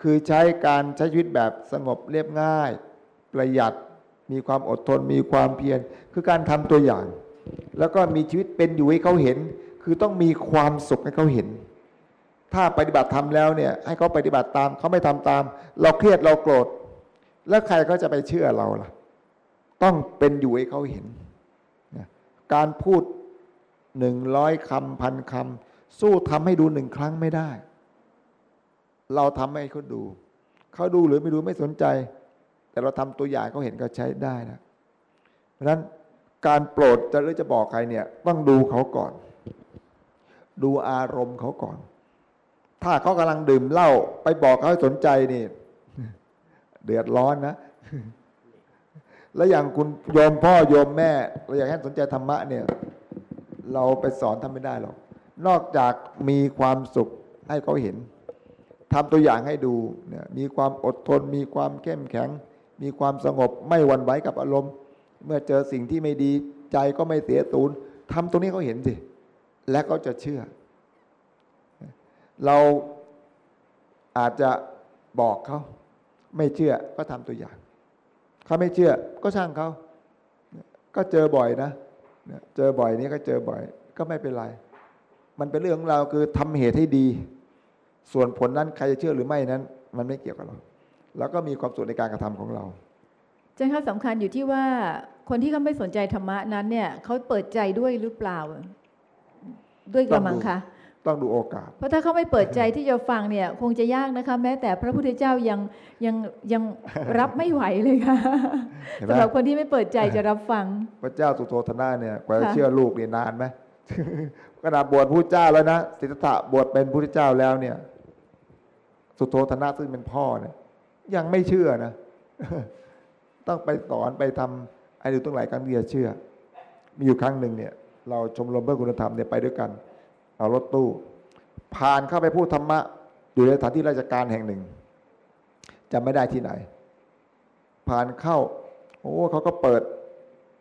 คือใช้การใช้ชีวิตแบบสงบเรียบง่าย ประหยัดมีความอดทนมีความเพียรคือการทำตัวอย่าง แล้วก็มีชีวิตเป็นอยู่ให้เขาเห็น คือต้องมีความสุขให้เขาเห็น ถ้าปฏิบัติทำแล้วเนี่ย ให้เขาปฏิบัติตามเขาไม่ทำตาม เราเครียดเราโกรธ แล้วใครเขาจะไปเชื่อเราล่ะ ต้องเป็นอยู่ให้เขาเห็นนะการพูดหนึ่งร้อยคำพันคำสู้ทำให้ดูหนึ่งครั้งไม่ได้ เราทำให้เขาดู เขาดูหรือไม่ดูไม่สนใจ แต่เราทำตัวอย่างเขาเห็นก็ใช้ได้นะ เพราะฉะนั้นการโปรดจะหรือจะบอกใครเนี่ย ต้องดูเขาก่อน ดูอารมณ์เขาก่อน ถ้าเขากำลังดื่มเหล้าไปบอกเขาให้สนใจนี่ เดือดร้อนนะ แล้วอย่างคุณโยมพ่อโยมแม่ เราอยากให้สนใจธรรมะเนี่ย เราไปสอนทำไม่ได้หรอก นอกจากมีความสุขให้เขาเห็นทำตัวอย่างให้ดูเนี่ยมีความอดทน มีความเข้มแข็ง มีความสงบไม่หวั่นไหวกับอารมณ์ เมื่อเจอสิ่งที่ไม่ดีใจก็ไม่เสียสูญทำตรงนี้เขาเห็นสิและเขาจะเชื่อ เราอาจจะบอกเขา ไม่เชื่อก็ทำตัวอย่าง เขาไม่เชื่อก็ช่างเขา ก็เจอบ่อยนะ เจอบ่อยนี้ก็เจอบ่อย ก็ไม่เป็นไร มันเป็นเรื่องของเราคือทำเหตุให้ดี ส่วนผลนั้นใครจะเชื่อหรือไม่นั้น มันไม่เกี่ยวกับเรา แล้วก็มีความสุขในการกระทำของเราจารย์คะสำคัญอยู่ที่ว่าคนที่เขาไม่สนใจธรรมะนั้นเนี่ยเขาเปิดใจด้วยหรือเปล่า ด้วยกระมังคะ ต้องดูโอกาส เพราะถ้าเขาไม่เปิดใจที่จะฟังเนี่ย คงจะยากนะคะ แม้แต่พระพุทธเจ้ายังยังยังรับไม่ไหวเลยค่ะเห็นไหมสำหรับคนที่ไม่เปิดใจจะรับฟัง พระเจ้าสุโธธนะเนี่ยกว่าจะค่ะเชื่อลูกนี่นานไหมขนาดบวชพระเจ้าแล้วนะสิทธัตถะบวชเป็นพระเจ้าแล้วเนี่ย สุโธธนะซึ่งเป็นพ่อเนี่ยยังไม่เชื่อนะต้องไปสอนไปทำไอ้ดูตั้งหลายครั้งที่จะเชื่อ มีอยู่ครั้งหนึ่งเนี่ย เราชมรมเพื่อคุณธรรมเนี่ยไปด้วยกัน เอารถตู้ ผ่านเข้าไปพูดธรรมะ อยู่ในสถานที่ราชการแห่งหนึ่งจำไม่ได้ที่ไหน ผ่านเข้า โอ้เขาก็เปิด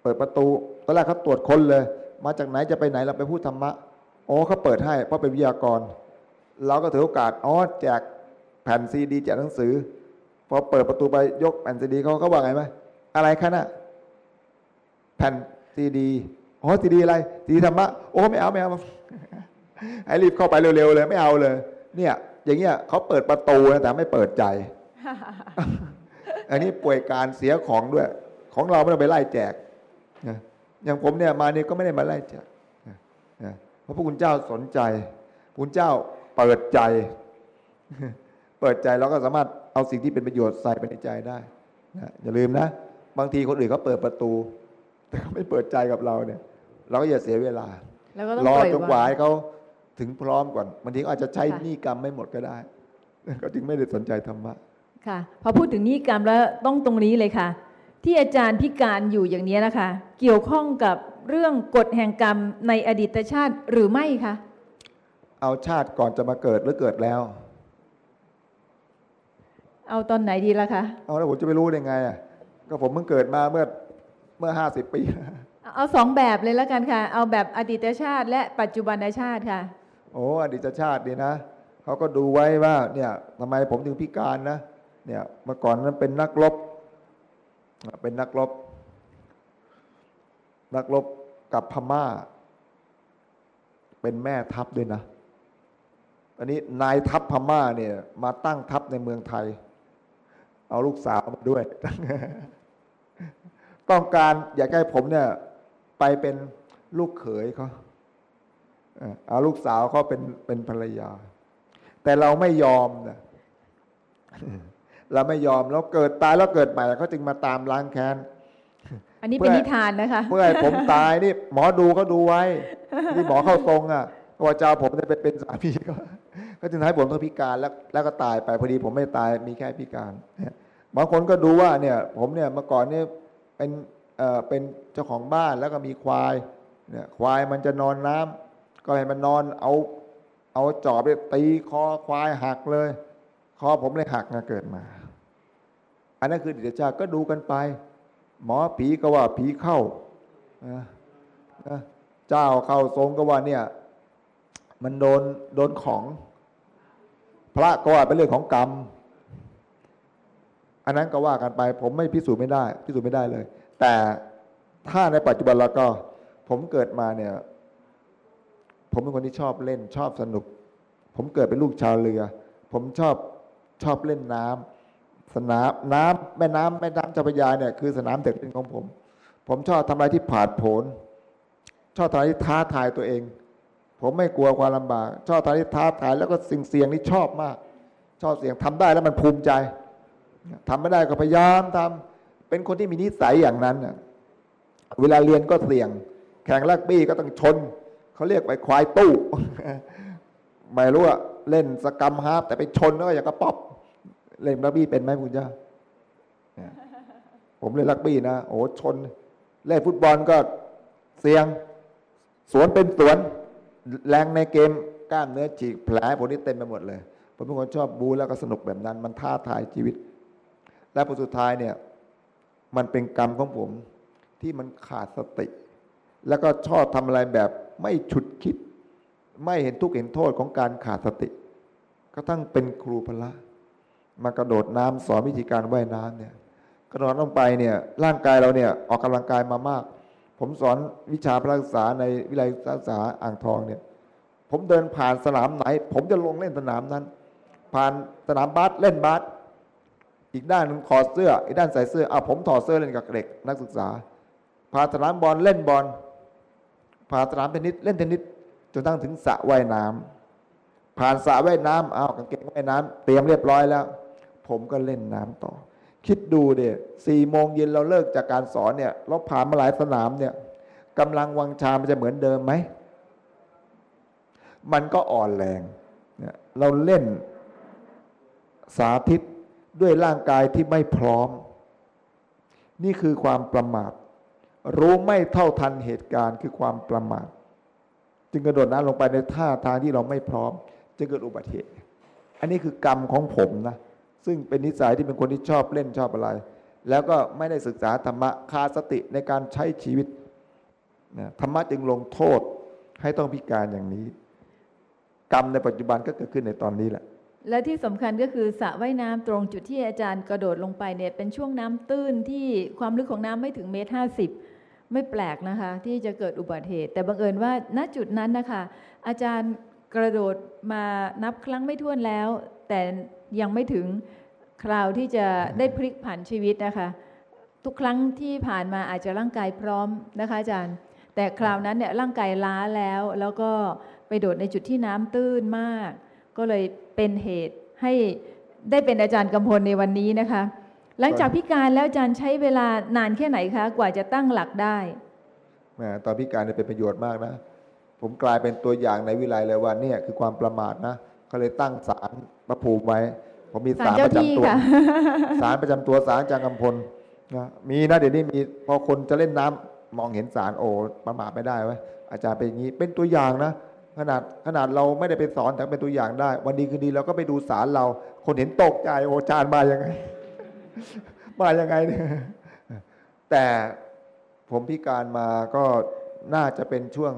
เปิดประตูตอนแรกเขาตรวจค้นเลย มาจากไหนจะไปไหนเราไปพูดธรรมะโอ้เขาเปิดให้เพราะเป็นวิทยากร เราก็ถือโอกาสอ๋อแจกแผ่นซีดีแจกหนังสือพอเปิดประตูไปยกแผ่นซีดีเขาเขาว่าไงไหมอะไรคะน่ะแผ่นซีดีอ๋อซีดีอะไรซีดีธรรมะโอ้ไม่เอาไม่เอา ให้รีบเข้าไปเร็วๆเลยไม่เอาเลย เนี่ย อย่างเงี้ยเขาเปิดประตูนะแต่ไม่เปิดใจ อันนี้ป่วยการเสียของด้วย ของเราไม่ต้องไปไล่แจกนะอย่างผมเนี่ยมานี่ก็ไม่ได้มาไล่แจกนะนะเพราะพระคุณเจ้าสนใจพระคุณเจ้าเปิดใจ เปิดใจเราก็สามารถเอาสิ่งที่เป็นประโยชน์ใส่ไปในใจได้นะอย่าลืมนะ บางทีคนอื่นเขาเปิดประตู แต่เขาไม่เปิดใจกับเราเนี่ย เราก็อย่าเสียเวลาแล้วก็ต้องรอปล่อยจนกว่าางวให้เขา ถึงพร้อมก่อนบางทีก็อาจจะใช้ค่ะหนี้กรรมไม่หมดก็ได้ก็จึงไม่ได้สนใจธรรมะค่ะ พอพูดถึงนิกรรมแล้วต้องตรงนี้เลยค่ะ ที่อาจารย์พิการอยู่อย่างนี้นะคะ เกี่ยวข้องกับเรื่องกฎแห่งกรรมในอดีตชาติหรือไม่คะเอาชาติก่อนจะมาเกิดหรือเกิดแล้ว เอาตอนไหนดีล่ะคะเอาแล้วผมจะไปรู้ได้ไงอะก็ผมเพิ่งเกิดมาเมื่อเมื่อห้าสิบปีเอาสองแบบเลยแล้วกันค่ะ เอาแบบอดีตชาติ และปัจจุบันชาติค่ะ โอ้อดีตชาติดีนะเขาก็ดูไว้ว่าเนี่ยทำไมผมถึงพิการนะเนี่ยเมื่อก่อนนั้นเป็นนักรบเป็นนักรบ นักรบกับพม่า เป็นแม่ทัพด้วยนะอันนี้นายทัพพม่าเนี่ยมาตั้งทัพในเมืองไทย เอาลูกสาวมาด้วย ต้องการอยากให้ผมเนี่ยไปเป็นลูกเขยเขา เอ่อเอาลูกสาวเขาเป็นเป็นภรรยา แต่เราไม่ยอมนะเราไม่ยอมแล้วเกิดตายแล้วเกิดใหม่เขาจึงมาตามล้างแค้นอันนี้เพื่เป็นอนิทานนะคะเพื่อให้ผมตายนี่หมอดูเขาดูไว้ที่หมอเข้าทรงอะว่าจะเอาผมจะไปเป็นสามีก็ก็จึงให้ผมต้องพิการแล้วแล้วก็ตายไปพอดีผมไม่ตายมีแค่พิการเนี่ยบางคนก็ดูว่าเนี่ย ผมเนี่ยเมื่อก่อนเนี่ยเป็นเอ่อเป็นเจ้าของบ้านแล้วก็มีควายเนี่ยควายมันจะนอนน้ำ ก็ให้มันนอนเอา เอาจอบไปตีคอควายหักเลย คอผมเลยหักนะเกิดมา อันนั้นคือดิจชาก็ดูกันไป หมอผีก็ว่าผีเข้าเจ้าเข้าทรงก็ว่าเนี่ย มันโดนโดนของ พระก็ว่าเป็นเรื่องของกรรม อันนั้นก็ว่ากันไป ผมไม่พิสูจน์ไม่ได้ พิสูจน์ไม่ได้เลย แต่ถ้าในปัจจุบันแล้วก็ ผมเกิดมาเนี่ย ผมเป็นคนที่ชอบเล่นชอบสนุก ผมเกิดเป็นลูกชาวเรือ ผมชอบชอบเล่นน้ำสนามน้ำแม่น้ำแม่น้ำเจ้าพระยาเนี่ยคือสนามเด็กเล่นของผม ผมชอบทำอะไรที่ผาดโผนชอบทำอะไรที่ท้าทายตัวเอง ผมไม่กลัวความลำบาก ชอบทำอะไรที่ท้าทายแล้วก็สิ่งเสี่ยงนี่ชอบมาก ชอบเสี่ยงทำได้แล้วมันภูมิใจทำไม่ได้ก็พยายามทำเป็นคนที่มีนิสัยอย่างนั้นเวลาเรียนก็เสี่ยง แข่งลักบี้ก็ต้องชน เขาเรียกไปควายตู้ไม่รู้อะเล่นสกรรมฮาร์ปแต่ไปชนแล้วก็อย่างกระป๊อปเล่นรักบี้เป็นไหมคุณย่าเนี่ยผมเล่นรักบี้นะโอ้ชน เล่นฟุตบอลก็เสียง สวนเป็นสวน แรงในเกมกล้ามเนื้อฉีกแผลผมนี่เต็มไปหมดเลยผมเป็นคนชอบบูแล้วก็สนุกแบบนั้น มันท้าทายชีวิต และผลสุดท้ายเนี่ย มันเป็นกรรมของผมที่มันขาดสติ แล้วก็ชอบทำอะไรแบบไม่ฉุดคิด ไม่เห็นทุกข์เห็นโทษของการขาดสติ ก็ตั้งเป็นครูพละมากระโดดน้ำสอนวิธีการว่ายน้ำเนี่ยกระโดดลงไปเนี่ยร่างกายเราเนี่ยออกกำลังกายมามาก ผมสอนวิชาพระศึกษาในวิทยาลัยศึกษาอ่างทองเนี่ยผมเดินผ่านสนามไหน ผมจะลงเล่นสนามนั้น ผ่านสนามบาสเล่นบาสอีกด้านหนึงถอดเสื้ออีกด้านใส่เสื้ออะผมถอดเสื้อเล่นกับเด็กนักศึกษาผ่านสนามบอลเล่นบอล ผ่านสนามเทนนิสเล่นเทนนิสจนตั้งถึงสระว่ายน้ำผ่านสระว่ายน้ำเอากางเกงว่ายน้ำเตรียมเรียบร้อยแล้ว ผมก็เล่นน้ำต่อ คิดดูเดียสี่โมงเย็นเราเลิกจากการสอนเนี่ยเราผ่านมาหลายสนามเนี่ยกำลังวังชามันจะเหมือนเดิมไหม มันก็อ่อนแรงเนี่ยเราเล่นสาธิตด้วยร่างกายที่ไม่พร้อม นี่คือความประมาท รู้ไม่เท่าทันเหตุการณ์คือความประมาทจึงกระโดดน้ำลงไปในท่าทางที่เราไม่พร้อมจึงเกิดอุบัติเหตุ อันนี้คือกรรมของผมนะซึ่งเป็นนิสัยที่เป็นคนที่ชอบเล่นชอบอะไร แล้วก็ไม่ได้ศึกษาธรรมะขาสติในการใช้ชีวิตนะธรรมะจึงลงโทษให้ต้องพิการอย่างนี้ กรรมในปัจจุบันก็เกิดขึ้นในตอนนี้แหละ และที่สำคัญก็คือสระว่ายน้ำตรงจุดที่อาจารย์กระโดดลงไปเนี่ยเป็นช่วงน้ำตื้นที่ความลึกของน้ำไม่ถึงเมตรห้าสิบไม่แปลกนะคะ ที่จะเกิดอุบัติเหตุ แต่บังเอิญว่าณจุดนั้นนะคะอาจารย์กระโดดมานับครั้งไม่ถ้วนแล้ว แต่ยังไม่ถึงคราวที่จะได้พลิกผันชีวิตนะคะ ทุกครั้งที่ผ่านมาอาจจะร่างกายพร้อมนะคะอาจารย์ แต่คราวนั้นเนี่ยร่างกายล้าแล้วแล้วก็ไปโดดในจุดที่น้ำตื้นมาก ก็เลยเป็นเหตุให้ได้เป็นอาจารย์กำพลในวันนี้นะคะ หลังจากพิการแล้วอาจารย์ใช้เวลานานแค่ไหนคะ กว่าจะตั้งหลักได้แหมตอนพิการเนี่ยเป็นประโยชน์มากนะผผมกลายเป็นตัวอย่างในวิไลเลยว่าเนี่ยคือความประมาทนะก็เลยตั้งศาลพระภูมิไว้ ผมมีศาลศาลเจ้าประจำที่ตัวค่ะศาลประจำตัวศาลจางกำพลนะมีนะเดี๋ยวนี้มีพอคนจะเล่นน้ำมองเห็นศาลโอ้ประมาทไม่ได้ไว้ยอาจารย์เป็นอย่างนี้เป็นตัวอย่างนะ ขนาดขนาดเราไม่ได้ไปสอนแต่เป็นตัวอย่างได้ วันดีคืนดีเราก็ไปดูศาลเรา คนเห็นตกใจโอ้อาจารย์มายังไง มายังไงเนี่ยแต่ผมพิการมาก็น่าจะเป็นช่วง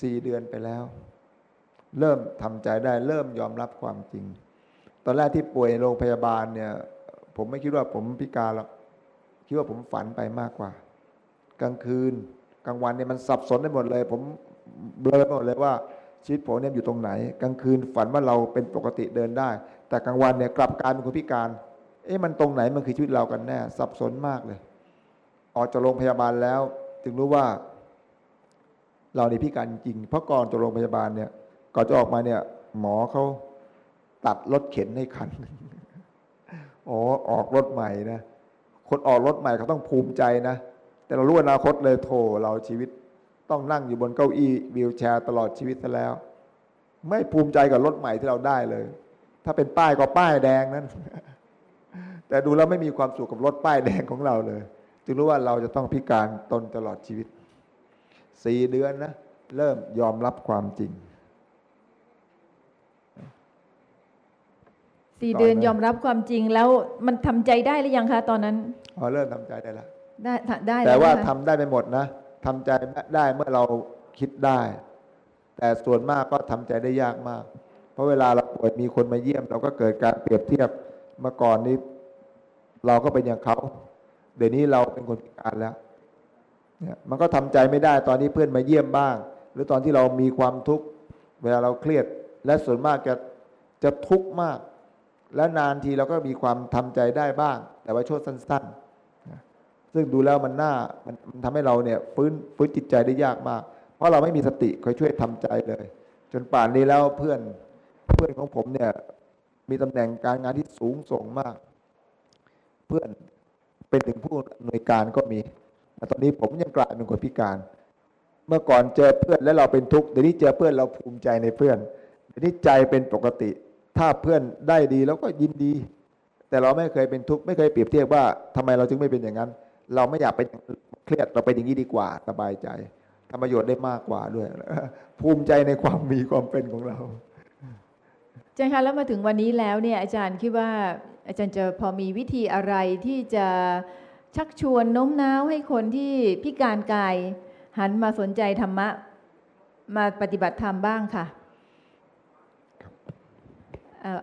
สี่เดือนไปแล้ว เริ่มทำใจได้เริ่มยอมรับความจริง ตอนแรกที่ป่วยโรงพยาบาลเนี่ย ผมไม่คิดว่าผมพิการหรอกคิดว่าผมฝันไปมากกว่า กลางคืนกลางวันเนี่ยมันสับสนไปหมดเลย ผม เบลอไปหมดเลยว่าชีวิตผมเนี่ยอยู่ตรงไหน กลางคืนฝันว่าเราเป็นปกติเดินได้ แต่กลางวันเนี่ยกลับกลายเป็นคนพิการ เอ๊ะมันตรงไหนมันคือชีวิตเรากันแน่ สับสนมากเลย ออกจากโรงพยาบาลแล้ว จึงรู้ว่า เราในพิการจริง เพราะก่อนจากโรงพยาบาลเนี่ย ก่อนจะออกมาเนี่ย หมอเขาตัดรถเข็นให้คันอ๋อออกรถใหม่นะคนออกรถใหม่เขาต้องภูมิใจนะแต่เรารู้อนาคตเลยโถเราชีวิต ต้องนั่งอยู่บนเก้าอี้วีลแชร์ตลอดชีวิตซะแล้ว ไม่ภูมิใจกับรถใหม่ที่เราได้เลย ถ้าเป็นป้ายก็ป้ายแดงนั้น แต่ดูแล้วไม่มีความสุขกับรถป้ายแดงของเราเลย จึงรู้ว่าเราจะต้องพิการตนตลอดชีวิตสี่เดือนนะ เริ่มยอมรับความจริงสี่ต่อเดือนเลยยอมรับความจริงแล้วมันทำใจได้หรือยังคะตอนนั้นอ๋อเริ่มทำใจได้แล้วได้ได้แต่ล้ว่านะคะทำได้ไม่หมดนะ ทำใจได้เมื่อเราคิดได้ แต่ส่วนมากก็ทำใจได้ยากมาก เพราะเวลาเราป่วยมีคนมาเยี่ยม เราก็เกิดการเปรียบเทียบเมื่อก่อนนี้ เราก็เป็นอย่างเขา เดี๋ยวนี้เราเป็นคนพิการแล้วเนี่ยมันก็ทำใจไม่ได้ตอนนี้เพื่อนมาเยี่ยมบ้าง หรือตอนที่เรามีความทุกข์เวลาเราเครียด และส่วนมากจะจะทุกข์มาก และนานทีเราก็มีความทำใจได้บ้าง แต่ว่าช่วงสั้น ๆ ซึ่งดูแล้วมันน่ามันมันทำให้เราเนี่ยฟื้นฟื้นจิตใจได้ยากมาก เพราะเราไม่มีสติคอยช่วยทำใจเลย จนป่านนี้แล้วเพื่อนเพื่อนของผมเนี่ยมีตำแหน่งการงานที่สูงส่งมาก เพื่อนเป็นถึงผู้อำนวยการก็มีแต่ตอนนี้ผมยังกลายเป็นคนพิการ เมื่อก่อนเจอเพื่อนแล้วเราเป็นทุกข์เดี๋ยวนี้เจอเพื่อนเราภูมิใจในเพื่อนเดี๋ยวนี้ใจเป็นปกติ ถ้าเพื่อนได้ดีเราก็ยินดี แต่เราไม่เคยเป็นทุกข์ไม่เคยเปรียบเทียบว่าทำไมเราจึงไม่เป็นอย่างนั้น เราไม่อยากเป็นเครียดเราเป็นอย่างนี้ดีกว่าสบายใจทำประโยชน์ได้มากกว่าด้วย ภูมิใจในความมีความเป็นของเราอาจารย์คะแล้วมาถึงวันนี้แล้วเนี่ยอาจารย์คิดว่าอาจารย์จะพอมีวิธีอะไรที่จะชักชวนโน้มน้าวให้คนที่พิการกาย หันมาสนใจธรรมะ มาปฏิบัติธรรมบ้างค่ะ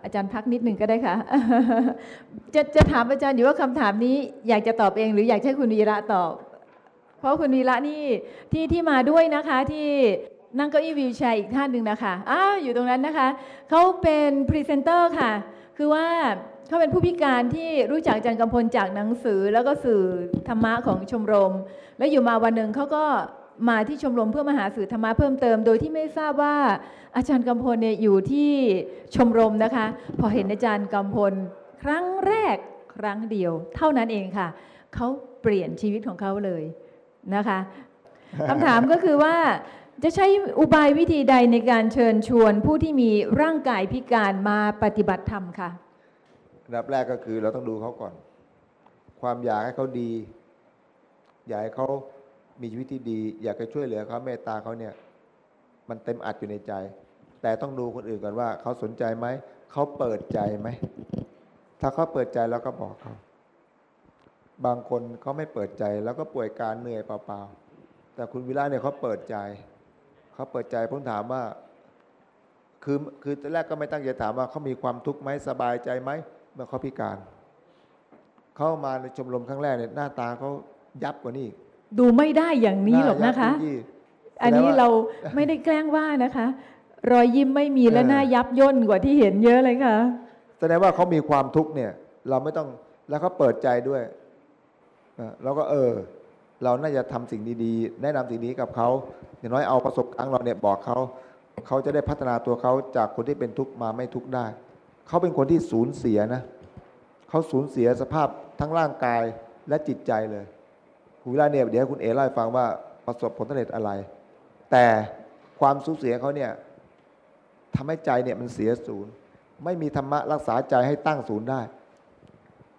อาจารย์พักนิดหนึ่งก็ได้ค่ะ จะจะถามอาจารย์อยู่ว่าคำถามนี้อยากจะตอบเอง หรืออยากให้คุณวีระตอบ เพราะคุณวีระนี่ที่ที่มาด้วยนะคะที่นั่งเก้าอี้วีลแชร์อีกท่านหนึ่งนะคะอ้าอยู่ตรงนั้นนะคะ เขาเป็นพรีเซนเตอร์ค่ะ คือว่าเขาเป็นผู้พิการที่รู้จักอาจารย์กำพลจากหนังสือ แล้วก็สื่อธรรมะของชมรม แล้วอยู่มาวันหนึ่งเขาก็ มาที่ชมรมเพื่อมาหาสื่อธรรมะเพิ่มเติม โดยที่ไม่ทราบว่าอาจารย์กำพลเนี่ยอยู่ที่ชมรมนะคะ พอเห็นอาจารย์กำพลครั้งแรกครั้งเดียว เท่านั้นเองค่ะเขาเปลี่ยนชีวิตของเขาเลยนะคะคำถามก็คือว่าจะใช้อุบายวิธีใดในการเชิญชวนผู้ที่มีร่างกายพิการมาปฏิบัติธรรมคะอันดับแรกก็คือเราต้องดูเขาก่อน ความอยากให้เขาดี อยากให้เขา มีชีวิตที่ดี อยากจะช่วยเหลือเขาเมตตาเขาเนี่ย มันเต็มอัดอยู่ในใจ แต่ต้องดูคนอื่นก่อนว่า เขาสนใจไหมเขาเปิดใจไหมถ้าเขาเปิดใจแล้วก็บอกเขาบางคนเขาไม่เปิดใจแล้วก็ป่วยการเหนื่อยเปล่าๆแต่คุณวิระเนี่ยเขาเปิดใจเขาเปิดใจผมถามว่า คือคือตอนแรกก็ไม่ตั้งใจถามว่าเขามีความทุกข์ไหมสบายใจไหมเมื่อเขาพิการ เข้ามาในชมรมครั้งแรกเนี่ยหน้าตาเขายับกว่านี้อีก ดูไม่ได้อย่างนี้หรอกนะคะายับยี่อันนี้แสดงว่เราไม่ได้แกล้งว่านะคะ รอยยิ้มไม่มีและเออหน้ายับย่นกว่าที่เห็นเยอะเลยค่ะ แสดงว่าเขามีความทุกข์เนี่ย เราไม่ต้องแล้วเขาเปิดใจด้วยเออเราก็เออ เราน่าจะทำสิ่งดีๆ แนะนำสิ่งนี้กับเขาอย่างน้อยเอาประสบการณ์เราเนี่ยบอกเขาเขาจะได้พัฒนาตัวเขาจากคนที่เป็นทุกข์มาไม่ทุกข์ได้ เขาเป็นคนที่สูญเสียนะ เขาสูญเสียสภาพทั้งร่างกายและจิตใจเลย คุณวิลาเนี่ยเดี๋ยวให้คุณเอเล่าให้ฟังว่าประสบผลสำเร็จอะไร แต่ความสูญเสียเขาเนี่ยทำให้ใจเนี่ยมันเสียศูนย์ ไม่มีธรรมะรักษาใจให้ตั้งศูนย์ได้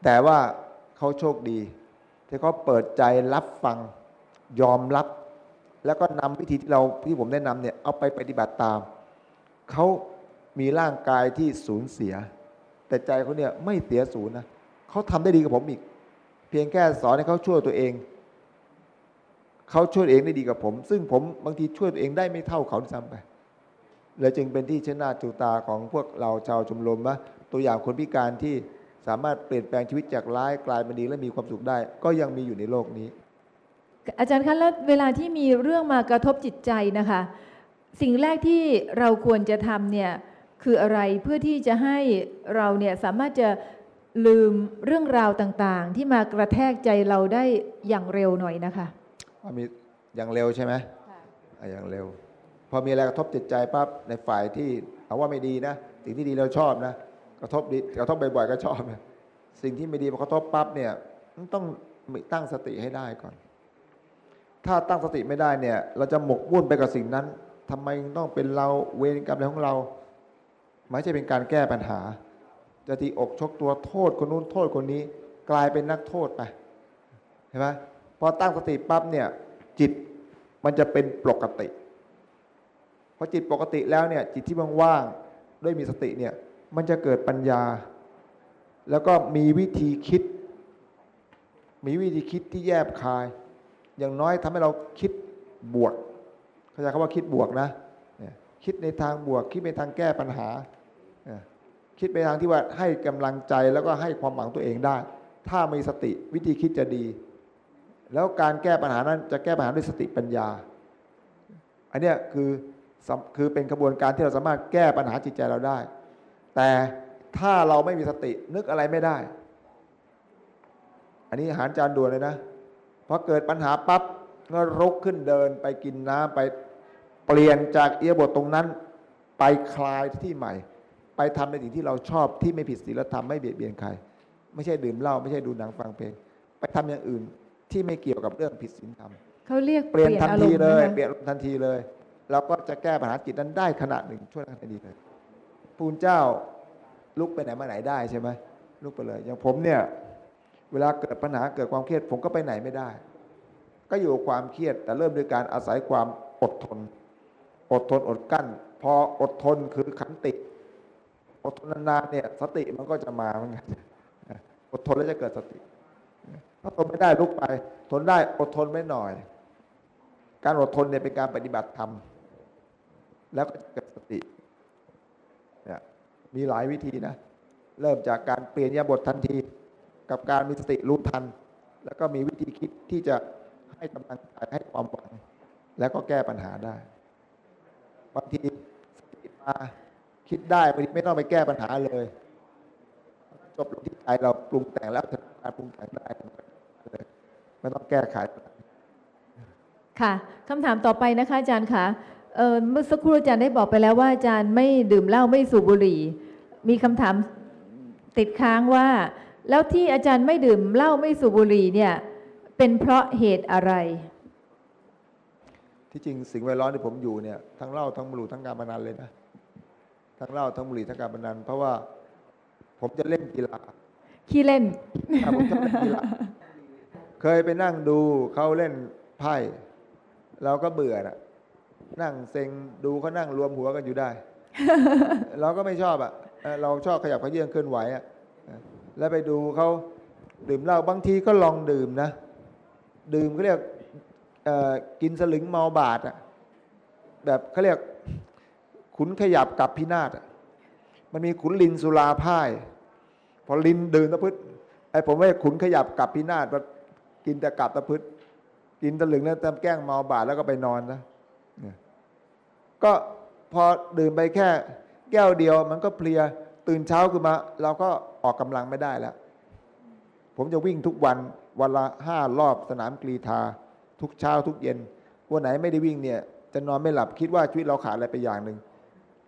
แต่ว่าเขาโชคดี ที่เขาเปิดใจรับฟังยอมรับ แล้วก็นำวิธีที่เราที่ผมแนะนำเนี่ยเอาไปปฏิบัติตามเขามีร่างกายที่สูญเสีย แต่ใจเขาเนี่ยไม่เสียศูนย์นะเขาทำได้ดีกับผมอีก เพียงแค่สอนให้เขาช่วยตัวเอง เขาช่วยเองได้ดีกับผม ซึ่งผมบางทีช่วยตัวเองได้ไม่เท่าเขาด้วยซ้ำไปเลยจึงเป็นที่ชนาจูตาของพวกเราชาวชมรมว่าตัวอย่างคนพิการที่สามารถเปลี่ยนแปลงชีวิตจากร้ายกลายเป็นดีและมีความสุขได้ ก็ยังมีอยู่ในโลกนี้ อาจารย์คะแล้วเวลาที่มีเรื่องมากระทบจิตใจนะคะ สิ่งแรกที่เราควรจะทำเนี่ยคืออะไรเพื่อที่จะให้เราเนี่ยสามารถจะลืมเรื่องราวต่างๆ ที่มากระแทกใจเราได้อย่างเร็วหน่อยนะคะ ว่ามีอย่างเร็วใช่ไหมอะอย่างเร็ว พอมีอะไรกระทบจิตใจปั๊บในฝ่ายที่เอาว่าไม่ดีนะสิ่งที่ดีเราชอบนะกระทบดีกระทบบ่อยๆก็ชอบนะสิ่งที่ไม่ดีพอกระทบปั๊บเนี่ยมันต้องมีตั้งสติให้ได้ก่อน ถ้าตั้งสติไม่ได้เนี่ย เราจะหมกมุ่นไปกับสิ่งนั้นทำไมต้องเป็นเราเวรกรรมอะไรของเราไม่ใช่เป็นการแก้ปัญหา จะตีอกชกตัวโทษคนนู้นโทษคนนี้ กลายเป็นนักโทษไปเห็นไหม พอตั้งสติปั๊บเนี่ยจิตมันจะเป็นปกติพอจิตปกติแล้วเนี่ยจิตที่ว่างๆด้วยมีสติเนี่ยมันจะเกิดปัญญา แล้วก็มีวิธีคิด มีวิธีคิดที่แยบคาย อย่างน้อยทำให้เราคิดบวกเข้าใจคำว่าคิดบวกนะคิดในทางบวก คิดในทางแก้ปัญหา คิดไปทางที่ว่าให้กำลังใจแล้วก็ให้ความหวังตัวเองได้ ถ้ามีสติวิธีคิดจะดี แล้วการแก้ปัญหานั้นจะแก้ปัญหาด้วยสติปัญญา อันนี้คือคือเป็นกระบวนการที่เราสามารถแก้ปัญหาจิตใจเราได้ แต่ถ้าเราไม่มีสตินึกอะไรไม่ได้ อันนี้อาหารจานด่วนเลยนะพอเกิดปัญหาปั๊บก็รุกขึ้นเดินไปกินน้ำไปเปลี่ยนจากเอียบทตรงนั้น ไปคลายที่ใหม่ ไปทำในสิ่งที่เราชอบที่ไม่ผิดศีลธรรมไม่เบียดเบียนใคร ไม่ใช่ดื่มเหล้าไม่ใช่ดูหนังฟังเพลง ไปทำอย่างอื่น ที่ไม่เกี่ยวกับเรื่องผิดศีลธรรมเขาเรียกเปลี่ยนทันอารทีมณ์เลยนะคะเปลี่ยนอารมณ์ทันทีเลยเราก็จะแก้ปัญหาจิตนั้นได้ขณะหนึ่งช่วยทันทีเลยปูนเจ้าลุกไปไหนมาไหนได้ใช่ไหมลุกไปเลย อย่างผมเนี่ย เวลาเกิดปัญหาเกิดความเครียด ผมก็ไปไหนไม่ได้ ก็อยู่กับความเครียด แต่เริ่มด้วยการอาศัยความอดทน อดทนอดกั้น พออดทนคือขันติ อดทนนานๆเนี่ย สติมันก็จะมาเหมือนกันอดทนแล้วจะเกิดสติ ถ้าทนไม่ได้ลุกไป ทนได้อดทนไม่หน่อย การอดทนเนี่ยเป็นการปฏิบัติธรรม แล้วก็เกิดสติเนี่ยมีหลายวิธีนะ เริ่มจากการเปลี่ยนยาบททันที กับการมีสติรู้ทัน แล้วก็มีวิธีคิดที่จะให้กำลังใจให้ความหวังแล้วก็แก้ปัญหาได้ บางทีสติมาคิดได้ไม่ต้องไปแก้ปัญหาเลย จบลงที่ใจเราปรุงแต่งแล้วทำการปรุงแต่งได้ เลยไม่ต้องแก้ไข ค่ะคำถามต่อไปนะคะ อาจารย์คะเอ่อเมื่อสักครู่อาจารย์ได้บอกไปแล้วว่าอาจารย์ไม่ดื่มเหล้าไม่สูบบุหรี่ มีคำถามติดค้างว่า แล้วที่อาจารย์ไม่ดื่มเหล้าไม่สูบบุหรี่เนี่ยเป็นเพราะเหตุอะไร ที่จริงสิ่งแวดล้อมที่ผมอยู่เนี่ยทั้งเหล้าทั้งบุหรี่ทั้งการพนันเลยนะทั้งเหล้าทั้งบุหรี่ทั้งการพนันเพราะว่าผมจะเล่นกีฬาขี้เล่นอะผมชอบเล่นกีฬา เคยไปนั่งดูเขาเล่นไพ่เราก็เบื่อนะนั่งเซ็งดูเขานั่งรวมหัวกันอยู่ได้ เราก็ไม่ชอบอะเอ่อเราชอบขยับเขยื่อนเคลื่อนไหวอะแล้วไปดูเขาดื่มเหล้าบางทีก็ลองดื่มนะ ดื่มเขาเรียกกินสลึงเมาบาทอะแบบเขาเรียกขุนขยับกับพินาศอะมันมีขุนลินสุราพ่าย พอลินดื่มตะพืชไอ้ผมว่าขุนขยับกับพินาศ กินแต่กับตะพืชกินตะลึงแล้วเติมแกล้งเมาบาทแล้วก็ไปนอนนะเนี่ยก็พอดื่มไปแค่แก้วเดียวมันก็เพลียตื่นเช้าขึ้นมา เราก็ออกกำลังไม่ได้แล้ว ผมจะวิ่งทุกวันวันละห้ารอบสนามกรีธา ทุกเช้าทุกเย็นวันไหนไม่ได้วิ่งเนี่ย จะนอนไม่หลับคิดว่าชีวิตเราขาดอะไรไปอย่างหนึ่ง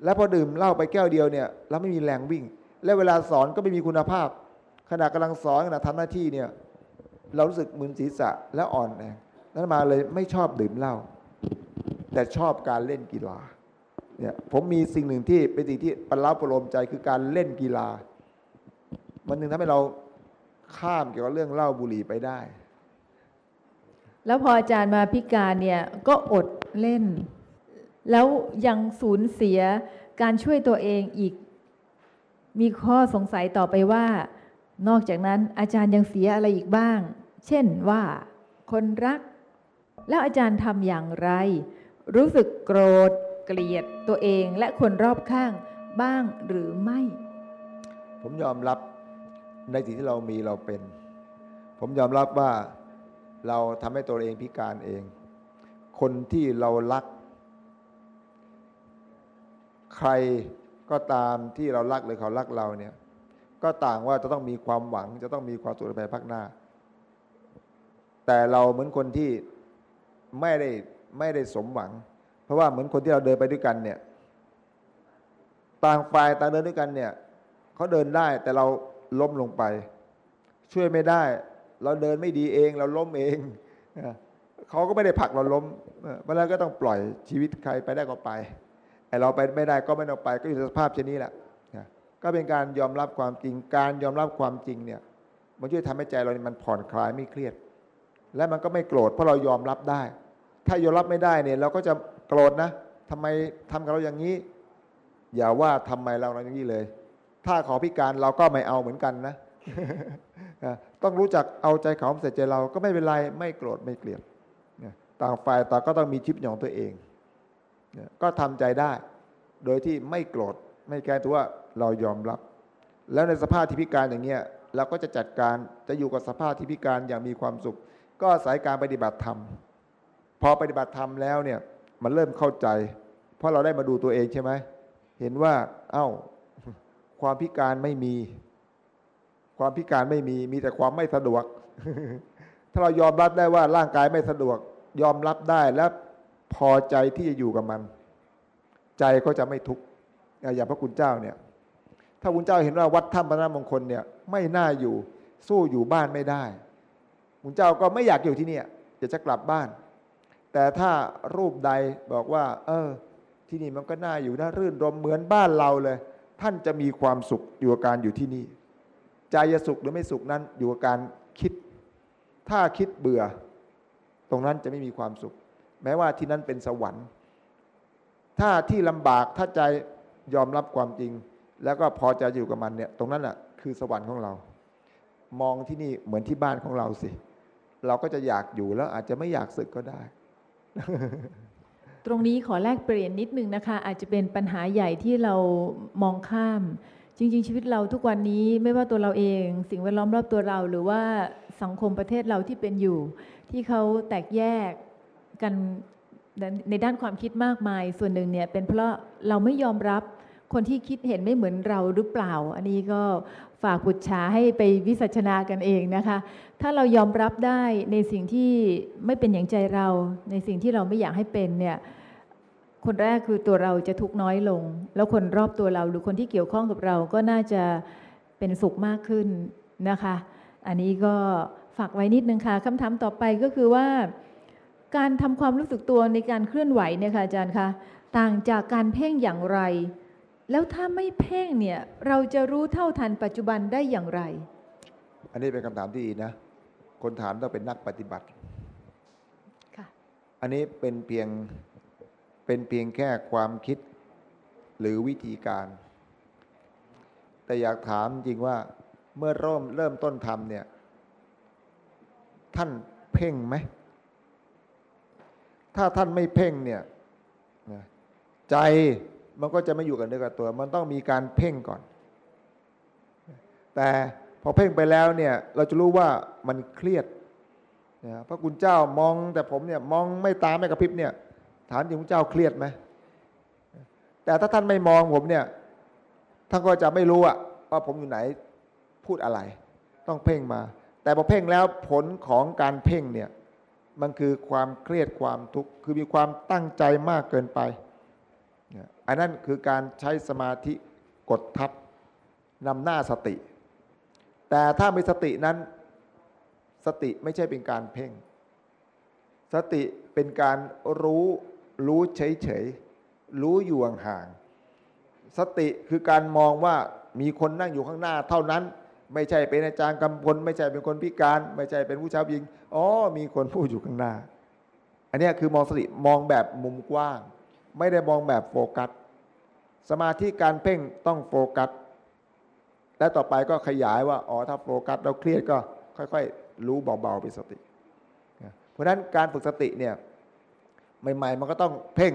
แล้วพอดื่มเหล้าไปแก้วเดียวเนี่ยเราไม่มีแรงวิ่ง และเวลาสอนก็ไม่มีคุณภาพ ขณะกำลังสอนขณะทำหน้าที่เนี่ย เรารู้สึกมึนศีรษะและอ่อนแรงนั้นมาเลยไม่ชอบดื่มเหล้าแต่ชอบการเล่นกีฬาเนี่ยผมมีสิ่งหนึ่งที่เป็นสิ่งที่ประลับประโลมใจคือการเล่นกีฬา มันหนึ่งทำให้เราข้ามเกี่ยวกับเรื่องเหล้าบุหรี่ไปได้ แล้วพออาจารย์มาพิการเนี่ยก็อดเล่น แล้วยังสูญเสียการช่วยตัวเองอีก มีข้อสงสัยต่อไปว่า นอกจากนั้นอาจารย์ยังเสียอะไรอีกบ้าง เช่นว่าคนรัก แล้วอาจารย์ทำอย่างไร รู้สึกโกรธ เกลียดตัวเองและคนรอบข้างบ้างหรือไม่ ผมยอมรับในสิ่งที่เรามีเราเป็น ผมยอมรับว่าเราทำให้ตัวเองพิการเอง คนที่เรารัก ใครก็ตามที่เรารักหรือเขารักเราเนี่ย ก็ต่างว่าจะต้องมีความหวัง จะต้องมีความสุขในภายภาคหน้า แต่เราเหมือนคนที่ไม่ได้ไม่ได้สมหวัง เพราะว่าเหมือนคนที่เราเดินไปด้วยกันเนี่ย ต่างฝ่ายต่างเดินด้วยกันเนี่ยเขาเดินได้แต่เราล้มลงไป ช่วยไม่ได้ เราเดินไม่ดีเอง เราล้มเองเขาก็ไม่ได้ผลักเราล้มเออเพราก็ต้องปล่อยชีวิตใครไปได้ก็ไปไอเราไปไม่ได้ก็ไม่ต้องไป ก็อยู่ในสภาพเช่นนี้แหละก็เป็นการยอมรับความจริงการยอมรับความจริงเนี่ย มันช่วยทำให้ใจเรานี่มันผ่อนคลายไม่เครียด และมันก็ไม่โกรธเพราะเรายอมรับได้ ถ้ายอมรับไม่ได้เนี่ยเราก็จะโกรธนะทำไมทำกับเราอย่างนี้ อย่าว่าทำไมเราอย่างนี้เลย ถ้าขอพิการเราก็ไม่เอาเหมือนกันนะ ต้องรู้จักเอาใจเขาใส่ใจเราก็ไม่เป็นไรไม่โกรธไม่เกลียดต่างฝ่ายต่างก็ต้องมีชิปของตัวเอง ก็ทำใจได้ โดยที่ไม่โกรธไม่แก้ตัวว่าเรายอมรับ แล้วในสภาพที่พิการอย่างเงี้ยเราก็จะจัดการจะอยู่กับสภาพที่พิการอย่างมีความสุข ก็อาศัยการปฏิบัติธรรม พอปฏิบัติธรรมแล้วเนี่ยมันเริ่มเข้าใจ เพราะเราได้มาดูตัวเองใช่ไหมเห็นว่าเอ้าความพิการไม่มี ความพิการไม่มีมีแต่ความไม่สะดวก ถ้าเรายอมรับได้ว่าร่างกายไม่สะดวก ยอมรับได้และพอใจที่จะอยู่กับมัน ใจก็จะไม่ทุกข์อย่างพระคุณเจ้าเนี่ย ถ้าคุณเจ้าเห็นว่าวัดถ้ำพระนามงคลเนี่ย ไม่น่าอยู่สู้อยู่บ้านไม่ได้ คุณเจ้าก็ไม่อยากอยู่ที่นี่ยอยากจะกลับบ้าน แต่ถ้ารูปใดบอกว่า เออ ที่นี่มันก็น่าอยู่น่ารื่นรมเหมือนบ้านเราเลย ท่านจะมีความสุขอยู่กับการอยู่ที่นี่ใจจะสุขหรือไม่สุขนั้นอยู่กับการคิด ถ้าคิดเบื่อ ตรงนั้นจะไม่มีความสุข แม้ว่าที่นั้นเป็นสวรรค์ ถ้าที่ลำบากถ้าใจยอมรับความจริง แล้วก็พอใจอยู่กับมันเนี่ย ตรงนั้นแหะคือสวรรค์ของเรา มองที่นี่เหมือนที่บ้านของเราสิ เราก็จะอยากอยู่แล้วอาจจะไม่อยากสึกก็ได้ ตรงนี้ขอแลกเปลี่ยนนิดนึงนะคะ อาจจะเป็นปัญหาใหญ่ที่เรามองข้าม จริง ๆ ชีวิตเราทุกวันนี้ไม่ว่าตัวเราเอง สิ่งแวดล้อมรอบตัวเรา หรือว่าสังคมประเทศเราที่เป็นอยู่ ที่เขาแตกแยกกันในด้านความคิดมากมาย ส่วนหนึ่งเนี่ยเป็นเพราะเราไม่ยอมรับ คนที่คิดเห็นไม่เหมือนเราหรือเปล่า อันนี้ก็ฝากบุตรชาให้ไปวิสัชนากันเองนะคะ ถ้าเรายอมรับได้ในสิ่งที่ไม่เป็นอย่างใจเรา ในสิ่งที่เราไม่อยากให้เป็นเนี่ยคนแรกคือตัวเราจะทุกน้อยลง แล้วคนรอบตัวเราหรือคนที่เกี่ยวข้องกับเราก็น่าจะเป็นสุขมากขึ้นนะคะ อันนี้ก็ฝากไว้นิดนึงค่ะคำถามต่อไปก็คือว่า การทำความรู้สึกตัวในการเคลื่อนไหวเนี่ยค่ะอาจารย์คะต่างจากการเพ่งอย่างไร แล้วถ้าไม่เพ่งเนี่ย เราจะรู้เท่าทันปัจจุบันได้อย่างไร อันนี้เป็นคำถามที่ดีนะ คนถามต้องเป็นนักปฏิบัติค่ะอันนี้เป็นเพียงเป็นเพียงแค่ความคิดหรือวิธีการ แต่อยากถามจริงว่าเมื่อเริ่มเริ่มต้นทำเนี่ย ท่านเพ่งไหม ถ้าท่านไม่เพ่งเนี่ยนะใจ มันก็จะไม่อยู่กับเนื้อกับตัว มันต้องมีการเพ่งก่อน แต่พอเพ่งไปแล้วเนี่ยเราจะรู้ว่ามันเครียดนะพระคุณเจ้ามองแต่ผมเนี่ยมองไม่ตาไม่กระพริบเนี่ย ถามจริงคุณเจ้าเครียดไหมแต่ถ้าท่านไม่มองผมเนี่ยท่านก็จะไม่รู้อะว่าผมอยู่ไหนพูดอะไร ต้องเพ่งมา แต่พอเพ่งแล้วผลของการเพ่งเนี่ยมันคือความเครียดความทุกข์คือมีความตั้งใจมากเกินไป อันนั้นคือการใช้สมาธิกดทับนำหน้าสติ แต่ถ้ามีสตินั้น สติไม่ใช่เป็นการเพ่ง สติเป็นการรู้รู้เฉยๆ รู้อยู่ห่างๆสติคือการมองว่ามีคนนั่งอยู่ข้างหน้าเท่านั้น ไม่ใช่เป็นอาจารย์กำพลไม่ใช่เป็นคนพิการ ไม่ใช่เป็นผู้ชายหญิงอ๋อมีคนพูดอยู่ข้างหน้า อันนี้คือมองสติมองแบบมุมกว้าง ไม่ได้มองแบบโฟกัส สมาธิการเพ่งต้องโฟกัส และต่อไปก็ขยายว่าอ๋อถ้าโฟกัสเราเครียดก็ค่อยๆ รู้เบาๆเป็นสติ เพราะนั้นการฝึกสติเนี่ยใหม่ๆ มันก็ต้องเพ่ง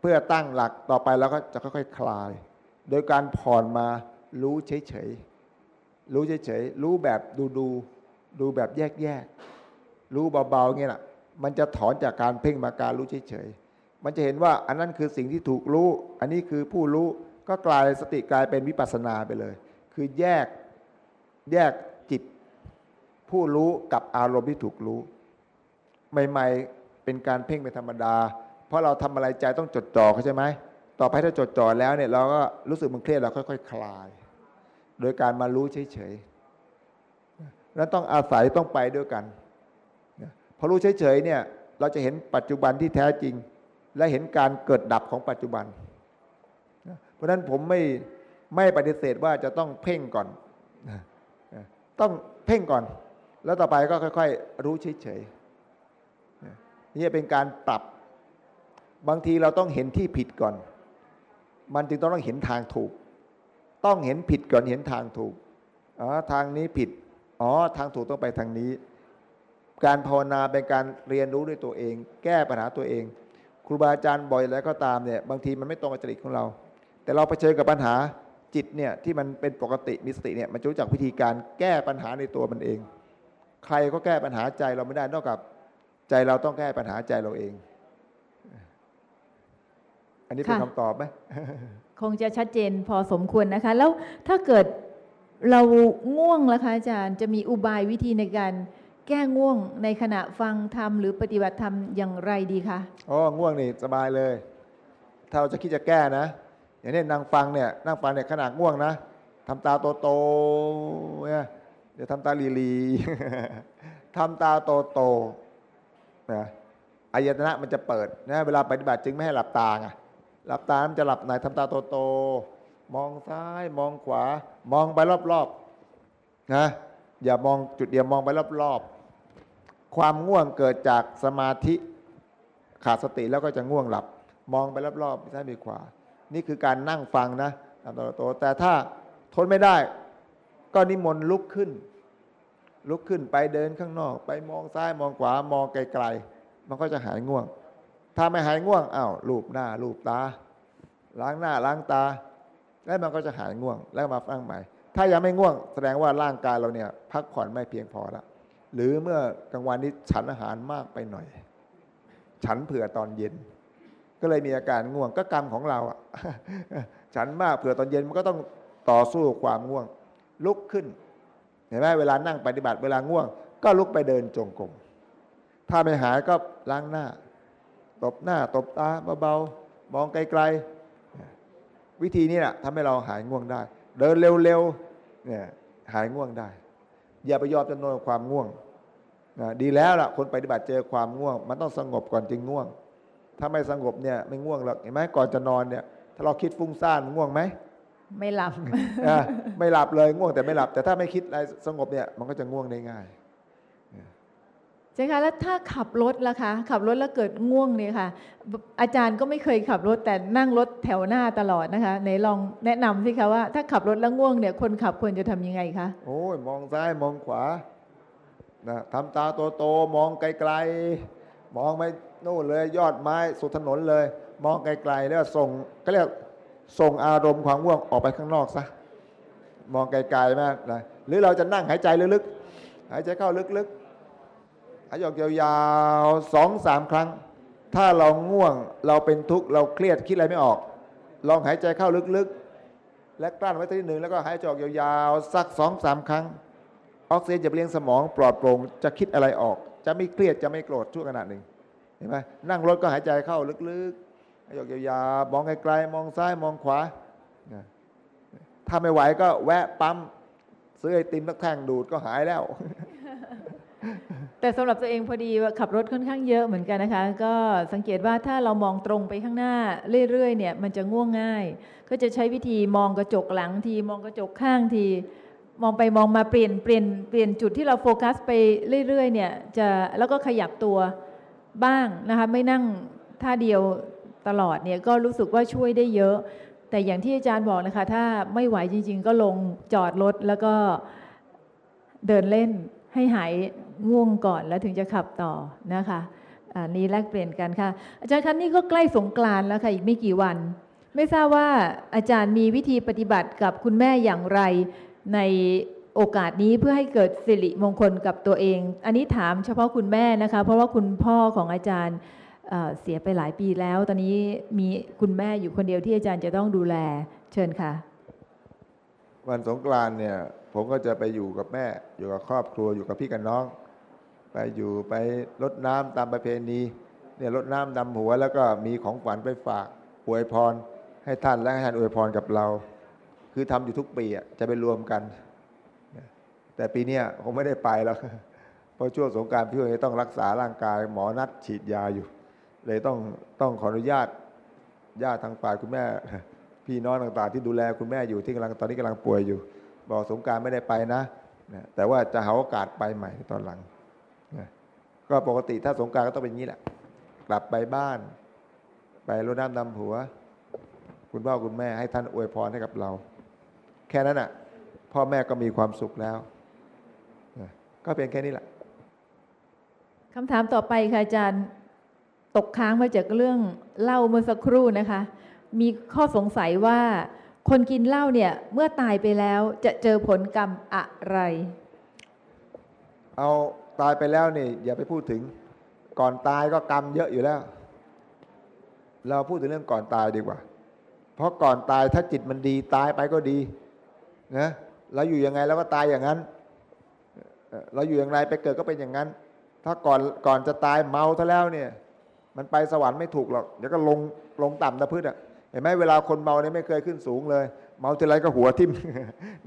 เพื่อตั้งหลักต่อไปแล้วก็จะค่อยๆ คลาย โดยการผ่อนมารู้เฉยๆ รู้เฉยๆ รู้แบบดูดูๆดูแบบแยกๆ รู้เบาๆเงี้ยนะมันจะถอนจากการเพ่งมาการรู้เฉยๆ มันจะเห็นว่าอันนั้นคือสิ่งที่ถูกรู้ อันนี้คือผู้รู้ก็กลายสติกลายเป็นวิปัสสนาไปเลย คือแยกแยกจิต ผู้รู้กับอารมณ์ที่ถูกรู้ ใหม่ๆเป็นการเพ่งเป็นธรรมดา เพราะเราทำอะไรใจต้องจดจ่อเขาใช่ไหมต่อไปถ้าจดจ่อแล้วเนี่ยเราก็รู้สึกมันเครียดเราค่อยๆคลาย โดยการมารู้เฉยๆแล้วต้องอาศัยต้องไปด้วยกันพอรู้เฉยๆเนี่ยเราจะเห็นปัจจุบันที่แท้จริง และเห็นการเกิดดับของปัจจุบัน เพราะนั้นผมไม่ไม่ปฏิเสธว่าจะต้องเพ่งก่อน ต้องเพ่งก่อน แล้วต่อไปก็ค่อย ๆ รู้เฉยๆนี่เป็นการปรับบางทีเราต้องเห็นที่ผิดก่อน มันจึงต้องเห็นทางถูก ต้องเห็นผิดก่อนเห็นทางถูก อ๋อ ทางนี้ผิด อ๋อ ทางถูกต้องไปทางนี้ การภาวนาเป็นการเรียนรู้ด้วยตัวเอง แก้ปัญหาตัวเอง รูบาอาจารย์บ่อยแล้วก็ตามเนี่ยบางทีมันไม่ตรงกับจริตของเรา แต่เราเผชิญกับปัญหาจิตเนี่ยที่มันเป็นปกติมีสติเนี่ยมันจะรู้จักวิธีการแก้ปัญหาในตัวมันเอง ใครก็แก้ปัญหาใจเราไม่ได้นอกจากใจเราต้องแก้ปัญหาใจเราเอง อันนี้เป็นคำตอบไหมคงจะชัดเจนพอสมควรนะคะ แล้วถ้าเกิดเราง่วงล่ะคะอาจารย์จะมีอุบายวิธีในการ แก้ง่วงในขณะฟังธรรมหรือปฏิบัติธรรมอย่างไรดีคะอ๋อง่วงนี่สบายเลยถ้าเราจะคิดจะแก้นะ อย่างนี้นั่งฟังเนี่ยนั่งฟังเนี่ยขนาดง่วงนะทำตาโตๆเนี่ยเดี๋ยวทำตาลีลีทำตาโตๆนะอายตนะมันจะเปิดนะเวลาปฏิบัติจึงไม่ให้หลับตาไงหลับตามันจะหลับไหนทำตาโตๆมองซ้ายมองขวา มองไปรอบๆนะอย่ามองจุดเดียวมองไปรอบๆ ความง่วงเกิดจากสมาธิขาดสติแล้วก็จะง่วงหลับ มองไปรอบๆซ้ายมีขวา นี่คือการนั่งฟังนะตามตัวโตแต่ถ้าทนไม่ได้ ก็นิมนต์ลุกขึ้น ลุกขึ้นไปเดินข้างนอก ไปมองซ้ายมองขวามองไกลๆ มันก็จะหายง่วง ถ้าไม่หายง่วงอ้าวลูบหน้าลูบตา ล้างหน้าล้างตา แล้วมันก็จะหายง่วงแล้วมาฟังใหม่ ถ้ายังไม่ง่วง แสดงว่าร่างกายเราเนี่ย พักผ่อนไม่เพียงพอแล้ว หรือเมื่อกลางวันนี้ฉันอาหารมากไปหน่อย ฉันเผื่อตอนเย็น ก็เลยมีอาการง่วงก็กรรมของเราอะฉันมากเผื่อตอนเย็นมันก็ต้องต่อสู้กับความง่วง ลุกขึ้นเห็นไหมเวลานั่งปฏิบัติเวลาง่วง ก็ลุกไปเดินจงกรมถ้าไม่หายก็ล้างหน้า ตบหน้าตบตาเบาๆมองไกลๆวิธีนี้แหละทำให้เราหายง่วงได้ เดินเร็วๆเนี่ยหายง่วงได้ อย่าไปยอมจำนวนกับความง่วงนะดีแล้วล่ะคนปฏิบัติเจอความง่วง มันต้องสงบก่อนจึงง่วง ถ้าไม่สงบเนี่ยไม่ง่วงหรอกเห็นไหมก่อนจะนอนเนี่ย ถ้าเราคิดฟุ้งซ่านง่วงไหมไม่หลับอะไม่หลับเลยง่วงแต่ไม่หลับ แต่ถ้าไม่คิดอะไรสงบเนี่ยมันก็จะง่วงได้ง่าย ใช่คะแล้วถ้าขับรถล่ะคะขับรถแล้วเกิดง่วงเนี่ยค่ะ อาจารย์ก็ไม่เคยขับรถแต่นั่งรถแถวหน้าตลอดนะคะไหนลองแนะนำสิคะว่า ถ้าขับรถแล้วง่วงเนี่ยคนขับควรจะทำยังไงคะโอ้ยมองซ้ายมองขวานะทำตาโตๆมองไกลๆมองไปนู่นเลยยอดไม้สุดถนนเลย มองไกลๆแล้วส่งก็เรียกส่งอารมณ์ความง่วงออกไปข้างนอกซะมองไกลๆมากนะหรือเราจะนั่งหายใจลึกๆหายใจเข้าลึกๆ หายใจออกยาวๆสองสามครั้ง ถ้าเราง่วงเราเป็นทุกข์เราเครียดคิดอะไรไม่ออก ลองหายใจเข้าลึกๆ และกลั้นไว้ทีหนึ่งแล้วก็หายใจออกยาวๆสักสองสามครั้ง ออกซิเจนจะเลี้ยงสมองปลอดโปร่งจะคิดอะไรออก จะไม่เครียดจะไม่โกรธชั่วขณะหนึ่งเห็นไหมนั่งรถก็หายใจเข้าลึกๆหายใจยาวๆมองไกลๆมองซ้ายมองขวาถ้าไม่ไหวก็แวะปั๊มซื้อไอติมสักแท่งดูดก็หายแล้ว แต่สำหรับตัวเองพอดีว่าขับรถค่อนข้างเยอะเหมือนกันนะคะ ก็สังเกตว่าถ้าเรามองตรงไปข้างหน้าเรื่อยๆเนี่ยมันจะง่วงง่าย ก็จะใช้วิธีมองกระจกหลังที มองกระจกข้างที มองไปมองมาเปลี่ยนเปลี่ยนเปลี่ยนจุดที่เราโฟกัสไปเรื่อยๆเนี่ยจะแล้วก็ขยับตัวบ้างนะคะไม่นั่งท่าเดียวตลอดเนี่ยก็รู้สึกว่าช่วยได้เยอะ แต่อย่างที่อาจารย์บอกนะคะ ถ้าไม่ไหวจริง ๆ ก็ลงจอดรถแล้วก็เดินเล่นให้หาย ง่วงก่อนแล้วถึงจะขับต่อนะคะอันนี้แลกเปลี่ยนกันค่ะ อาจารย์คะนี่ก็ใกล้สงกรานต์แล้วค่ะอีกไม่กี่วัน ไม่ทราบว่าอาจารย์มีวิธีปฏิบัติกับคุณแม่อย่างไรในโอกาสนี้เพื่อให้เกิดสิริมงคลกับตัวเอง อันนี้ถามเฉพาะคุณแม่นะคะ เพราะว่าคุณพ่อของอาจารย์เเสียไปหลายปีแล้ว ตอนนี้มีคุณแม่อยู่คนเดียวที่อาจารย์จะต้องดูแลเชิญค่ะ วันสงกรานต์เนี่ยผมก็จะไปอยู่กับแม่ อยู่กับครอบครัวอยู่กับพี่กับน้อง ไปอยู่ไปรดน้ำตามประเพณีเนี่ยรดน้ำดำหัว แล้วก็มีของขวัญไปฝากอวยพร ให้ท่านและให้ท่านอวยพรกับเรา คือทำอยู่ทุกปีอะจะไปรวมกัน แต่ปีเนี้ยผมไม่ได้ไปแล้วเพราะช่วงสงการพี่โอต้องรักษาร่างกาย หมอนัดฉีดยาอยู่ เลยต้องต้องขออนุญาตญาติทางฝ่ายคุณแม่ พี่น้องต่างๆ ที่ดูแลคุณแม่อยู่ที่กำลังตอนนี้กำลังป่วยอยู่ บอกสงการไม่ได้ไปนะ แต่ว่าจะหาโอกาสไปใหม่ตอนหลัง ก็ปกติถ้าสงกรารก็ต้องเป็นอย่างนี้แหละ กลับไปบ้าน ไปรดน้ำดำหัว คุณพ่อคุณแม่ให้ท่านอวยพรให้กับเรา แค่นั้นอะ พ่อแม่ก็มีความสุขแล้วนะก็เป็นแค่นี้แหละคำถามต่อไปค่ะอาจารย์ตกค้างมาจากเรื่องเหล้าเมื่อสักครู่นะคะ มีข้อสงสัยว่า คนกินเหล้าเนี่ยเมื่อตายไปแล้วจะเจอผลกรรมอะไร เอา ตายไปแล้วนี่อย่าไปพูดถึงก่อนตายก็กรรมเยอะอยู่แล้ว เราพูดถึงเรื่องก่อนตายดีกว่า เพราะก่อนตายถ้าจิตมันดีตายไปก็ดีนะเราอยู่ยังไงเราก็ตายอย่างนั้น เราอยู่อย่างไรไปเกิดก็เป็นอย่างนั้น ถ้าก่อนก่อนจะตายเมาซะแล้วเนี่ย มันไปสวรรค์ไม่ถูกหรอกเดี๋ยวก็ลงลงต่ำนะพืชอะเห็นไหมเวลาคนเมาเนี่ยไม่เคยขึ้นสูงเลย เมาทีไรก็หัวทิ่ม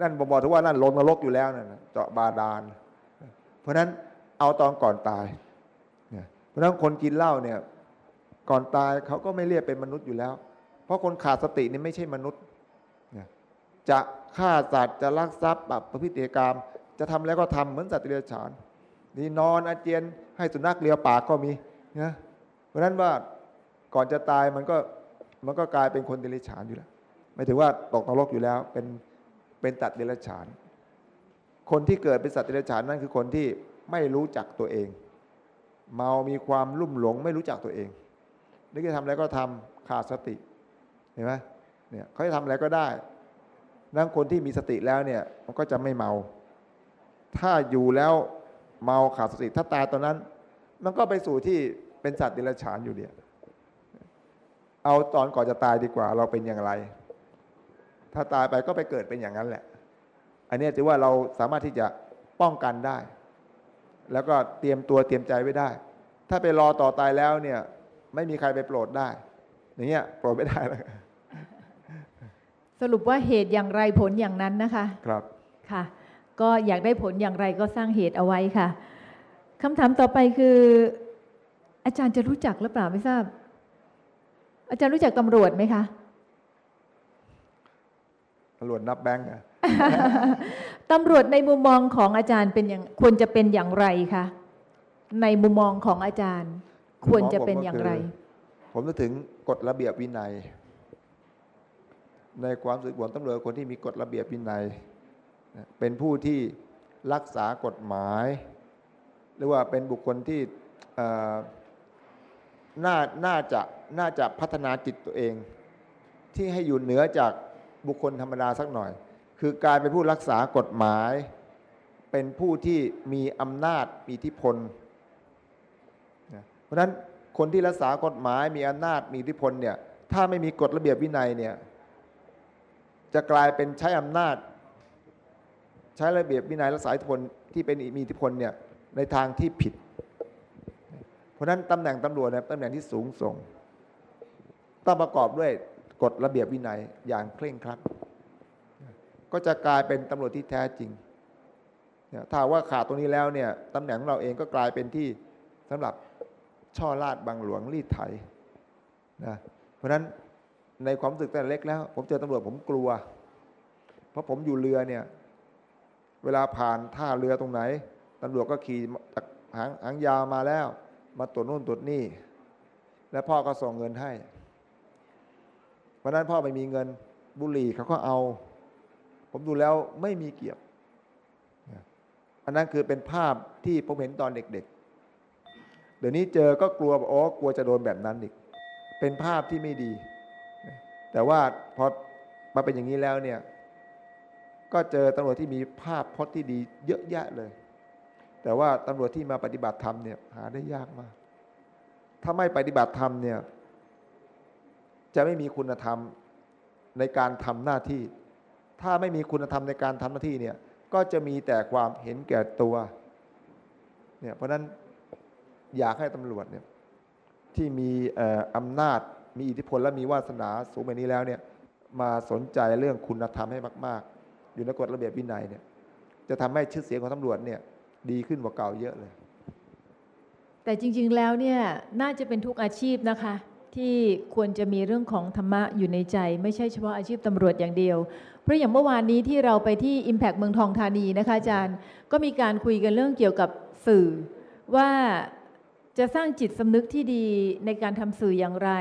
นั่นผมบอกถึงว่านั่นลงนรกอยู่แล้วนั่นเจาะบาดาลเพราะฉะนั้น เอาตอนก่อนตาย เพราะฉะนั้นคนกินเหล้าเนี่ยก่อนตายเขาก็ไม่เรียกเป็นมนุษย์อยู่แล้ว เพราะคนขาดสตินี่ไม่ใช่มนุษย์ จะฆ่าสัตว์จะลักทรัพย์แบบประพฤติกรรม จะทำแล้วก็ทำเหมือนสัตว์เดรัจฉานนี่นอนอาเจียนให้สุนัขเลียปากก็มีนะเพราะฉะนั้นว่าก่อนจะตายมันก็มันก็กลายเป็นคนเดรัจฉานอยู่แล้วหมายถึงว่าตกนรกอยู่แล้วเป็นเป็นตัดเดรัจฉาน คนที่เกิดเป็นสัตว์เดรัจฉานนั่นคือคนที่ ไม่รู้จักตัวเอง เมามีความลุ่มหลง ไม่รู้จักตัวเองนึกจะทำอะไรก็ทำขาดสติเห็นไหมเนี่ยเขาจะทำอะไรก็ได้นั่งคนที่มีสติแล้วเนี่ยมันก็จะไม่เมา ถ้าอยู่แล้วเมาขาดสติถ้าตายตอนนั้น มันก็ไปสู่ที่เป็นสัตว์เดรัจฉานอยู่เดียวเอาตอนก่อนจะตายดีกว่า เราเป็นอย่างไร ถ้าตายไปก็ไปเกิดเป็นอย่างนั้นแหละ อันนี้ถือว่าเราสามารถที่จะป้องกันได้ แล้วก็เตรียมตัวเตรียมใจไว้ได้ ถ้าไปรอต่อตายแล้วเนี่ย ไม่มีใครไปโปรดได้ อย่างเงี้ยโปรดไม่ได้แล้วสรุปว่าเหตุอย่างไรผลอย่างนั้นนะคะ ครับค่ะ ก็อยากได้ผลอย่างไรก็สร้างเหตุเอาไว้ค่ะคำถามต่อไปคือ อาจารย์จะรู้จักหรือเปล่าไม่ทราบ อาจารย์รู้จักตำรวจไหมคะตำรวจนับแบงค์อะ ตำรวจในมุมมองของอาจารย์เป็นอย่างควรจะเป็นอย่างไรคะในมุมมองของอาจารย์ ควรจะเป็นอย่างไร ผมนึกถึงกฎระเบียบวินัย ในความสึกของตำรวจคนที่มีกฎระเบียบวินัย เป็นผู้ที่รักษากฎหมาย หรือว่าเป็นบุคคลที่น่าน่าจะน่าจะพัฒนาจิตตัวเอง ที่ให้อยู่เหนือจากบุคคลธรรมดาสักหน่อย คือกลารเป็นผู้รักษากฎหมาย เป็นผู้ที่มีอำนาจมีอิทธิพล เพราะฉะนั้นคนที่รักษากฎหมายมีอำนาจมีอิทธิพลเนี่ยถ้าไม่มีกฎระเบียบวินัยเนี่ยจะกลายเป็นใช้อำนาจ ใช้ระเบียบวินัยรักษาอิทธิพลที่เป็นมีอิทธิพลเนี่ยในทางที่ผิด เพราะฉะนั้นตำแหน่งตำรวจเนี่ยตำแหน่งที่สูงส่ง ต้องประกอบด้วยกฎระเบียบวินัยอย่างเคร่งครัด ก็จะกลายเป็นตำรวจที่แท้จริงถ้าว่าขาดตรงนี้แล้วเนี่ยตำแหน่งของเราเองก็กลายเป็นที่สำหรับช่อลาดบังหลวงรีดไถนะเพราะฉะนั้นในความรู้สึกแต่เล็กแล้ว ผมเจอตำรวจผมกลัว เพราะผมอยู่เรือเนี่ยเวลาผ่านท่าเรือตรงไหนตำรวจก็ขี่หางหางยาวมาแล้ว มาตรวจนู่นตรวจนี่ แล้วพ่อก็ส่งเงินให้วันนั้นพ่อไม่มีเงินบุหรี่เขาก็เอา ผมดูแล้วไม่มีเกียรติอันนั้นคือเป็นภาพที่ผมเห็นตอนเด็ก ๆ เดี๋ยวนี้เจอก็กลัวบอกอ๋อกลัวจะโดนแบบนั้นอีก เป็นภาพที่ไม่ดี แต่ว่าพอมาเป็นอย่างนี้แล้วเนี่ย ก็เจอตำรวจที่มีภาพพจน์ที่ดีเยอะแยะเลย แต่ว่าตำรวจที่มาปฏิบัติธรรมเนี่ยหาได้ยากมาก ถ้าไม่ปฏิบัติธรรมเนี่ย จะไม่มีคุณธรรมในการทำหน้าที่ ถ้าไม่มีคุณธรรมในการทำหน้าที่เนี่ยก็จะมีแต่ความเห็นแก่ตัวเนี่ยเพราะนั้นอยากให้ตำรวจเนี่ยที่มีเอ่ออำนาจมีอิทธิพลและมีวาสนาสูงแบบนี้แล้วเนี่ยมาสนใจเรื่องคุณธรรมให้มาก ๆ อยู่ในกฎระเบียบวินัยเนี่ยจะทำให้ชื่อเสียงของตำรวจเนี่ยดีขึ้นกว่าเก่าเยอะเลย แต่จริง ๆ แล้วเนี่ยน่าจะเป็นทุกอาชีพนะคะ ที่ควรจะมีเรื่องของธรรมะอยู่ในใจ ไม่ใช่เฉพาะอาชีพตำรวจอย่างเดียว เพราะอย่างเมื่อวานนี้ที่เราไปที่ Impact เมืองทองธานีนะคะอาจารย์ ก็มีการคุยกันเรื่องเกี่ยวกับสื่อ ว่าจะสร้างจิตสำนึกที่ดีในการทำสื่ออย่างไร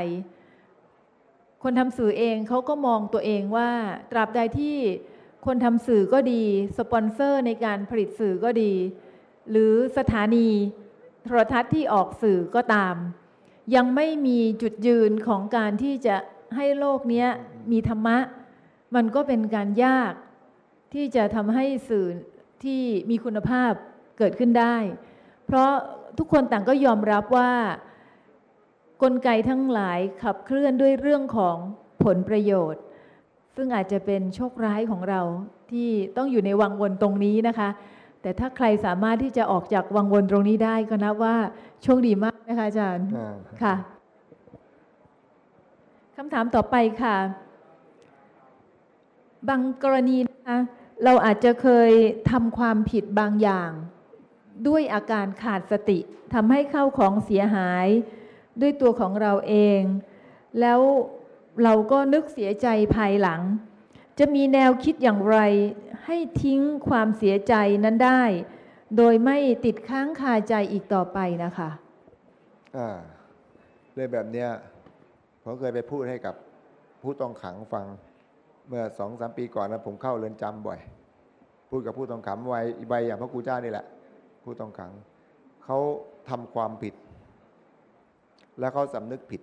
คนทำสื่อเองเขาก็มองตัวเองว่า ตราบใดที่คนทำสื่อก็ดี สปอนเซอร์ในการผลิตสื่อก็ดี หรือสถานีโทรทัศน์ที่ออกสื่อก็ตาม ยังไม่มีจุดยืนของการที่จะให้โลกนี้มีธรรมะ มันก็เป็นการยากที่จะทำให้สื่อที่มีคุณภาพเกิดขึ้นได้ เพราะทุกคนต่างก็ยอมรับว่ากลไกทั้งหลายขับเคลื่อนด้วยเรื่องของผลประโยชน์ ซึ่งอาจจะเป็นโชคร้ายของเราที่ต้องอยู่ในวังวนตรงนี้นะคะ แต่ถ้าใครสามารถที่จะออกจากวังวนตรงนี้ได้ก็นับว่าโชคดีมากนะคะอาจารย์อ่าค่ะคำถามต่อไปค่ะ บางกรณีนะคะเราอาจจะเคยทำความผิดบางอย่าง ด้วยอาการขาดสติทำให้เข้าของเสียหายด้วยตัวของเราเอง แล้วเราก็นึกเสียใจภายหลัง จะมีแนวคิดอย่างไร ให้ทิ้งความเสียใจนั้นได้ โดยไม่ติดค้างคาใจอีกต่อไปนะคะอ่าเรื่องแบบเนี้ยผมเคยไปพูดให้กับผู้ต้องขังฟัง เมื่อสองสามปีก่อนนะผมเข้าเรือนจำบ่อย พูดกับผู้ต้องขังวัยใบอย่างพระครูเจ้านี่แหละ ผู้ต้องขังเขาทำความผิด แล้วเขาสำนึกผิด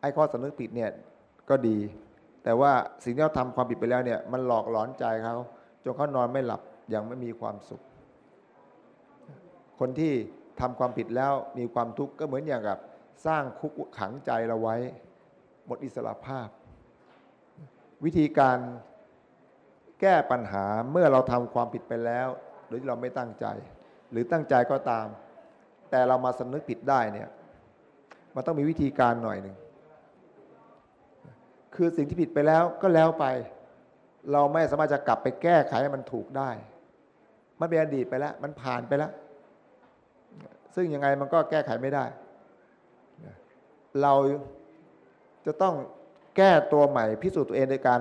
ไอ้ข้อสำนึกผิดเนี่ยก็ดี แต่ว่าสิ่งที่เขาทำความผิดไปแล้วเนี่ยมันหลอกหลอนใจเขาจนเขานอนไม่หลับอย่างไม่มีความสุข คนที่ทำความผิดแล้วมีความทุกข์ก็เหมือนอย่างกับ สร้างคุกขังใจเราไว้ หมดอิสระภาพ วิธีการแก้ปัญหาเมื่อเราทำความผิดไปแล้ว โดยที่เราไม่ตั้งใจ หรือตั้งใจก็ตาม แต่เรามาสำนึกผิดได้เนี่ยมันต้องมีวิธีการหน่อยหนึ่งคือสิ่งที่ผิดไปแล้วก็แล้วไป เราไม่สามารถจะกลับไปแก้ไขให้มันถูกได้ มันเป็นอดีตไปแล้ว มันผ่านไปแล้ว ซึ่งยังไงมันก็แก้ไขไม่ได้ เราจะต้อง แก้ตัวใหม่พิสูจน์ตัวเองโดยการ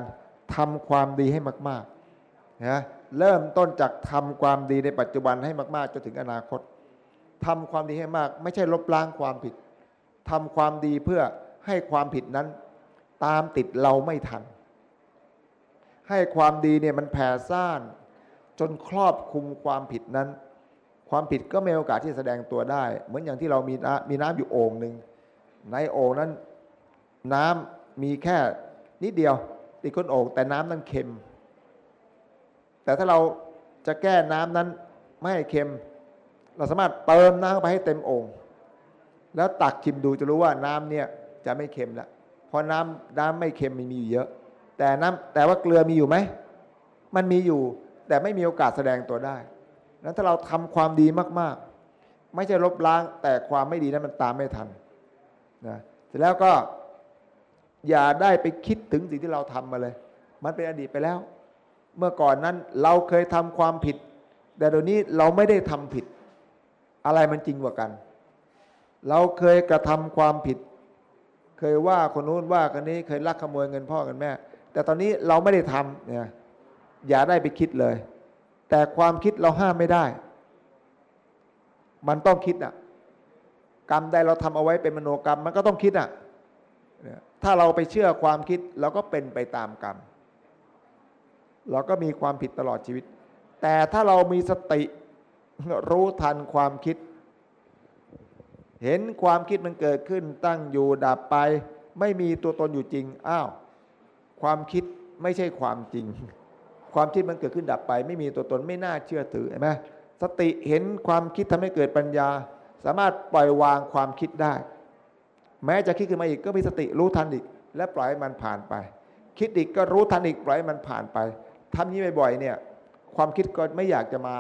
ทำความดีให้มากๆนะเริ่มต้นจากทำความดีในปัจจุบันให้มากๆจนถึงอนาคตทำความดีให้มาก ไม่ใช่ลบล้างความผิดทำความดีเพื่อให้ความผิดนั้น ตามติดเราไม่ทัน ให้ความดีเนี่ยมันแผ่ซ่าน จนครอบคุมความผิดนั้น ความผิดก็มีโอกาสที่จะแสดงตัวได้ เหมือนอย่างที่เรามีน้ำมีน้ำอยู่โอ่งหนึ่งในโอ่งนั้นน้ำ มีแค่นิดเดียวติดก้นโอ่งแต่น้ำนั้นเค็ม แต่ถ้าเราจะแก้น้ำนั้นไม่ให้เค็ม เราสามารถเติมน้ำเข้าไปให้เต็มโอ่งแล้วตักชิมดูจะรู้ว่าน้ำเนี่ยจะไม่เค็มแล้วเพราะน้ำน้ำไม่เค็มมันมีอยู่เยอะ แต่น้ำแต่ว่าเกลือมีอยู่ไหมมันมีอยู่แต่ไม่มีโอกาสแสดงตัวได้นั้นถ้าเราทำความดีมาก ๆ ไม่ใช่ลบล้างแต่ความไม่ดีนั้นมันตามไม่ทันนะเสร็จแล้วก็ อย่าได้ไปคิดถึงสิ่งที่เราทำมาเลย มันเป็นอดีตไปแล้ว เมื่อก่อนนั้นเราเคยทำความผิด แต่เดี๋ยวนี้เราไม่ได้ทำผิด อะไรมันจริงกว่ากัน เราเคยกระทำความผิด เคยว่าคนนู้นว่าคนนี้เคยลักขโมยเงินพ่อเงินแม่ แต่ตอนนี้เราไม่ได้ทำเนี่ยอย่าได้ไปคิดเลย แต่ความคิดเราห้ามไม่ได้ มันต้องคิดอะ กรรมใดเราทำเอาไว้เป็นมโนกรรม มันก็ต้องคิดอะเนี่ย ถ้าเราไปเชื่อความคิดเราก็เป็นไปตามกรรม เราก็มีความผิดตลอดชีวิต แต่ถ้าเรามีสติรู้ทันความคิด เห็นความคิดมันเกิดขึ้นตั้งอยู่ดับไป ไม่มีตัวตนอยู่จริงอ้าวความคิดไม่ใช่ความจริง ความคิดมันเกิดขึ้นดับไป ไม่มีตัวตนไม่น่าเชื่อถือเห็นไหมสติเห็นความคิดทำให้เกิดปัญญา สามารถปล่อยวางความคิดได้ แม้จะคิดขึ้นมาอีกก็มีสติรู้ทันอีก และปล่อยมันผ่านไป คิดอีกก็รู้ทันอีกปล่อยมันผ่านไปทำนี้บ่อยๆเนี่ยความคิดก็ไม่อยากจะมา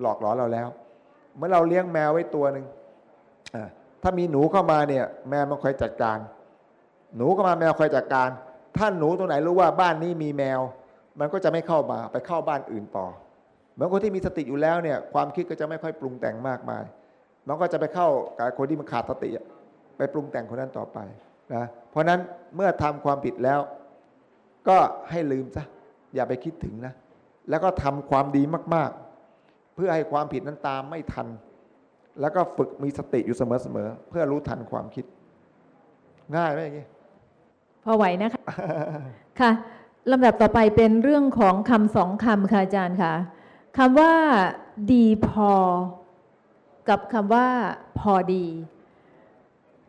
หลอกหลอนเราแล้ว เมื่อเราเลี้ยงแมวไว้ตัวหนึ่งถ้ามีหนูเข้ามาเนี่ย แมวมันคอยจัดการ หนูเข้ามาแมวคอยจัดการ ถ้าหนูตัวไหนรู้ว่าบ้านนี้มีแมว มันก็จะไม่เข้ามาไปเข้าบ้านอื่นต่อเหมือนคนที่มีสติอยู่แล้วเนี่ย ความคิดก็จะไม่ค่อยปรุงแต่งมากมาย มันก็จะไปเข้ากับคนที่มันขาดสติอะ ปปรุงแต่งคนนั้นต่อไปนะเพราะฉะนั้นเมื่อทำความผิดแล้ว ก็ให้ลืมซะอย่าไปคิดถึงนะ แล้วก็ทำความดีมาก ๆ เพื่อให้ความผิดนั้นตามไม่ทัน แล้วก็ฝึกมีสติอยู่เสมอๆเพื่อรู้ทันความคิด ง่ายไหมอย่างนี้พอไหวนะคะค่ะลำดับต่อไปเป็นเรื่องของคำสองคำค่ะอาจารย์ค่ะคำว่าดีพอ กับคำว่าพอดี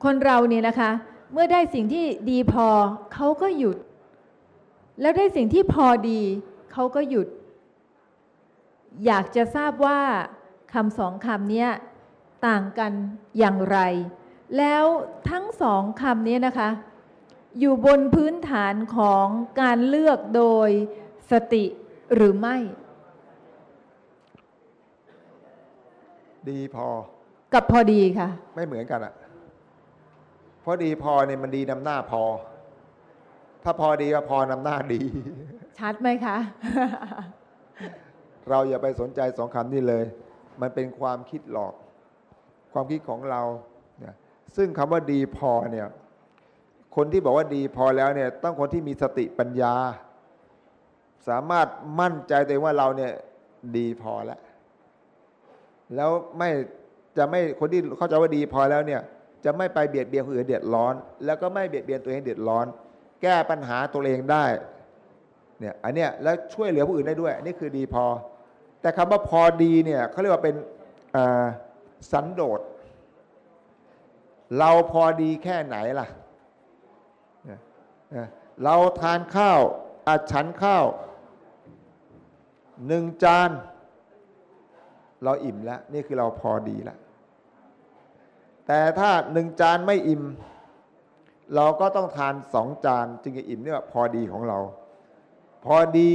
คนเราเนี่ยนะคะ เมื่อได้สิ่งที่ดีพอเขาก็หยุด แล้วได้สิ่งที่พอดีเขาก็หยุด อยากจะทราบว่าคำสองคำเนี้ยต่างกันอย่างไร แล้วทั้งสองคำนี้นะคะ อยู่บนพื้นฐานของการเลือกโดยสติหรือไม่ ดีพอ กับพอดีค่ะ ไม่เหมือนกันอะ เพราะดีพอเนี่ยมันดีนำหน้าพอ ถ้าพอดีก็พอนำหน้าดี ชัดไหมคะ เราอย่าไปสนใจสองคำนี้เลย มันเป็นความคิดหลอก ความคิดของเราเนี่ยซึ่งคำว่าดีพอเนี่ยคนที่บอกว่าดีพอแล้วเนี่ยต้องคนที่มีสติปัญญา สามารถมั่นใจตัวเองว่าเราเนี่ยดีพอแล้ว แล้วไม่จะไม่คนที่เข้าใจว่าดีพอแล้วเนี่ย จะไม่ไปเบียดเบียนคนอื่นเดือดร้อน แล้วก็ไม่เบียดเบียนตัวเองเดือดร้อน แก้ปัญหาตัวเองได้เนี่ยอันเนี้ยแล้วช่วยเหลือผู้อื่นได้ด้วย อันนี้คือดีพอ แต่คำว่าพอดีเนี่ยเขาเรียกว่าเป็นสันโดษเราพอดีแค่ไหนล่ะเนี่ยเนี่ยเราทานข้าวอาฉันข้าวหนึ่งจาน เราอิ่มแล้ว นี่คือเราพอดีแล้ว แต่ถ้าหนึ่งจานไม่อิ่ม เราก็ต้องทานสองจานจึงจะอิ่มเนี่ยพอดีของเรา พอดี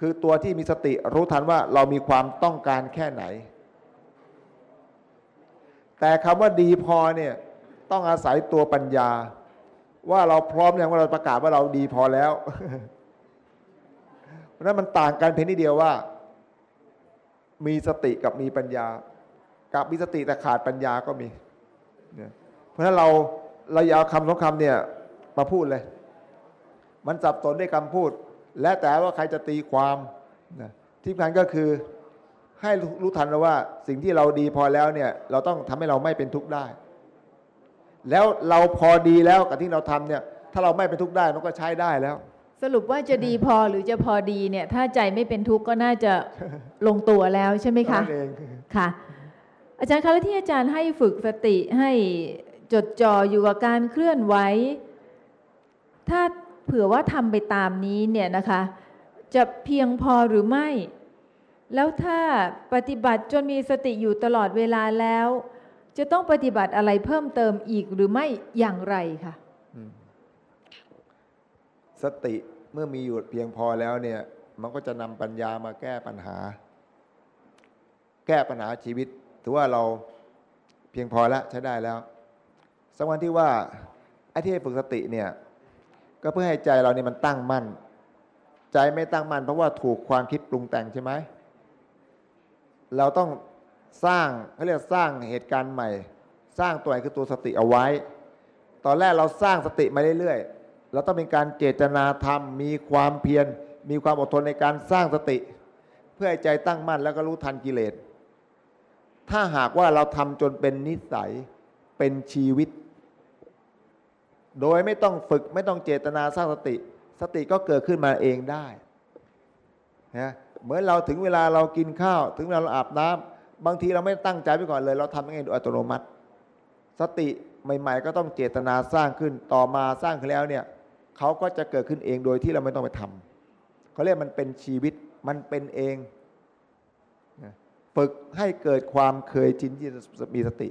คือตัวที่มีสติรู้ทันว่าเรามีความต้องการแค่ไหน แต่คำว่าดีพอเนี่ยต้องอาศัยตัวปัญญา ว่าเราพร้อมอย่างว่าเราประกาศว่าเราดีพอแล้วเพราะฉะนั้นมันต่างกันเพียงนิดเดียวว่า มีสติกับมีปัญญา กับมีสติแต่ขาดปัญญาก็มี เนี่ยเพราะฉะนั้นเราเราอย่าเอาคำสองคำเนี่ยมาพูดเลย มันสับสนด้วยคำพูด และแต่ว่าใครจะตีความนะที่สำคัญก็คือให้รู้ทันว่า สิ่งที่เราดีพอแล้วเนี่ย เราต้องทำให้เราไม่เป็นทุกข์ได้ แล้วเราพอดีแล้วกับที่เราทำเนี่ย ถ้าเราไม่เป็นทุกข์ได้มันก็ใช้ได้แล้ว สรุปว่าจะดีพอหรือจะพอดีเนี่ย ถ้าใจไม่เป็นทุกข์ก็น่าจะลงตัวแล้วใช่ไหมคะนั่นเองค่ะ อาจารย์คะแล้วที่อาจารย์ให้ฝึกสติให้จดจ่ออยู่กับการเคลื่อนไหวถ้าเผื่อว่าทำไปตามนี้เนี่ยนะคะ จะเพียงพอหรือไม่ แล้วถ้าปฏิบัติจนมีสติอยู่ตลอดเวลาแล้ว จะต้องปฏิบัติอะไรเพิ่มเติมอีกหรือไม่อย่างไรคะสติเมื่อมีอยู่เพียงพอแล้วเนี่ย มันก็จะนำปัญญามาแก้ปัญหา แก้ปัญหาชีวิต ถือว่าเราเพียงพอแล้วใช้ได้แล้วสำคัญที่ว่าไอ้ที่ให้ฝึกสติเนี่ยก็เพื่อให้ใจเราเนี่ยมันตั้งมั่น ใจไม่ตั้งมั่นเพราะว่าถูกความคิดปรุงแต่งใช่ไหมเราต้องสร้างเขาเรียกสร้างเหตุการณ์ใหม่ สร้างตัวไหนคือตัวสติเอาไว้ ตอนแรกเราสร้างสติมาเรื่อยๆเราต้องเป็นการเจตนาธรรม มีความเพียรมีความอดทนในการสร้างสติ เพื่อให้ใจตั้งมั่นแล้วก็รู้ทันกิเลส ถ้าหากว่าเราทำจนเป็นนิสัยเป็นชีวิต โดยไม่ต้องฝึกไม่ต้องเจตนาสร้างสติ สติก็เกิดขึ้นมาเองได้นะเหมือนเราถึงเวลาเรากินข้าว ถึงเวลาเราอาบน้ำบางทีเราไม่ตั้งใจไปก่อนเลย เราทำยังไงโดยอัตโนมัติ สติใหม่ ๆ ก็ต้องเจตนาสร้างขึ้นต่อมาสร้างขึ้นแล้วเนี่ยเขาก็จะเกิดขึ้นเองโดยที่เราไม่ต้องไปทำเขาเรียกมันเป็นชีวิตมันเป็นเอง ฝึกให้เกิดความเคยชินที่จะมีสติ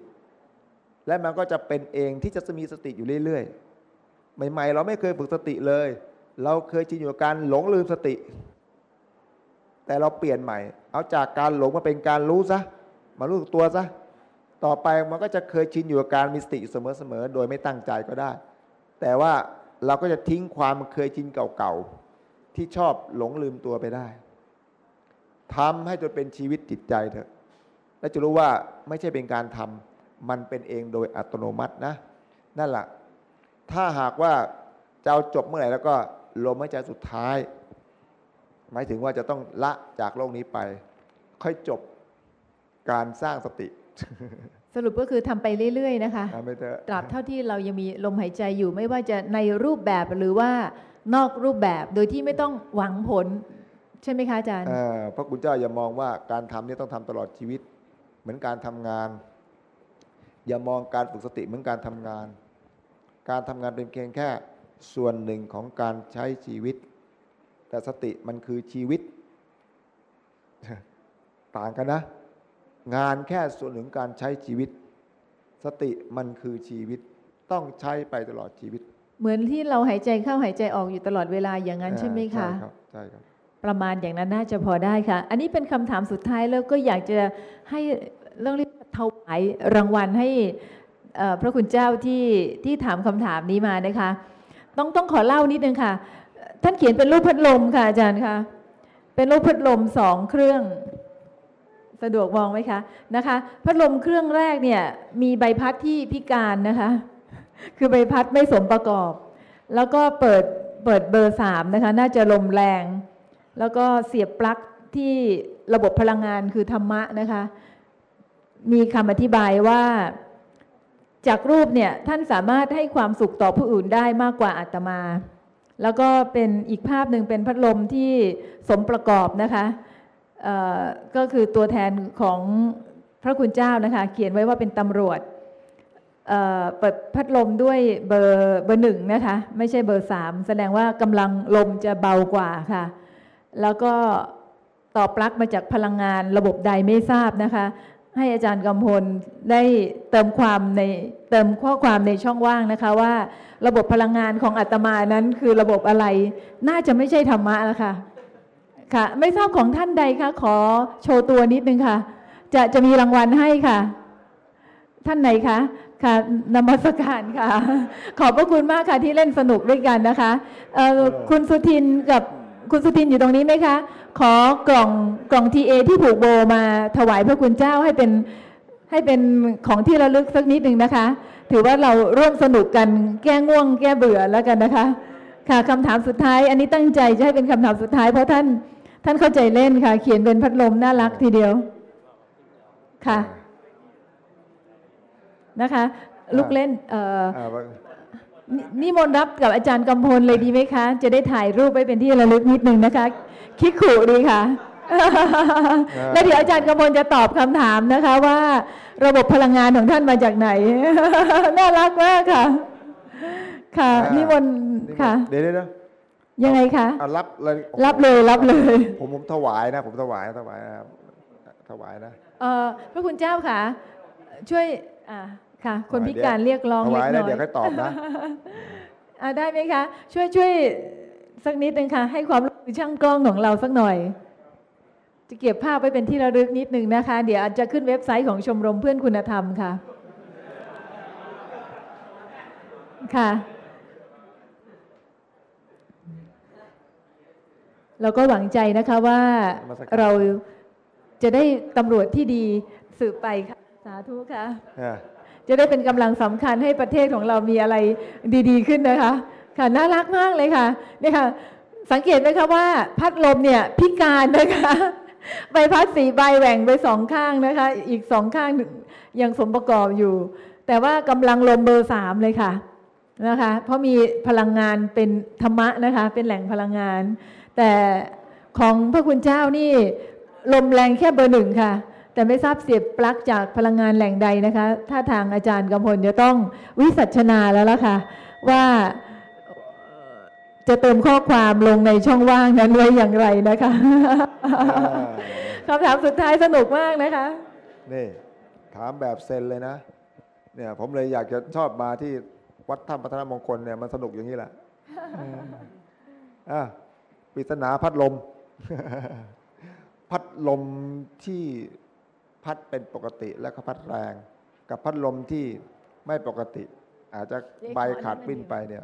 และมันก็จะเป็นเองที่จะมีสติอยู่เรื่อยๆ ใหม่ ๆ เราไม่เคยฝึกสติเลย เราเคยชินอยู่กับการหลงลืมสติ แต่เราเปลี่ยนใหม่ เอาจากการหลงมาเป็นการรู้ซะ มารู้ตัวซะ ต่อไปมันก็จะเคยชินอยู่กับการมีสติเสมอๆ โดยไม่ตั้งใจก็ได้ แต่ว่าเราก็จะทิ้งความเคยชินเก่าๆ ที่ชอบหลงลืมตัวไปได้ ทำให้จนเป็นชีวิตจิตใจเถอะ และจะรู้ว่าไม่ใช่เป็นการทำมันเป็นเองโดยอัตโนมัตินะ นั่นแหละ ถ้าหากว่าจะเอาจบเมื่อไหร่แล้วก็ลมหายใจสุดท้าย หมายถึงว่าจะต้องละจากโลกนี้ไป ค่อยจบการสร้างสติ สรุปก็คือทำไปเรื่อย ๆ นะคะนะไม่เถอะตราบเท่าที่เรายังมีลมหายใจอยู่ไม่ว่าจะในรูปแบบหรือว่านอกรูปแบบโดยที่ไม่ต้องหวังผล ใช่ไหมคะอาจารย์เอ่อพระคุณเจ้าอย่ามองว่าการทำนี่ต้องทำตลอดชีวิต เหมือนการทำงาน อย่ามองการฝึกสติเหมือนการทำงาน การทำงานเป็นเพียงแค่ส่วนหนึ่งของการใช้ชีวิต แต่สติมันคือชีวิต ต่างกันนะ งานแค่ส่วนหนึ่งของการใช้ชีวิต สติมันคือชีวิต ต้องใช้ไปตลอดชีวิต เหมือนที่เราหายใจเข้าหายใจออกอยู่ตลอดเวลาอย่างนั้นใช่ไหมคะใช่ครับใช่ครับ ประมาณอย่างนั้นน่าจะพอได้ค่ะ อันนี้เป็นคำถามสุดท้ายแล้วก็อยากจะให้เรื่องเรียกว่าถวายรางวัลให้พระคุณเจ้าที่ที่ถามคำถามนี้มานะคะ ต้องต้องขอเล่านิดนึงค่ะ ท่านเขียนเป็นรูปพัดลมค่ะอาจารย์ค่ะ เป็นรูปพัดลมสองเครื่อง สะดวกมองไหมคะนะคะ พัดลมเครื่องแรกเนี่ยมีใบพัดที่พิการนะคะ คือใบพัดไม่สมประกอบ แล้วก็เปิดเปิดเบอร์สามนะคะ น่าจะลมแรง แล้วก็เสียบปลั๊กที่ระบบพลังงานคือธรรมะนะคะ มีคำอธิบายว่าจากรูปเนี่ยท่านสามารถให้ความสุขต่อผู้อื่นได้มากกว่าอาตมา แล้วก็เป็นอีกภาพหนึ่งเป็นพัดลมที่สมประกอบนะคะก็คือตัวแทนของพระคุณเจ้านะคะ เขียนไว้ว่าเป็นตำรวจเอ่อเปิดพัดลมด้วยเบอร์เบอร์หนึ่งนะคะ ไม่ใช่เบอร์สามแสดงว่ากำลังลมจะเบากว่าค่ะ แล้วก็ต่อปลั๊กมาจากพลังงานระบบใดไม่ทราบนะคะ ให้อาจารย์กำพลได้เติมความในเติมข้อความในช่องว่างนะคะว่า ระบบพลังงานของอาตมานั้นคือระบบอะไร น่าจะไม่ใช่ธรรมะแล้วค่ะค่ะ ไม่ทราบของท่านใดคะขอโชว์ตัวนิดนึงค่ะ จะจะมีรางวัลให้ค่ะ ท่านไหนคะค่ะนมัสการค่ะ ขอบพระคุณมากค่ะที่เล่นสนุกด้วยกันนะคะเอ่อคุณสุทินกับ คุณสุทินอยู่ตรงนี้ไหมคะ ขอกล่องกล่องทีเอที่ผูกโบมาถวายพระคุณเจ้าให้เป็นให้เป็นของที่ระลึกสักนิดหนึ่งนะคะ ถือว่าเราร่วมสนุกกันแก้ง่วงแก้เบื่อแล้วกันนะคะ ค่ะคำถามสุดท้าย อันนี้ตั้งใจจะให้เป็นคำถามสุดท้ายเพราะท่านท่านเข้าใจเล่นค่ะ เขียนเป็นพัดลมน่ารักทีเดียวค่ะนะคะ ลูกเล่นเอ่ออ นนิมนต์รับกับอาจารย์กำพลเลยดีไหมคะ จะได้ถ่ายรูปไว้เป็นที่ระลึกนิดนึงนะคะ คิกขู่ดีค่ะ แล้วเดี๋ยวอาจารย์กำพลจะตอบคำถามนะคะว่า ระบบพลังงานของท่านมาจากไหน น่ารักมากค่ะ ค่ะอ่านินิมนต์ค่ะ เดี๋ยวเดี๋ยวเดี๋ยวยังไงคะอะรับเลยรับเลยรับเลย ผมผมถวายนะ ผมถวายถวายนะครับถวายนะเอ่อพระคุณเจ้าค่ะ ช่วยอ่า ค่ะ คนพิการเดี๋ยวเรียกร้องถเล็วากยน้นะอยเดี๋ยวค่อยตอบนะอ่าได้ไหมคะ ช่วยช่วยสักนิดนึงค่ะ ให้ความรู้มือช่างกล้องของเราสักหน่อย จะเก็บภาพไว้เป็นที่ระลึกนิดนึงนะคะ เดี๋ยวอาจจะขึ้นเว็บไซต์ของชมรมเพื่อนคุณธรรมค่ะ ค่ะเราก็หวังใจนะคะว่านมัสการเราจะได้ตำรวจที่ดีสืบไปค่ะ สาธุค่ะอะ จะได้เป็นกำลังสำคัญให้ประเทศของเรามีอะไรดี ๆ ขึ้นนะคะ ค่ะน่ารักมากเลยค่ะเนี่ยค่ะ สังเกตไหมคะว่า พัดลมเนี่ยพิการนะคะใบพัดสีใบแหว่งไปสองข้างนะคะ อีกสองข้างยังสมประกอบอยู่ แต่ว่ากำลังลมเบอร์สามเลยค่ะนะคะ เพราะมีพลังงานเป็นธรรมะนะคะ เป็นแหล่งพลังงาน แต่ของพระคุณเจ้านี่ลมแรงแค่เบอร์หนึ่งค่ะ แต่ไม่ทราบเสียบปลั๊กจากพลังงานแหล่งใดนะคะ ถ้าทางอาจารย์กำพลจะต้องวิสัชนาแล้วล่ะค่ะ ว่าจะเติมข้อความลงในช่องว่างนั้นไว้อย่างไรนะคะอ่าคำถามสุดท้ายสนุกมากนะคะ นี่ ถามแบบเซนเลยนะ เนี่ยผมเลยอยากจะชอบมาที่วัดถ้ำพัฒนามงคลเนี่ยมันสนุกอย่างนี้แหละอะปริศนาพัดลม พัดลมที่ พัดเป็นปกติแล้วก็พัดแรง กับพัดลมที่ไม่ปกติ อาจจะใบขาดปิ้นไปเนี่ย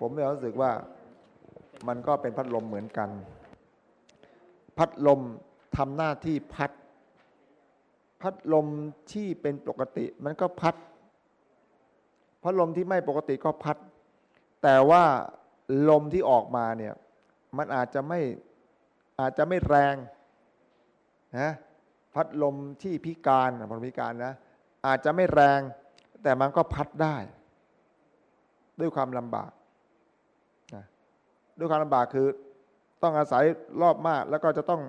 ผมเนี่ยรู้สึกว่ามันก็เป็นพัดลมเหมือนกัน พัดลมทำหน้าที่พัด พัดลมที่เป็นปกติ มันก็พัด พัดลมที่ไม่ปกติก็พัด แต่ว่าลมที่ออกมาเนี่ย มันอาจจะไม่อาจจะไม่แรงนะ พัดลมที่พิการพัดลมพิการนะอาจจะไม่แรงแต่มันก็พัดได้ ด้วยความลำบากนะด้วยความลำบากคือต้องอาศัยรอบมาก แล้วก็จะต้อง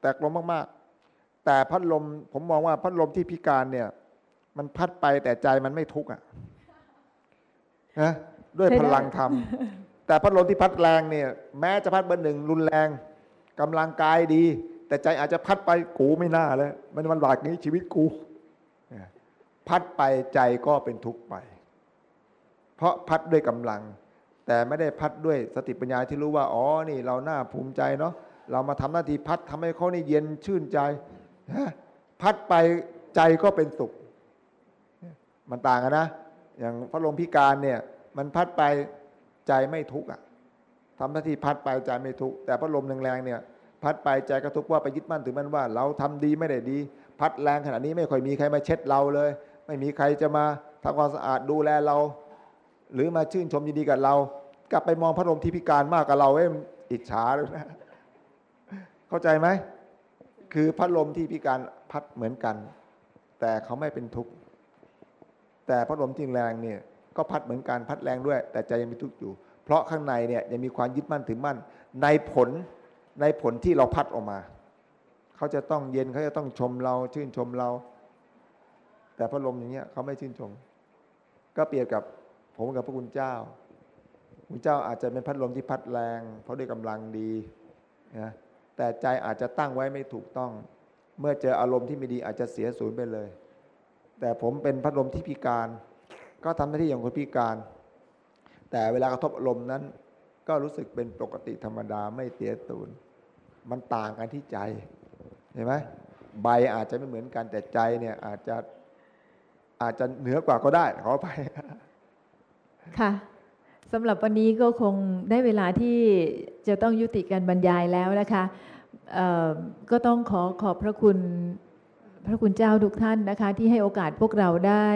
แตกลมมากๆ แต่พัดลมผมมองว่าพัดลมที่พิการเนี่ย มันพัดไปแต่ใจมันไม่ทุกข์อะนะด้วยพลังธรรมแต่พัดลมที่พัดแรงเนี่ย แม้จะพัดเบอร์หนึ่งรุนแรงกำลังกายดี แต่ใจอาจจะพัดไปกูไม่น่าเลยมันมันหลากนี้ชีวิตกู พัดไปใจก็เป็นทุกข์ไป เพราะพัดด้วยกำลัง แต่ไม่ได้พัดด้วยสติปัญญาที่รู้ว่าอ๋อนี่เราหน่าภูมิใจเนาะเรามาทำหน้าที่พัดทำให้เขานี่เย็นชื่นใจฮะพัดไปใจก็เป็นสุข มันต่างกันนะ อย่างพัดลมพิการเนี่ย มันพัดไปใจไม่ทุกข์อะทำหน้าที่พัดไปใจไม่ทุกข์แต่พัดลมแรงๆเนี่ย พัดไปใจก็ทุกว่าไปยึดมั่นถือมั่นว่า เราทำดีไม่ได้ดี พัดแรงขนาดนี้ไม่ค่อยมีใครมาเช็ดเราเลย ไม่มีใครจะมาทำความสะอาดดูแลเรา หรือมาชื่นชมยินดีกับเรา กลับไปมองพัดลมที่พิการมากกับเราเอ้อิจฉาเลยนะเข้าใจไหมคือพัดลมที่พิการพัดเหมือนกัน แต่เขาไม่เป็นทุกข์แต่พัดลมที่แรงเนี่ยก็พัดเหมือนกันพัดแรงด้วย แต่ใจยังมีทุกข์อยู่ เพราะข้างในเนี่ยยังมีความยึดมั่นถือมั่น ในผล ในผลที่เราพัดออกมา เขาจะต้องเย็นเขาจะต้องชมเราชื่นชมเรา แต่พัดลมอย่างเงี้ยเขาไม่ชื่นชม ก็เปรียบกับผมกับพระคุณเจ้าคุณเจ้าอาจจะเป็นพัดลมที่พัดแรง เพราะด้วยกำลังดีนะแต่ใจอาจจะตั้งไว้ไม่ถูกต้อง เมื่อเจออารมณ์ที่ไม่ดีอาจจะเสียศูนย์ไปเลย แต่ผมเป็นพัดลมที่พิการ ก็ทำหน้าที่อย่างคนพิการ แต่เวลากระทบอารมณ์นั้น ก็รู้สึกเป็นปกติธรรมดาไม่เสียศูน มันต่างกันที่ใจเห็นไหมใบอาจจะไม่เหมือนกันแต่ใจเนี่ยอาจจะอาจจะเหนือกว่าก็ได้ขอไปค่ะสำหรับวันนี้ก็คงได้เวลาที่จะต้องยุติการบรรยายแล้วนะคะก็ต้องขอขอบพระคุณพระคุณเจ้าทุกท่านนะคะ ที่ให้โอกาสพวกเราได้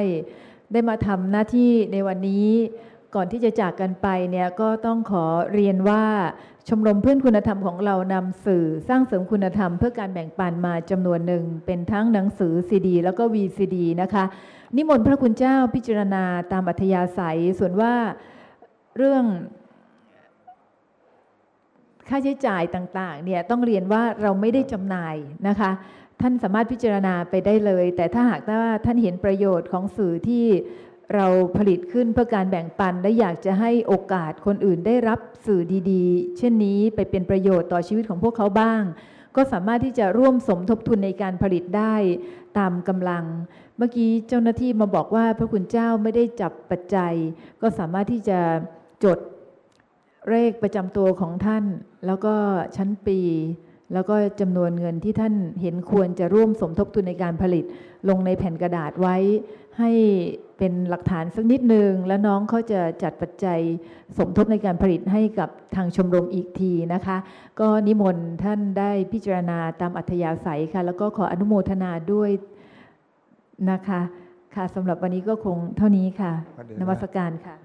ได้มาทำหน้าที่ในวันนี้ ก่อนที่จะจากกันไปเนี่ยก็ต้องขอเรียนว่าชมรมเพื่อนคุณธรรมของเรานำสื่อสร้างเสริมคุณธรรมเพื่อการแบ่งปันมาจำนวนหนึ่ง เป็นทั้งหนังสือซีดี แล้วก็ VCD นะคะ นิมนต์พระคุณเจ้าพิจารณาตามอัธยาศัย ส่วนว่าเรื่องค่าใช้จ่ายต่างๆเนี่ยต้องเรียนว่าเราไม่ได้จำหน่ายนะคะ ท่านสามารถพิจารณาไปได้เลย แต่ถ้าหากว่าท่านเห็นประโยชน์ของสื่อที่ เราผลิตขึ้นเพื่อการแบ่งปัน และอยากจะให้โอกาสคนอื่นได้รับสื่อดีๆ เช่นนี้ไปเป็นประโยชน์ต่อชีวิตของพวกเขาบ้าง ก็สามารถที่จะร่วมสมทบทุนในการผลิตได้ตามกำลัง เมื่อกี้เจ้าหน้าที่มาบอกว่าพระคุณเจ้าไม่ได้จับปัจจัย ก็สามารถที่จะจดเลขประจำตัวของท่าน แล้วก็ชั้นปี แล้วก็จำนวนเงินที่ท่านเห็นควรจะร่วมสมทบทุนในการผลิต ลงในแผ่นกระดาษไว้ให้ เป็นหลักฐานสักนิดหนึ่งแล้วน้องเขาจะจัดปัจจัยสมทบในการผลิตให้กับทางชมรมอีกทีนะคะ ก็นิมนต์ท่านได้พิจารณาตามอัธยาศัยค่ะ แล้วก็ขออนุโมทนาด้วยนะคะ ค่ะสำหรับวันนี้ก็คงเท่านี้ค่ะพระเดชนมัสการค่ะ